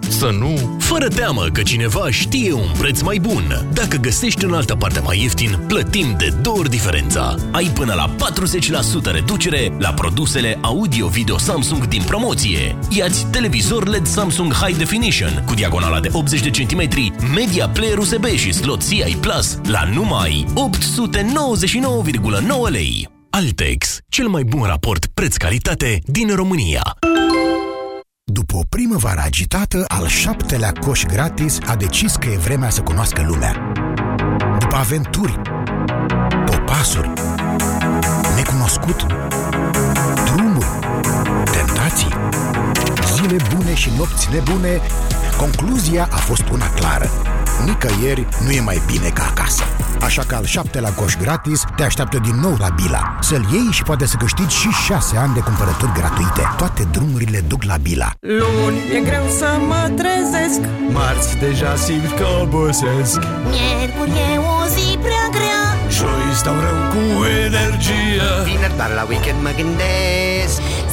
să nu... Fără teamă că cineva știe un preț mai bun. Dacă găsești în altă parte mai ieftin, plătim de două ori diferența. Ai până la 40% reducere la produsele audio-video Samsung din promoție. Iați televizor LED Samsung High Definition cu diagonala de 80 de centimetri, media player USB și slot CI Plus la numai 899,9 lei. Altex, cel mai bun raport preț-calitate din România. După o primăvară agitată, al șaptelea coș gratis a decis că e vremea să cunoască lumea. După aventuri, popasuri, necunoscut, drumuri, tentații, zile bune și nopți nebune, concluzia a fost una clară. Nicăieri nu e mai bine ca acasă. Așa că al șaptelea coș gratis te așteaptă din nou la Bila. Să-l iei și poate să câștigi și șase ani de cumpărături gratuite. Toate drumurile duc la Bila. Luni e greu să mă trezesc Marți deja simt că obosesc Miercuri e o zi prea grea Joi stau rău cu energie Vineri, dar la weekend mă gândesc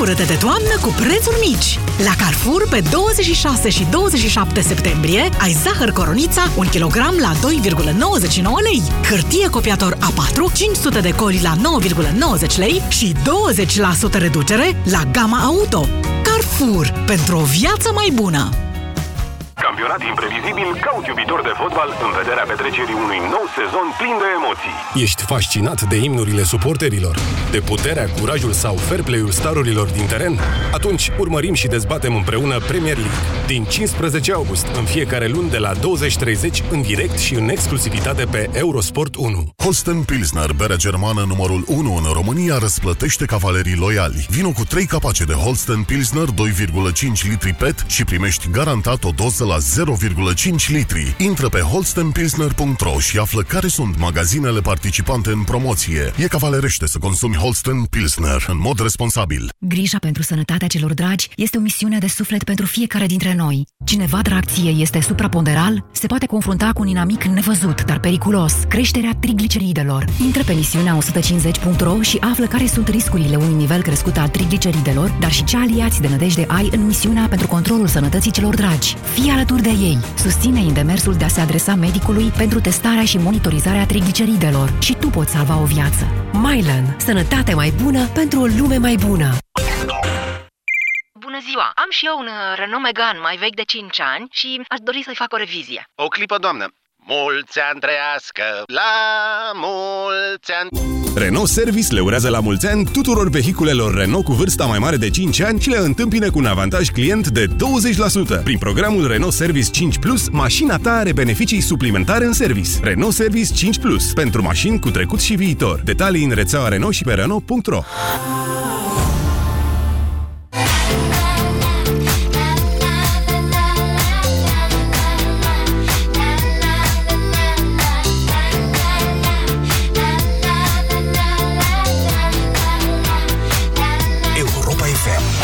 Bucură-te de toamnă cu prețuri mici! La Carrefour, pe 26 și 27 septembrie, ai zahăr coronița 1 kg la 2,99 lei, hârtie copiator A4 500 de coli la 9,90 lei și 20% reducere la gama auto. Carrefour, pentru o viață mai bună! Campionat imprevizibil, caut iubitor de fotbal în vederea petrecerii unui nou sezon plin de emoții. Ești fascinat de imnurile suporterilor? De puterea, curajul sau fair play-ul starurilor din teren? Atunci urmărim și dezbatem împreună Premier League. Din 15 august, în fiecare luni de la 20.30, în direct și în exclusivitate pe Eurosport 1. Holsten Pilsner, berea germană numărul 1 în România, răsplătește cavalerii loiali. Vino cu 3 capace de Holsten Pilsner 2,5 litri PET și primești garantat o doză la 0,5 litri. Intră pe holstenpilsner.ro și află care sunt magazinele participante în promoție. E cavalerește să consumi Holsten Pilsner în mod responsabil. Grija pentru sănătatea celor dragi este o misiune de suflet pentru fiecare dintre noi. Cineva drag ție este supraponderal, se poate confrunta cu un inamic nevăzut, dar periculos, creșterea trigliceridelor. Intră pe misiunea 150.ro și află care sunt riscurile unui nivel crescut al trigliceridelor, dar și ce aliați de nădejde ai în misiunea pentru controlul sănătății celor dragi. Fii alături de ei. Susține demersul de a se adresa medicului pentru testarea și monitorizarea trigliceridelor și tu poți salva o viață. Mylan. Sănătate mai bună pentru o lume mai bună. Bună ziua! Am și eu un uh, Renault Megane mai vechi de 5 ani și aș dori să-i fac o revizie. O clipă, doamnă. Mulți ani trăiască, la mulți ani... Renault Service le urează la mulți ani tuturor vehiculelor Renault cu vârsta mai mare de 5 ani și le întâmpină cu un avantaj client de 20%. Prin programul Renault Service 5 Plus, mașina ta are beneficii suplimentare în service. Renault Service 5 Plus, pentru mașini cu trecut și viitor. Detalii în rețeaua Renault și pe Renault.ro FM.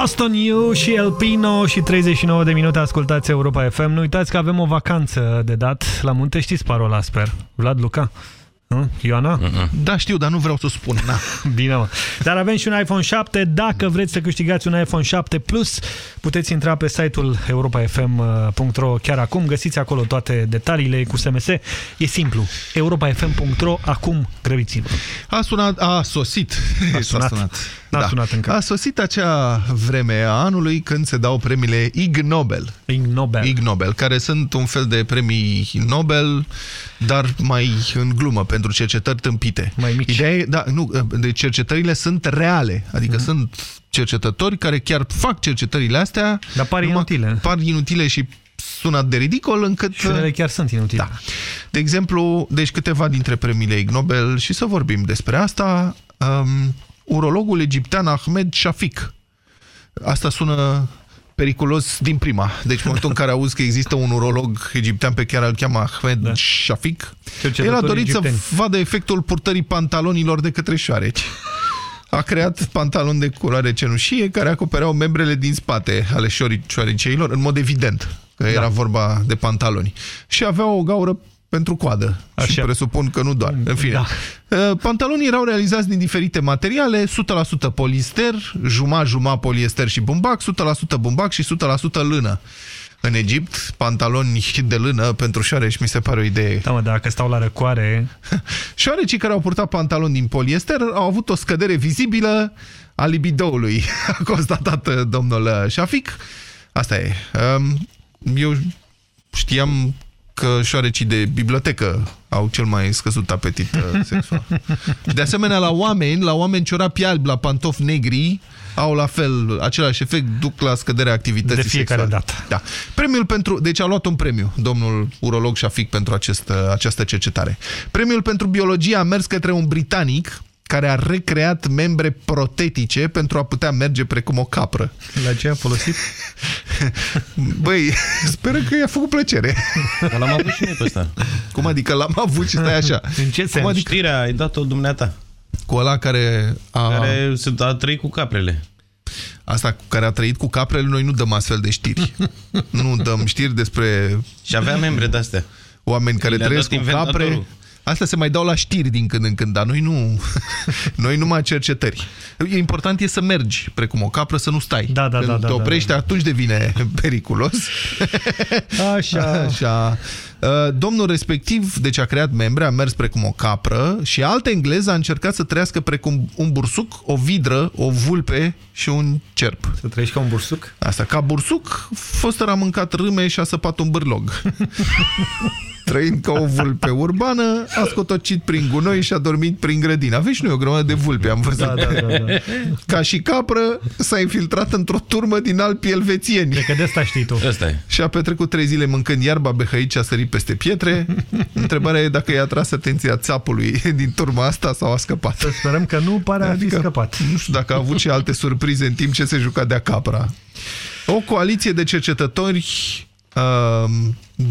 Lost on You și Elpino și 39 de minute ascultați Europa FM. Nu uitați că avem o vacanță de dat la munte, știți parola, sper. Vlad Luca? Nu? Ioana? Mm -mm. Da, știu, dar nu vreau să spun. Na. Bine, mă. Dar avem și un iPhone 7. Dacă vreți să câștigați un iPhone 7 Plus, puteți intra pe site-ul europafm.ro chiar acum. Găsiți acolo toate detaliile cu SMS. E simplu. europafm.ro Acum grăbiți-vă. A sunat, a sosit. A sunat. sunat. N-a Da. sunat încă. A sosit acea vreme a anului când se dau premiile Ig Nobel. Ig Nobel. Ig Nobel, care sunt un fel de premii Nobel, dar mai în glumă, pentru cercetări tâmpite. Mai mici. Ideea e, da, nu, de cercetările sunt reale, adică Mhm. sunt cercetători care chiar fac cercetările astea. Dar par inutile. Par inutile și sună de ridicol încât... Și unele chiar sunt inutile. Da. De exemplu, deci câteva dintre premiile Ig Nobel și să vorbim despre asta. Um, urologul egiptean Ahmed Shafik. Asta sună periculos din prima. Deci în momentul în care auzi că există un urolog egiptean pe care îl cheamă Ahmed da. Shafik, el a Cercetători dorit egipteni. să vadă efectul purtării pantalonilor de către șoareci. A creat pantaloni de culoare cenușie care acopereau membrele din spate ale șori- șoareceilor, în mod evident că era vorba de pantaloni. Și aveau o gaură pentru coadă. Așa. Și presupun că nu doar. În fine. Da. Pantalonii erau realizați din diferite materiale, 100% poliester, juma-juma poliester și bumbac, 100% bumbac și 100% lână. În Egipt, pantaloni de lână pentru șoareci mi se pare o idee. Da, mă, dacă stau la răcoare... Șoarecii care au purtat pantaloni din poliester au avut o scădere vizibilă a libidoului, a constatat uh, domnul Șafic. Asta e. Um, Eu știam că șoarecii de bibliotecă au cel mai scăzut apetit uh, sexual. De asemenea, la oameni, la oameni ciorapi albi, la pantofi negri, au la fel același efect, duc la scăderea activității De fiecare sexuale. dată. Da. Premiul pentru, deci a luat un premiu, domnul urolog Șafic, pentru acest, această cercetare. Premiul pentru biologie a mers către un britanic care a recreat membre protetice pentru a putea merge precum o capră. La ce a folosit? Băi, sper că i-a făcut plăcere. Dar l-am avut și noi pe ăsta. Cum adică l-am avut și stai așa? În ce Cum adică? Știrea, ai dat-o dumneata. Cu ăla care a... Care sunt a trăit cu caprele. asta cu care a trăit cu caprele, noi nu dăm astfel de știri. nu dăm știri despre... Și avea membre de-astea. Oameni care Le-a trăiesc dat cu capre. Inventatorul. Astea se mai dau la știri din când în când, dar noi nu, noi numai cercetări. E important e să mergi, precum o capră, să nu stai. Da, da, Când da, te da, oprești, da, da. atunci devine periculos. Așa. Așa. Uh, Domnul respectiv, deci a creat membre, a mers precum o capră și alt englez a încercat să trăiască precum un bursuc, o vidră, o vulpe și un cerp. Să trăiești ca un bursuc? Asta, ca bursuc, Foster a mâncat râme și a săpat un bârlog. Trăind ca o vulpe urbană, a scotocit prin gunoi și a dormit prin grădină. Aveți și noi o grămadă de vulpe, am văzut. Da, da, da, da. Ca și capră, s-a infiltrat într-o turmă din alpi elvețieni. Cred că de asta știi tu. Ăsta e. Și a petrecut trei zile mâncând iarba behăit și a sărit peste pietre. Întrebarea e dacă i-a tras atenția țapului din turma asta sau a scăpat. Să sperăm că nu pare a fi scăpat. Nu știu dacă a avut și alte surprize în timp ce se juca de-a capra. O coaliție de cercetători uh,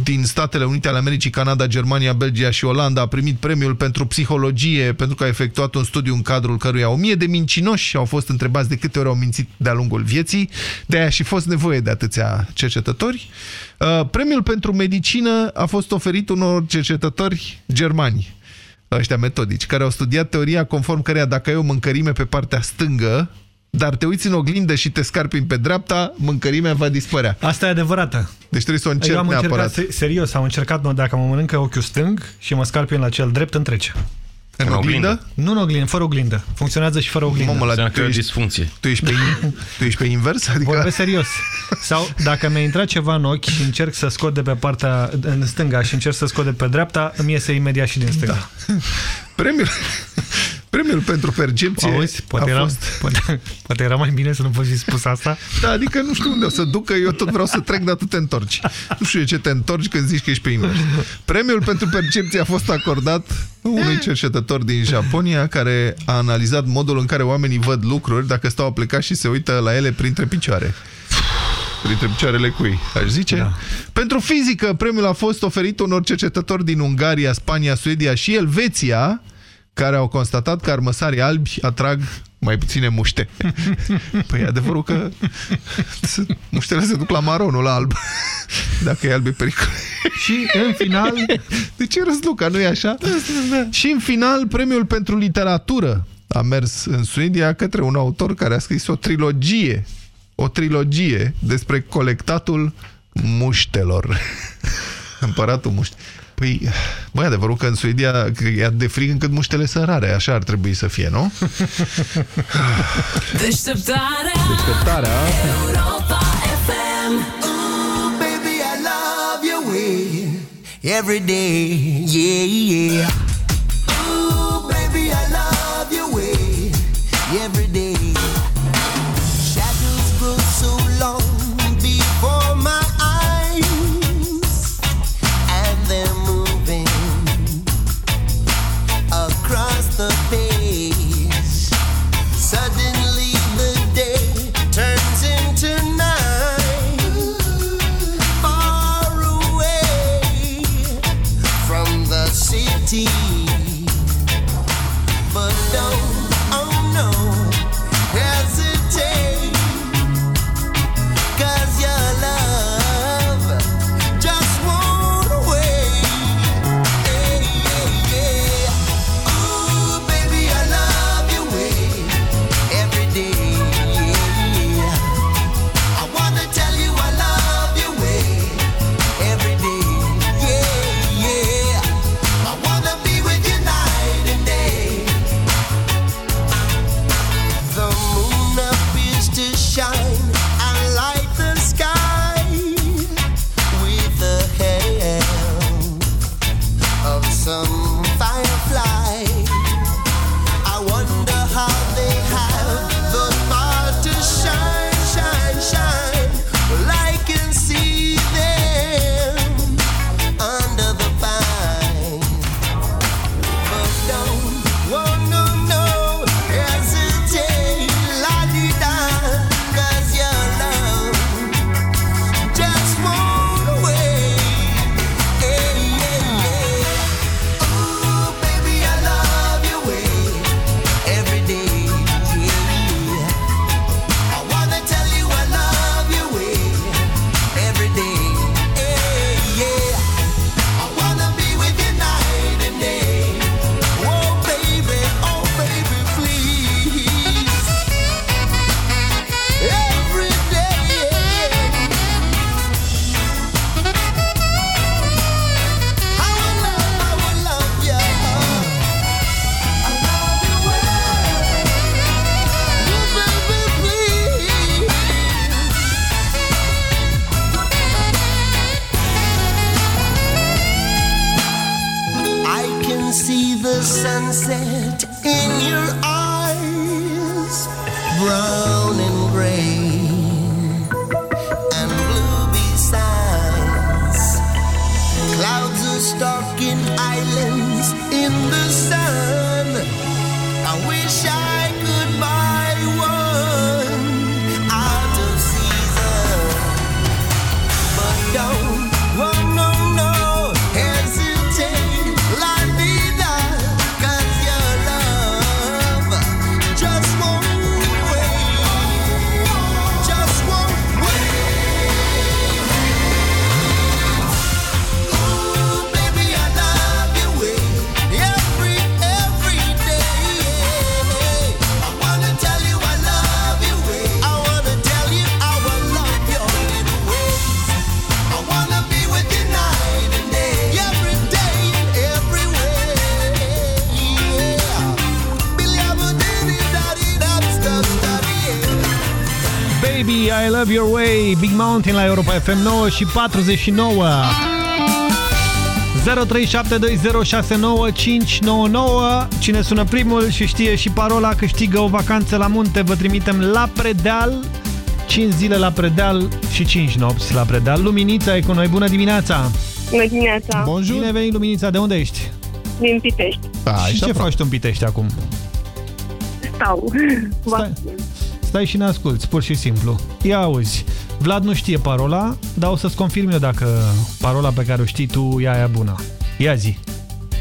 din Statele Unite ale Americii, Canada, Germania, Belgia și Olanda a primit premiul pentru psihologie pentru că a efectuat un studiu în cadrul căruia o mie de mincinoși au fost întrebați de câte ori au mințit de-a lungul vieții. De-aia și fost nevoie de atâția cercetători. Uh, premiul pentru medicină a fost oferit unor cercetători germani ăștia metodici, care au studiat teoria conform căreia dacă ai o mâncărime pe partea stângă, dar te uiți în oglindă și te scarpini pe dreapta, mâncărimea va dispărea. Asta e adevărată. Deci trebuie să o încerc Eu am încercat, neapărat. se- serios, am încercat, nu, dacă mă mănâncă ochiul stâng și mă scarpin la cel drept, întrece. În În oglindă? oglindă? Nu în oglindă, fără oglindă. Funcționează și fără oglindă. Mamă, la Înseamnă că tu e o ești, disfuncție. tu, ești pe, tu ești pe invers? Adică... Vorbesc serios. Sau dacă mi-a intrat ceva în ochi și încerc să scot de pe partea în stânga și încerc să scot de pe dreapta, îmi iese imediat și din stânga. Da. Premiul, premiul pentru percepție Auzi, poate a era, fost... poate, poate era mai bine să nu poți fi spus asta. Da, adică nu știu unde o să ducă, eu tot vreau să trec, dar tu te întorci. Nu știu de ce te întorci când zici că ești pe invers. Premiul pentru percepție a fost acordat unui cercetător din Japonia care a analizat modul în care oamenii văd lucruri dacă stau plecat și se uită la ele printre picioare. Printre picioarele cui, aș zice. Da. Pentru fizică, premiul a fost oferit unor cercetători din Ungaria, Spania, Suedia și Elveția, care au constatat că armăsarii albi atrag mai puține muște. Păi e adevărul că muștele se duc la maro, nu la alb. Dacă e alb e pericol. Și în final... De ce râs, Luca? Nu e așa? Și în final, premiul pentru literatură a mers în Suedia către un autor care a scris o trilogie o trilogie despre colectatul muștelor. Împăratul muște. Păi, băi, adevărul că în Suedia că e de frig încât muștele sunt rare, așa ar trebui să fie, nu? Deșteptarea. Deșteptarea. Europa FM Ooh, baby, I love your way Every day, yeah, yeah Love Your Way, Big Mountain la Europa FM 9 și 49. 0372069599 Cine sună primul și știe și parola câștigă o vacanță la munte, vă trimitem la Predeal 5 zile la Predeal și 5 nopți la Predeal. Luminița e cu noi, bună dimineața! Bună dimineața! Bonjour! Bine venit, Luminița, de unde ești? Din Pitești. A, și ce faci tu în Pitești acum? Stau. Stai, stai și ne asculți, pur și simplu. Ia auzi, Vlad nu știe parola, dar o să-ți confirm eu dacă parola pe care o știi tu e aia bună. Ia zi!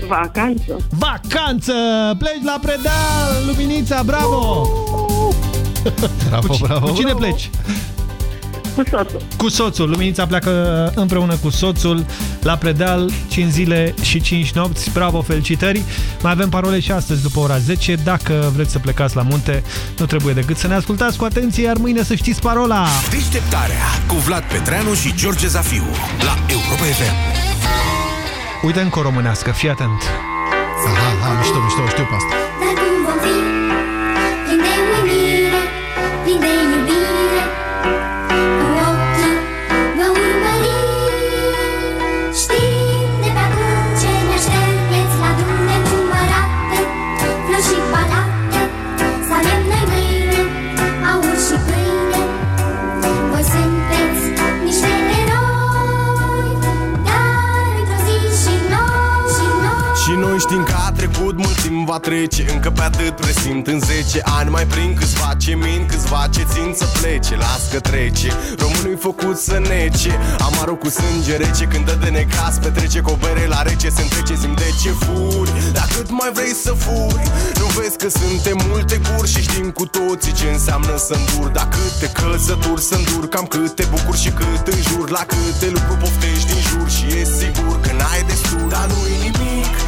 Vacanță. Vacanță! Pleci la Predeal, Luminița, bravo! Bravo, cu, bravo, cu cine bravo. pleci? Cu soțul. Cu soțul. Luminița pleacă împreună cu soțul la Predeal 5 zile și 5 nopți. Bravo, felicitări! Mai avem parole și astăzi după ora 10. Dacă vreți să plecați la munte, nu trebuie decât să ne ascultați cu atenție, iar mâine să știți parola! Deșteptarea cu Vlad Petreanu și George Zafiu la Europa FM. Uite încă o românească, fii atent! Aha, aha, mișto, mișto, știu pe asta. Va trece Încă pe atât presimt în 10 ani. Mai prind câțiva ce min, câțiva ce țin să plece Las că trece, românul făcut să nece Amarul cu sânge rece. Când dă de necas Petrece cu o bere la rece, se întrece, simt de ce furi. Dar cât mai vrei să furi? Nu vezi că suntem multe guri Și știm cu toții ce înseamnă să îndur Dar câte căzături să îndur Cam câte bucuri și cât înjur La câte lucruri poftești din jur Și e sigur că n-ai destul. Dar nu-i nimic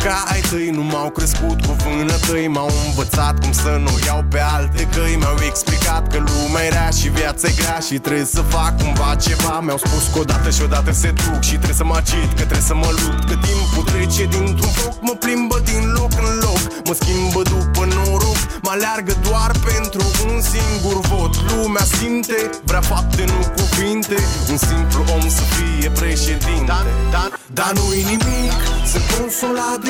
sunt sigur că ai tăi Nu m-au crescut cu vânătăi M-au învățat cum să nu iau pe alte căi. Mi-au explicat că lumea e rea și viața e grea Și trebuie să fac cumva ceva. Mi-au spus că odată și odată se duc Și trebuie să mă agit, că trebuie să mă lupt Că timpul trece dintr-un foc Mă plimbă din loc în loc Mă schimbă după noroc Mă aleargă doar pentru un singur vot. Lumea simte, vrea fapte, nu cuvinte Un simplu om să fie președinte. Dar, dar, dar nu-i nimic Sunt consolat de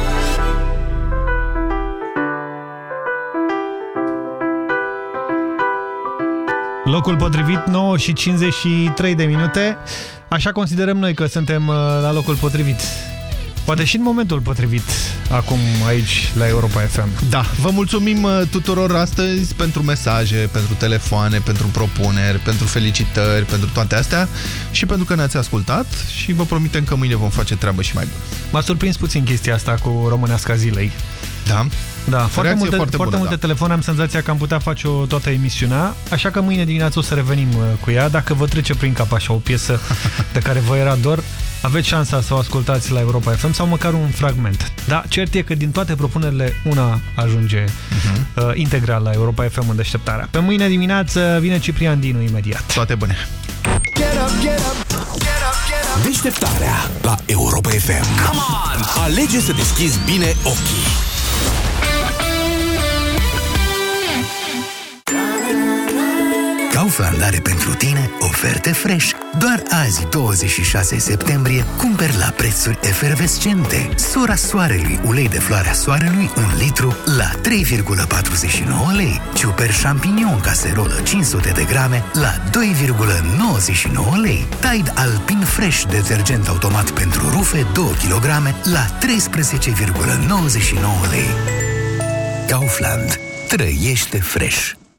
Locul potrivit, 9 și 53 de minute. Așa considerăm noi că suntem uh, la locul potrivit. Poate și în momentul potrivit, acum aici, la Europa FM. Da, vă mulțumim uh, tuturor astăzi pentru mesaje, pentru telefoane, pentru propuneri, pentru felicitări, pentru toate astea și pentru că ne-ați ascultat și vă promitem că mâine vom face treabă și mai bună. M-a surprins puțin chestia asta cu româneasca zilei. Da? Da, foarte Reacție multe, foarte foarte bună, multe da. telefoane am senzația că am putea face o toată emisiunea, așa că mâine dimineață o să revenim uh, cu ea. Dacă vă trece prin cap așa o piesă de care vă era dor, aveți șansa să o ascultați la Europa FM sau măcar un fragment. Da, cert e că din toate propunerile una ajunge uh, integral la Europa FM în deșteptarea. Pe mâine dimineață vine Ciprian Dinu imediat. Toate bune! Deșteptarea la Europa FM. Come on! Alege să deschizi bine ochii. Kaufland are pentru tine oferte fresh. Doar azi, 26 septembrie, cumperi la prețuri efervescente. Sora Soarelui, ulei de floarea soarelui, 1 litru, la 3,49 lei. Ciuper champignon caserolă 500 de grame, la 2,99 lei. Tide Alpin Fresh, detergent automat pentru rufe, 2 kg, la 13,99 lei. Kaufland. Trăiește fresh!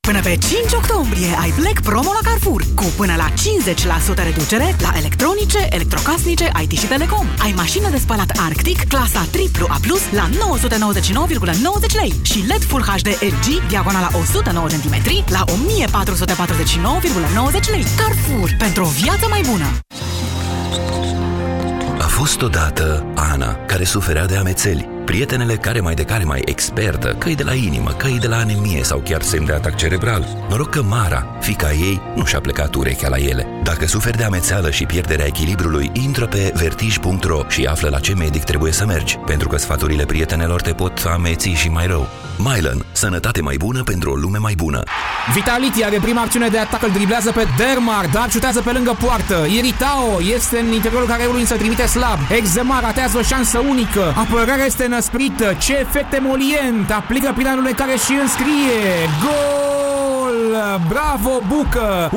Până pe 5 octombrie ai Black Promo la Carrefour cu până la 50% reducere la electronice, electrocasnice, IT și telecom. Ai mașină de spălat Arctic clasa AAA+, la 999,90 lei și LED Full HD LG diagonala 109 cm la 1449,90 lei. Carrefour, pentru o viață mai bună! A fost odată Ana, care suferea de amețeli. Prietenele care mai de care mai expertă, că de la inimă, că de la anemie sau chiar semn de atac cerebral. Noroc că Mara, fica ei, nu și-a plecat urechea la ele. Dacă suferi de amețeală și pierderea echilibrului, intră pe vertij.ro și află la ce medic trebuie să mergi, pentru că sfaturile prietenelor te pot ameți și mai rău. Mylan. Sănătate mai bună pentru o lume mai bună. Vitality are prima acțiune de atac, îl driblează pe Dermar, dar șutează pe lângă poartă. Iritao este în interiorul careului, însă trimite slab. Exema ratează o șansă unică. Apărarea este năsprită. Ce efect emolient! Aplică prin care și înscrie. Gol! Bravo, Bucă!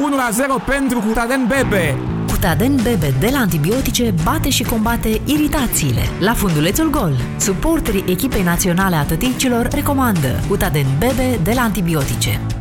1-0 pentru Cutaden Bebe. Cutaden Bebe de la antibiotice bate și combate iritațiile. La fundulețul gol, suporterii echipei naționale a tăticilor recomandă Cutaden Bebe de la antibiotice.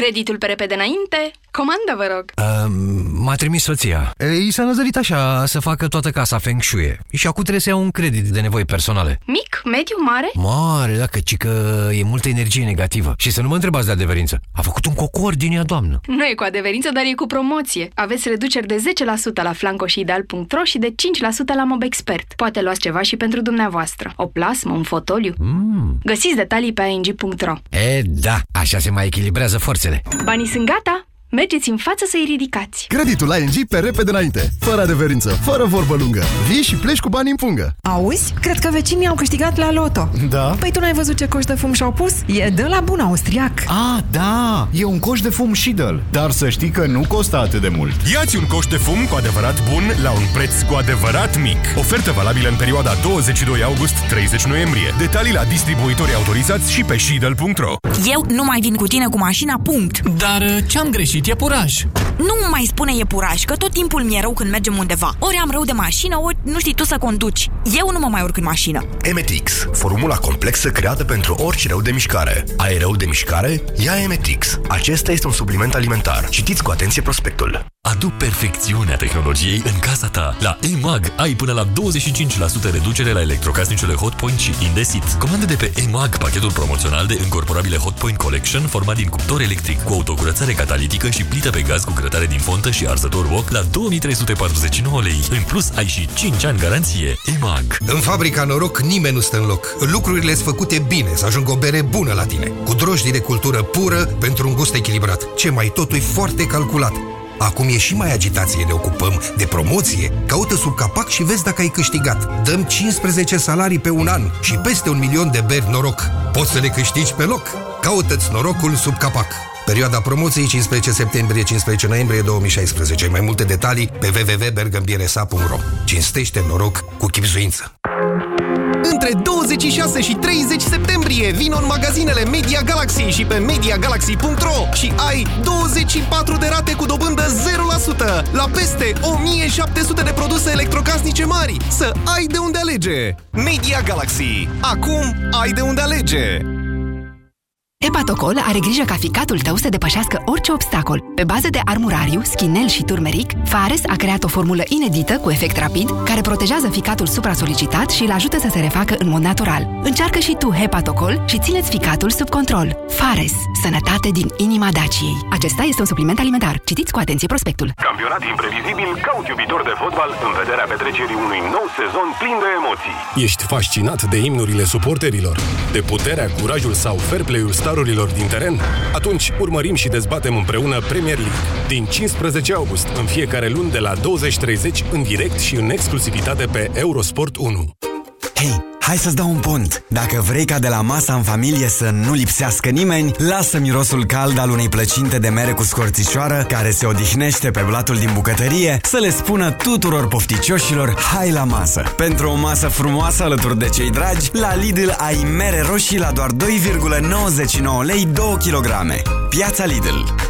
Creditul pe repede înainte? Comandă, vă rog! Uh, m-a trimis soția. I s-a năzărit așa să facă toată casa Feng Shui. Și acum trebuie să iau un credit de nevoi personale. Mic, mediu, mare? Mare, dacă ci că e multă energie negativă. Și să nu mă întrebați de adeverință. A făcut un cocor din ea, doamnă. Nu e cu adeverință, dar e cu promoție. Aveți reduceri de 10% la flanco și ideal.ro și de 5% la MobExpert. Poate luați ceva și pentru dumneavoastră. O plasmă, un fotoliu. Mm. Găsiți detalii pe ing.ro. E, da, așa se mai echilibrează forțele. Banii sunt gata? Mergeți în față să-i ridicați. Creditul ING pe repede înainte, fără adeverință, fără vorbă lungă. Vii și pleci cu bani în pungă. Auzi? Cred că vecinii au câștigat la loto. Da? Păi tu n-ai văzut ce coș de fum și-au pus? E de la bun austriac. Ah, da! E un coș de fum Shidel. Dar să știi că nu costă atât de mult. Iați un coș de fum cu adevărat bun la un preț cu adevărat mic. Ofertă valabilă în perioada 22 august-30 noiembrie. Detalii la distribuitorii autorizați și pe shidel.ro Eu nu mai vin cu tine cu mașina, punct. Dar uh, ce-am greșit? E puraj. Nu mai spune e puraj, că tot timpul mi-e rău când mergem undeva. Ori am rău de mașină, ori nu știi tu să conduci. Eu nu mă mai urc în mașină. Emetix, formula complexă creată pentru orice rău de mișcare. Ai rău de mișcare? Ia Emetix. Acesta este un supliment alimentar. Citiți cu atenție prospectul. Adu perfecțiunea tehnologiei în casa ta. La EMAG ai până la 25% reducere la electrocasnicele Hotpoint și Indesit. Comandă de pe EMAG pachetul promoțional de încorporabile Hotpoint Collection format din cuptor electric cu autocurățare catalitică și plită pe gaz cu grătare din fontă și arzător wok la 2349 lei. În plus, ai și 5 ani garanție. EMAG. În fabrica Noroc nimeni nu stă în loc. Lucrurile sunt făcute bine, să ajungă o bere bună la tine. Cu drojdii de cultură pură pentru un gust echilibrat. Ce mai totul e foarte calculat. Acum e și mai agitație, ne ocupăm de promoție. Caută sub capac și vezi dacă ai câștigat. Dăm 15 salarii pe un an și peste un milion de beri noroc. Poți să le câștigi pe loc. Caută-ți norocul sub capac. Perioada promoției 15 septembrie-15 noiembrie 2016. Mai multe detalii pe www.bergambiresa.ro Cinstește noroc cu chipzuință. Între 26 și 30 septembrie vin în magazinele Media Galaxy și pe MediaGalaxy.ro și ai 24 de rate cu dobândă 0% la peste 1700 de produse electrocasnice mari. Să ai de unde alege! Media Galaxy. Acum ai de unde alege! Hepatocol are grijă ca ficatul tău să depășească orice obstacol. Pe bază de armurariu, schinel și turmeric, Fares a creat o formulă inedită cu efect rapid care protejează ficatul supra-solicitat și îl ajută să se refacă în mod natural. Încearcă și tu Hepatocol și țineți ficatul sub control. Fares. Sănătate din inima Daciei. Acesta este un supliment alimentar. Citiți cu atenție prospectul. Campionat imprevizibil, caut iubitor de fotbal în vederea petrecerii unui nou sezon plin de emoții. Ești fascinat de imnurile suporterilor? De puterea, curajul sau fair play-ul starurilor din teren? Atunci urmărim și dezbatem împreună Premier League. Din 15 august, în fiecare luni de la 20.30, în direct și în exclusivitate pe Eurosport 1. Hei, hai să-ți dau un pont. Dacă vrei ca de la masa în familie să nu lipsească nimeni, lasă mirosul cald al unei plăcinte de mere cu scorțișoară care se odihnește pe blatul din bucătărie să le spună tuturor pofticioșilor hai la masă. Pentru o masă frumoasă alături de cei dragi, la Lidl ai mere roșii la doar 2,99 lei 2 kg. Piața Lidl.